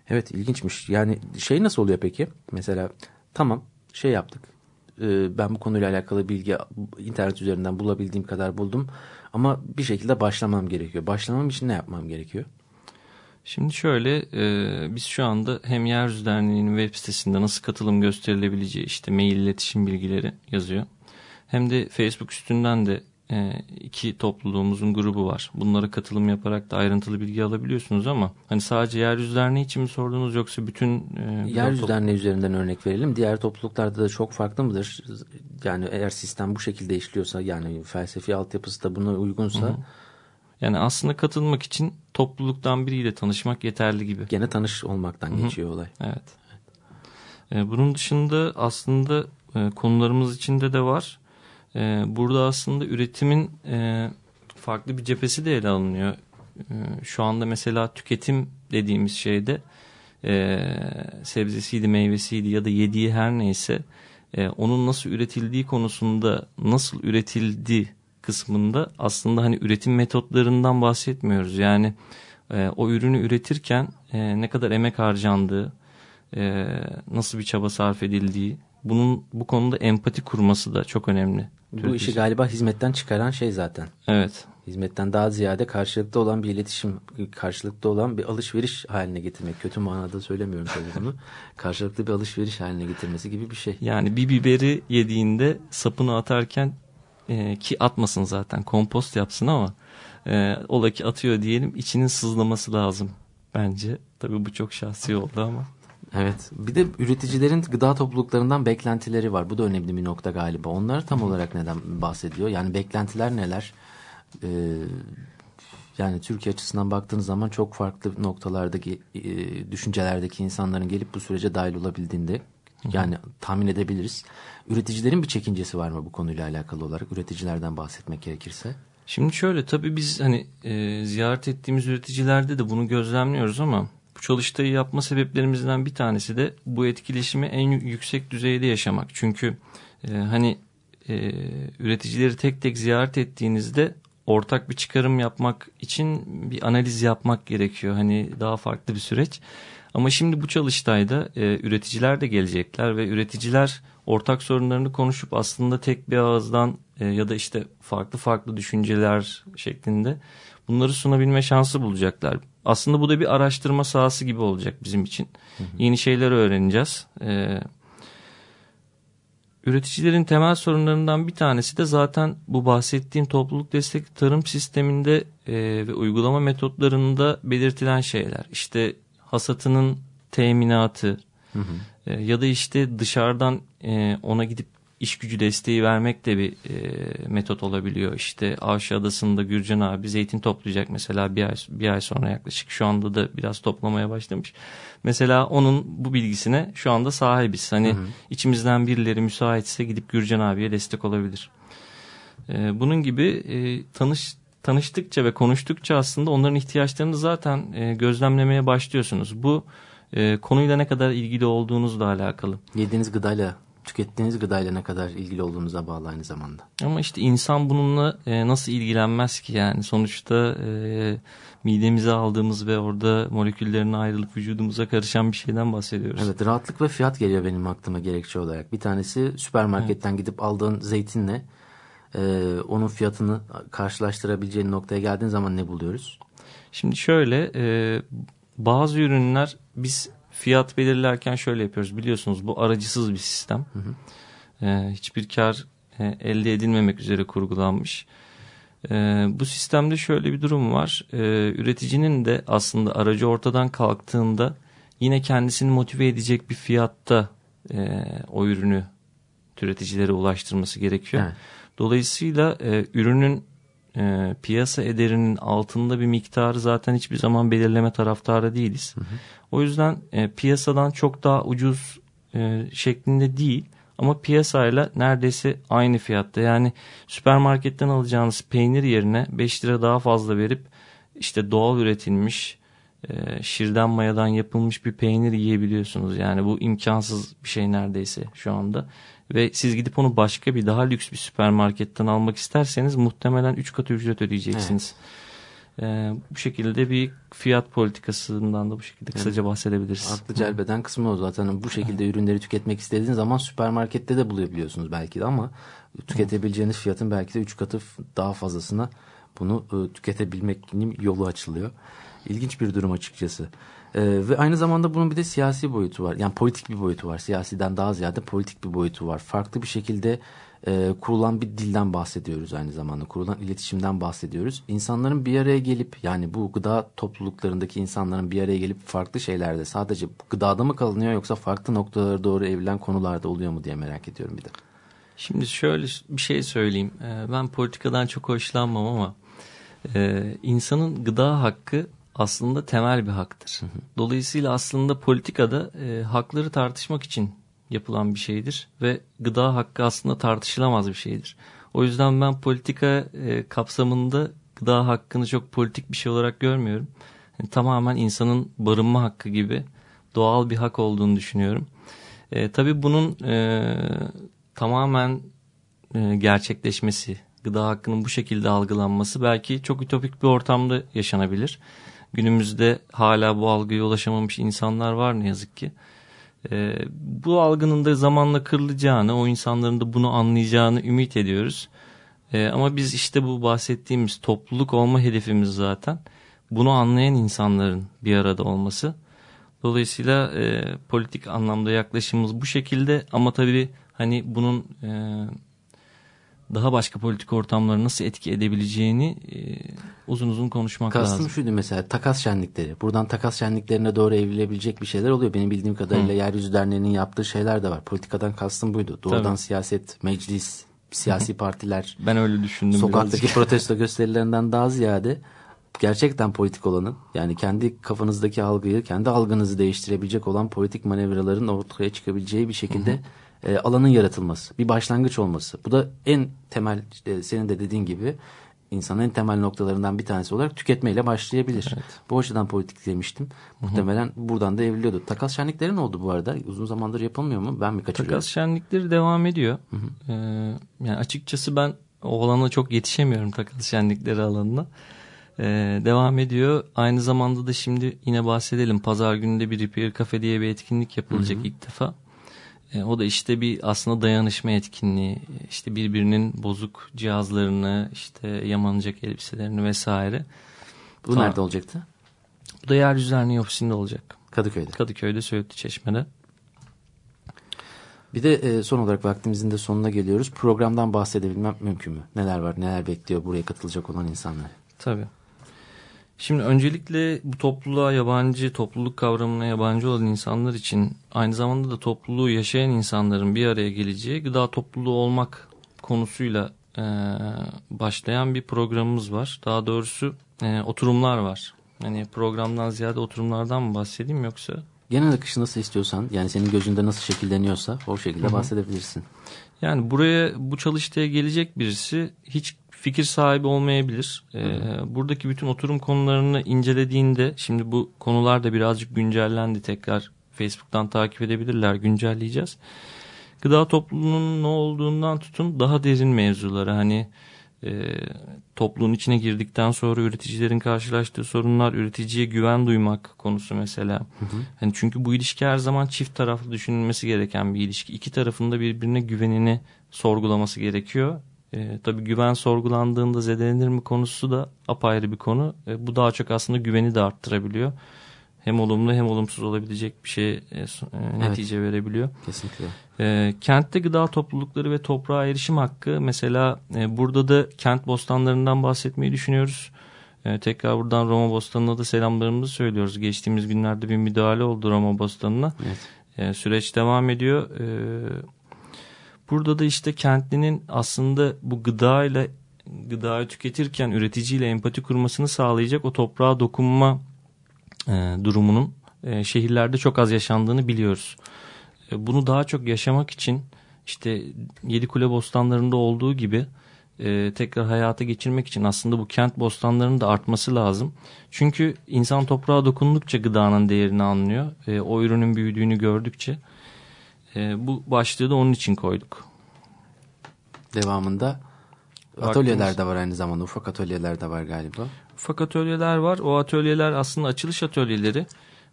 Evet ilginçmiş. Yani şey nasıl oluyor peki? Mesela tamam şey yaptık. E, ben bu konuyla alakalı bilgi internet üzerinden bulabildiğim kadar buldum. Ama bir şekilde başlamam gerekiyor. Başlamam için ne yapmam gerekiyor? Şimdi şöyle e, biz şu anda hem Yeryüzü Derneği'nin web sitesinde nasıl katılım gösterilebileceği işte mail iletişim bilgileri yazıyor. Hem de Facebook üstünden de iki topluluğumuzun grubu var. Bunlara katılım yaparak da ayrıntılı bilgi alabiliyorsunuz ama hani sadece yeryüzü derneği için mi sordunuz yoksa bütün e, Yeryüzü top- derneği üzerinden örnek verelim. Diğer topluluklarda da çok farklı mıdır? Yani eğer sistem bu şekilde işliyorsa yani felsefi altyapısı da buna uygunsa yani aslında katılmak için topluluktan biriyle tanışmak yeterli gibi. gene tanış olmaktan geçiyor olay. Evet. E, bunun dışında aslında e, konularımız içinde de var. E, burada aslında üretimin e, farklı bir cephesi de ele alınıyor. E, şu anda mesela tüketim dediğimiz şeyde e, sebzesiydi, meyvesiydi ya da yediği her neyse e, onun nasıl üretildiği konusunda nasıl üretildi kısmında aslında hani üretim metotlarından bahsetmiyoruz. Yani e, o ürünü üretirken e, ne kadar emek harcandığı, e, nasıl bir çaba sarf edildiği, bunun bu konuda empati kurması da çok önemli. Bu Türk işi işi. galiba hizmetten çıkaran şey zaten. Evet. Hizmetten daha ziyade karşılıklı olan bir iletişim, karşılıklı olan bir alışveriş haline getirmek. Kötü manada söylemiyorum tabii bunu. karşılıklı bir alışveriş haline getirmesi gibi bir şey. Yani bir biberi yediğinde sapını atarken e, ki atmasın zaten kompost yapsın ama e, ola ki atıyor diyelim içinin sızlaması lazım bence. Tabii bu çok şahsi oldu ama. Evet. Bir de üreticilerin gıda topluluklarından beklentileri var. Bu da önemli bir nokta galiba. Onlar tam olarak neden bahsediyor? Yani beklentiler neler? Ee, yani Türkiye açısından baktığınız zaman çok farklı noktalardaki e, düşüncelerdeki insanların gelip bu sürece dahil olabildiğinde yani tahmin edebiliriz. Üreticilerin bir çekincesi var mı bu konuyla alakalı olarak? Üreticilerden bahsetmek gerekirse. Şimdi şöyle tabii biz hani e, ziyaret ettiğimiz üreticilerde de bunu gözlemliyoruz ama bu çalıştayı yapma sebeplerimizden bir tanesi de bu etkileşimi en yü- yüksek düzeyde yaşamak. Çünkü e, hani e, üreticileri tek tek ziyaret ettiğinizde ortak bir çıkarım yapmak için bir analiz yapmak gerekiyor. Hani daha farklı bir süreç. Ama şimdi bu çalıştayda e, üreticiler de gelecekler ve üreticiler ortak sorunlarını konuşup aslında tek bir ağızdan e, ya da işte farklı farklı düşünceler şeklinde bunları sunabilme şansı bulacaklar. Aslında bu da bir araştırma sahası gibi olacak bizim için. Yeni şeyler öğreneceğiz. E, Üreticilerin temel sorunlarından bir tanesi de zaten bu bahsettiğim topluluk destekli tarım sisteminde e, ve uygulama metotlarında belirtilen şeyler. İşte hasatının teminatı e, ya da işte dışarıdan e, ona gidip iş gücü desteği vermek de bir e, metot olabiliyor. İşte Avşa Adası'nda Gürcan abi zeytin toplayacak mesela bir ay, bir ay sonra yaklaşık. Şu anda da biraz toplamaya başlamış. Mesela onun bu bilgisine şu anda sahibiz. Hani içimizden birileri müsaitse gidip Gürcan abiye destek olabilir. E, bunun gibi e, tanış tanıştıkça ve konuştukça aslında onların ihtiyaçlarını zaten e, gözlemlemeye başlıyorsunuz. Bu e, konuyla ne kadar ilgili olduğunuzla alakalı. Yediğiniz gıdayla, tükettiğiniz gıdayla ne kadar ilgili olduğunuza bağlı aynı zamanda. Ama işte insan bununla e, nasıl ilgilenmez ki yani sonuçta e, midemize aldığımız ve orada moleküllerine ayrılıp vücudumuza karışan bir şeyden bahsediyoruz. Evet rahatlık ve fiyat geliyor benim aklıma gerekçe olarak. Bir tanesi süpermarketten gidip aldığın zeytinle e, onun fiyatını karşılaştırabileceğin noktaya geldiğin zaman ne buluyoruz? Şimdi şöyle e, bazı ürünler biz fiyat belirlerken şöyle yapıyoruz biliyorsunuz bu aracısız bir sistem. E, hiçbir kar e, elde edilmemek üzere kurgulanmış. E, bu sistemde şöyle bir durum var. E, üreticinin de aslında aracı ortadan kalktığında yine kendisini motive edecek bir fiyatta e, o ürünü üreticilere ulaştırması gerekiyor. Evet. Dolayısıyla e, ürünün e, piyasa ederinin altında bir miktarı zaten hiçbir zaman belirleme taraftarı değiliz. O yüzden e, piyasadan çok daha ucuz e, şeklinde değil ama piyasayla neredeyse aynı fiyatta. Yani süpermarketten alacağınız peynir yerine 5 lira daha fazla verip işte doğal üretilmiş e, şirden mayadan yapılmış bir peynir yiyebiliyorsunuz. Yani bu imkansız bir şey neredeyse şu anda. Ve siz gidip onu başka bir daha lüks bir süpermarketten almak isterseniz muhtemelen 3 katı ücret ödeyeceksiniz. E, bu şekilde bir fiyat politikasından da bu şekilde kısaca bahsedebiliriz. Aklı celbeden kısmı o zaten. Bu şekilde ürünleri tüketmek istediğiniz zaman süpermarkette de bulabiliyorsunuz belki de ama tüketebileceğiniz fiyatın belki de 3 katı daha fazlasına bunu e, tüketebilmenin yolu açılıyor. İlginç bir durum açıkçası. E, ve aynı zamanda bunun bir de siyasi boyutu var. Yani politik bir boyutu var. Siyasiden daha ziyade politik bir boyutu var. Farklı bir şekilde e, kurulan bir dilden bahsediyoruz aynı zamanda. Kurulan iletişimden bahsediyoruz. İnsanların bir araya gelip yani bu gıda topluluklarındaki insanların bir araya gelip farklı şeylerde sadece gıdada mı kalınıyor yoksa farklı noktalara doğru evrilen konularda oluyor mu diye merak ediyorum bir de. Şimdi şöyle bir şey söyleyeyim. Ee, ben politikadan çok hoşlanmam ama e, insanın gıda hakkı aslında temel bir haktır. Dolayısıyla aslında politikada e, hakları tartışmak için yapılan bir şeydir ve gıda hakkı aslında tartışılamaz bir şeydir. O yüzden ben politika e, kapsamında gıda hakkını çok politik bir şey olarak görmüyorum. Yani tamamen insanın barınma hakkı gibi doğal bir hak olduğunu düşünüyorum. E, tabii bunun e, tamamen e, gerçekleşmesi, gıda hakkının bu şekilde algılanması belki çok ütopik bir ortamda yaşanabilir. Günümüzde hala bu algıya ulaşamamış insanlar var ne yazık ki. E, bu algının da zamanla kırılacağını, o insanların da bunu anlayacağını ümit ediyoruz. E, ama biz işte bu bahsettiğimiz topluluk olma hedefimiz zaten. Bunu anlayan insanların bir arada olması. Dolayısıyla e, politik anlamda yaklaşımımız bu şekilde ama tabii hani bunun e, daha başka politik ortamları nasıl etki edebileceğini e, uzun uzun konuşmak Kastım lazım. şuydu mesela takas şenlikleri. Buradan takas şenliklerine doğru evrilebilecek bir şeyler oluyor. Benim bildiğim kadarıyla Hı. Yeryüzü Derneği'nin yaptığı şeyler de var. Politikadan kastım buydu. Doğrudan Tabii. siyaset, meclis, siyasi partiler, Ben öyle düşündüm sokaktaki birazcık. protesto gösterilerinden daha ziyade gerçekten politik olanın yani kendi kafanızdaki algıyı, kendi algınızı değiştirebilecek olan politik manevraların ortaya çıkabileceği bir şekilde e, alanın yaratılması, bir başlangıç olması. Bu da en temel işte senin de dediğin gibi insanın en temel noktalarından bir tanesi olarak tüketmeyle başlayabilir. Bu açıdan politik demiştim. Muhtemelen buradan da evriliyordu. Takas şenlikleri ne oldu bu arada? Uzun zamandır yapılmıyor mu? Ben mi kaçırıyorum? Takas şenlikleri devam ediyor. Ee, yani açıkçası ben o alana çok yetişemiyorum takas şenlikleri alanına. Ee, devam ediyor. Aynı zamanda da şimdi yine bahsedelim. Pazar gününde bir Repair Cafe diye bir etkinlik yapılacak ilk defa. Ee, o da işte bir aslında dayanışma etkinliği. İşte birbirinin bozuk cihazlarını, işte yamanacak elbiselerini vesaire. Bu Tamam. nerede olacaktı? Bu da Yeryüzü Derneği ofisinde olacak. Kadıköy'de. Kadıköy'de Söğütlü Çeşme'de. Bir de e, son olarak vaktimizin de sonuna geliyoruz. Programdan bahsedebilmem mümkün mü? Neler var, neler bekliyor buraya katılacak olan insanlar? Tabii. Şimdi öncelikle bu topluluğa yabancı, topluluk kavramına yabancı olan insanlar için aynı zamanda da topluluğu yaşayan insanların bir araya geleceği gıda topluluğu olmak konusuyla e, başlayan bir programımız var. Daha doğrusu e, oturumlar var. Yani programdan ziyade oturumlardan mı bahsedeyim yoksa? Genel akışı nasıl istiyorsan, yani senin gözünde nasıl şekilleniyorsa o şekilde bahsedebilirsin. Yani buraya bu çalıştaya gelecek birisi hiç fikir sahibi olmayabilir. Ee, buradaki bütün oturum konularını incelediğinde şimdi bu konular da birazcık güncellendi tekrar Facebook'tan takip edebilirler güncelleyeceğiz. Gıda topluluğunun ne olduğundan tutun daha derin mevzulara hani e, topluluğun içine girdikten sonra üreticilerin karşılaştığı sorunlar, üreticiye güven duymak konusu mesela. Hani çünkü bu ilişki her zaman çift taraflı düşünülmesi gereken bir ilişki. İki tarafında birbirine güvenini sorgulaması gerekiyor. E, tabii güven sorgulandığında zedelenir mi konusu da apayrı bir konu. E, bu daha çok aslında güveni de arttırabiliyor. Hem olumlu hem olumsuz olabilecek bir şey netice verebiliyor. Kesinlikle. E, kentte gıda toplulukları ve toprağa erişim hakkı mesela e, burada da kent bostanlarından bahsetmeyi düşünüyoruz. E, tekrar buradan Roma Bostanı'na da selamlarımızı söylüyoruz. Geçtiğimiz günlerde bir müdahale oldu Roma Bostanı'na. Evet. E, süreç devam ediyor. E, burada da işte kentlinin aslında bu gıda ile gıdayı tüketirken üreticiyle empati kurmasını sağlayacak o toprağa dokunma e, durumunun e, şehirlerde çok az yaşandığını biliyoruz. E, bunu daha çok yaşamak için işte Yedikule bostanlarında olduğu gibi e, tekrar hayata geçirmek için aslında bu kent bostanlarının da artması lazım. Çünkü insan toprağa dokundukça gıdanın değerini anlıyor. E, o ürünün büyüdüğünü gördükçe e, bu başlığı da onun için koyduk. Devamında atölyeler de var aynı zamanda. Ufak atölyeler de var galiba. Ufak atölyeler var. O atölyeler aslında açılış atölyeleri.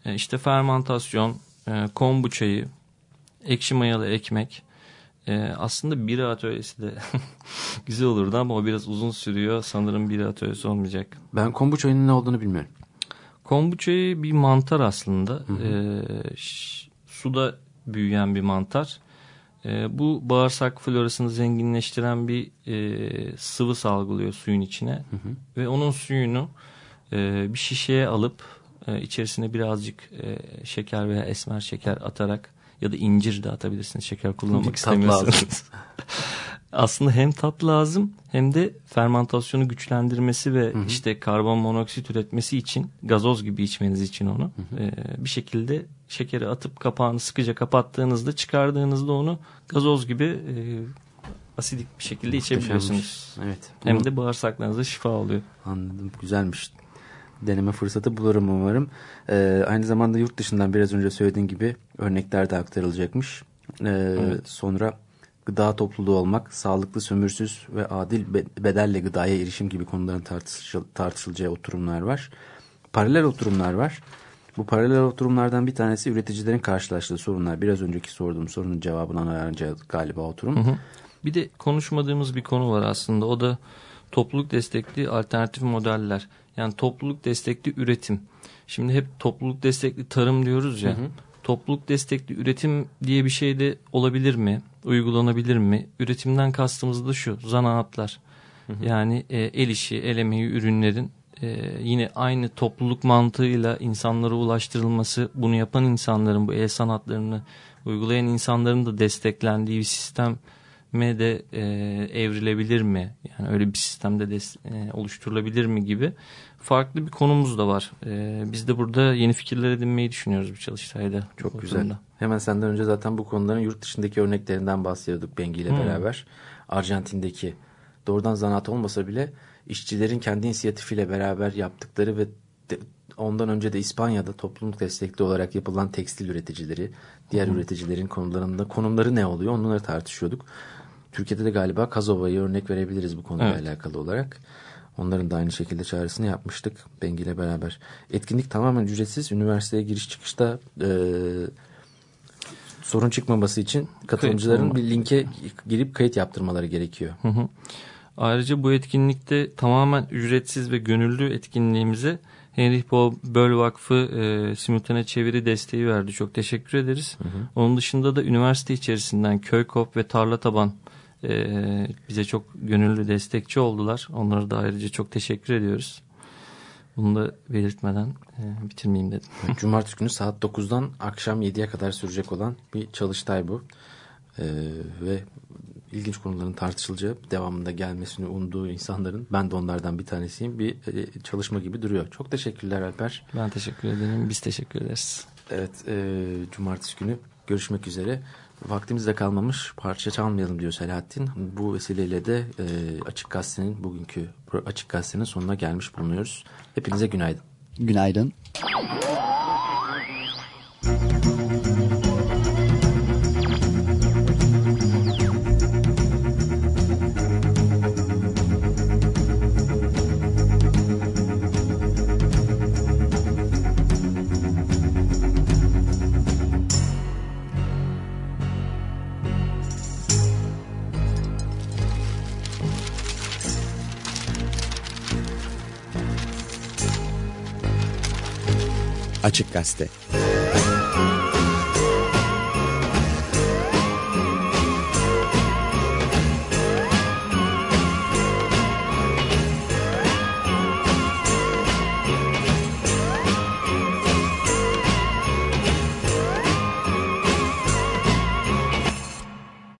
E, işte fermantasyon, e, kombu çayı, ekşi mayalı ekmek. E, aslında bira atölyesi de güzel olurdu ama o biraz uzun sürüyor. Sanırım bira atölyesi olmayacak. Ben kombuçayının ne olduğunu bilmiyorum. Kombu çayı bir mantar aslında. E, ş- suda büyüyen bir mantar. E, bu bağırsak florasını zenginleştiren bir e, sıvı salgılıyor suyun içine. Hı hı. Ve onun suyunu e, bir şişeye alıp e, içerisine birazcık e, şeker veya esmer şeker atarak ya da incir de atabilirsiniz şeker kullanmak istemiyorsanız. Aslında hem tat lazım hem de fermentasyonu güçlendirmesi ve hı hı. işte karbon monoksit üretmesi için gazoz gibi içmeniz için onu hı hı. E, bir şekilde şekeri atıp kapağını sıkıca kapattığınızda çıkardığınızda onu gazoz gibi e, asidik bir şekilde içebiliyorsunuz. Evet. Hem de bağırsaklarınıza şifa oluyor. Anladım. Güzelmiş. Deneme fırsatı bulurum umarım. Ee, aynı zamanda yurt dışından biraz önce söylediğin gibi örnekler de aktarılacakmış. Ee, evet. Sonra gıda topluluğu olmak, sağlıklı, sömürsüz ve adil bedelle gıdaya erişim gibi konuların tartışıl tartışılacağı oturumlar var. Paralel oturumlar var. Bu paralel oturumlardan bir tanesi üreticilerin karşılaştığı sorunlar. Biraz önceki sorduğum sorunun cevabını arayacağı galiba oturum. Hı hı. Bir de konuşmadığımız bir konu var aslında. O da topluluk destekli alternatif modeller. Yani topluluk destekli üretim. Şimdi hep topluluk destekli tarım diyoruz ya. Hı hı. Topluluk destekli üretim diye bir şey de olabilir mi? Uygulanabilir mi? Üretimden kastımız da şu zanaatlar. Hı hı. Yani e, el işi, el emeği ürünlerin e, yine aynı topluluk mantığıyla insanlara ulaştırılması, bunu yapan insanların, bu el sanatlarını uygulayan insanların da desteklendiği bir sistem me de e, evrilebilir mi? Yani öyle bir sistemde de e, oluşturulabilir mi gibi farklı bir konumuz da var. E, biz de burada yeni fikirler edinmeyi düşünüyoruz bu çalıştayda. Çok güzel. Hemen senden önce zaten bu konuların yurt dışındaki örneklerinden bahsediyorduk Bengi ile hmm. beraber. Arjantin'deki doğrudan zanaat olmasa bile işçilerin kendi inisiyatifiyle beraber yaptıkları ve de, ondan önce de İspanya'da topluluk destekli olarak yapılan tekstil üreticileri, diğer hmm. üreticilerin konularında konumları ne oluyor onları tartışıyorduk. Türkiye'de de galiba Kazova'yı örnek verebiliriz bu konuyla evet. alakalı olarak. Onların da aynı şekilde çağrısını yapmıştık Bengi ile beraber. Etkinlik tamamen ücretsiz. Üniversiteye giriş çıkışta e, sorun çıkmaması için katılımcıların bir linke girip kayıt yaptırmaları gerekiyor. Hı hı. Ayrıca bu etkinlikte tamamen ücretsiz ve gönüllü etkinliğimize Henry Böll Vakfı e, simultane çeviri desteği verdi. Çok teşekkür ederiz. Hı hı. Onun dışında da üniversite içerisinden köy kop ve tarla taban e, bize çok gönüllü destekçi oldular. Onlara da ayrıca çok teşekkür ediyoruz. Bunu da belirtmeden e, bitirmeyeyim dedim. Cumartesi günü saat 9'dan akşam 7'ye kadar sürecek olan bir çalıştay bu. E, ve ilginç konuların tartışılacağı, devamında gelmesini umduğu insanların, ben de onlardan bir tanesiyim, bir e, çalışma gibi duruyor. Çok teşekkürler Alper. Ben teşekkür ederim. Biz teşekkür ederiz. Evet, e, cumartesi günü görüşmek üzere. Vaktimiz de kalmamış. Parça çalmayalım diyor Selahattin. Bu vesileyle de e, Açık Gazete'nin bugünkü Açık Gazete'nin sonuna gelmiş bulunuyoruz. Hepinize günaydın. Günaydın. Açık Gazete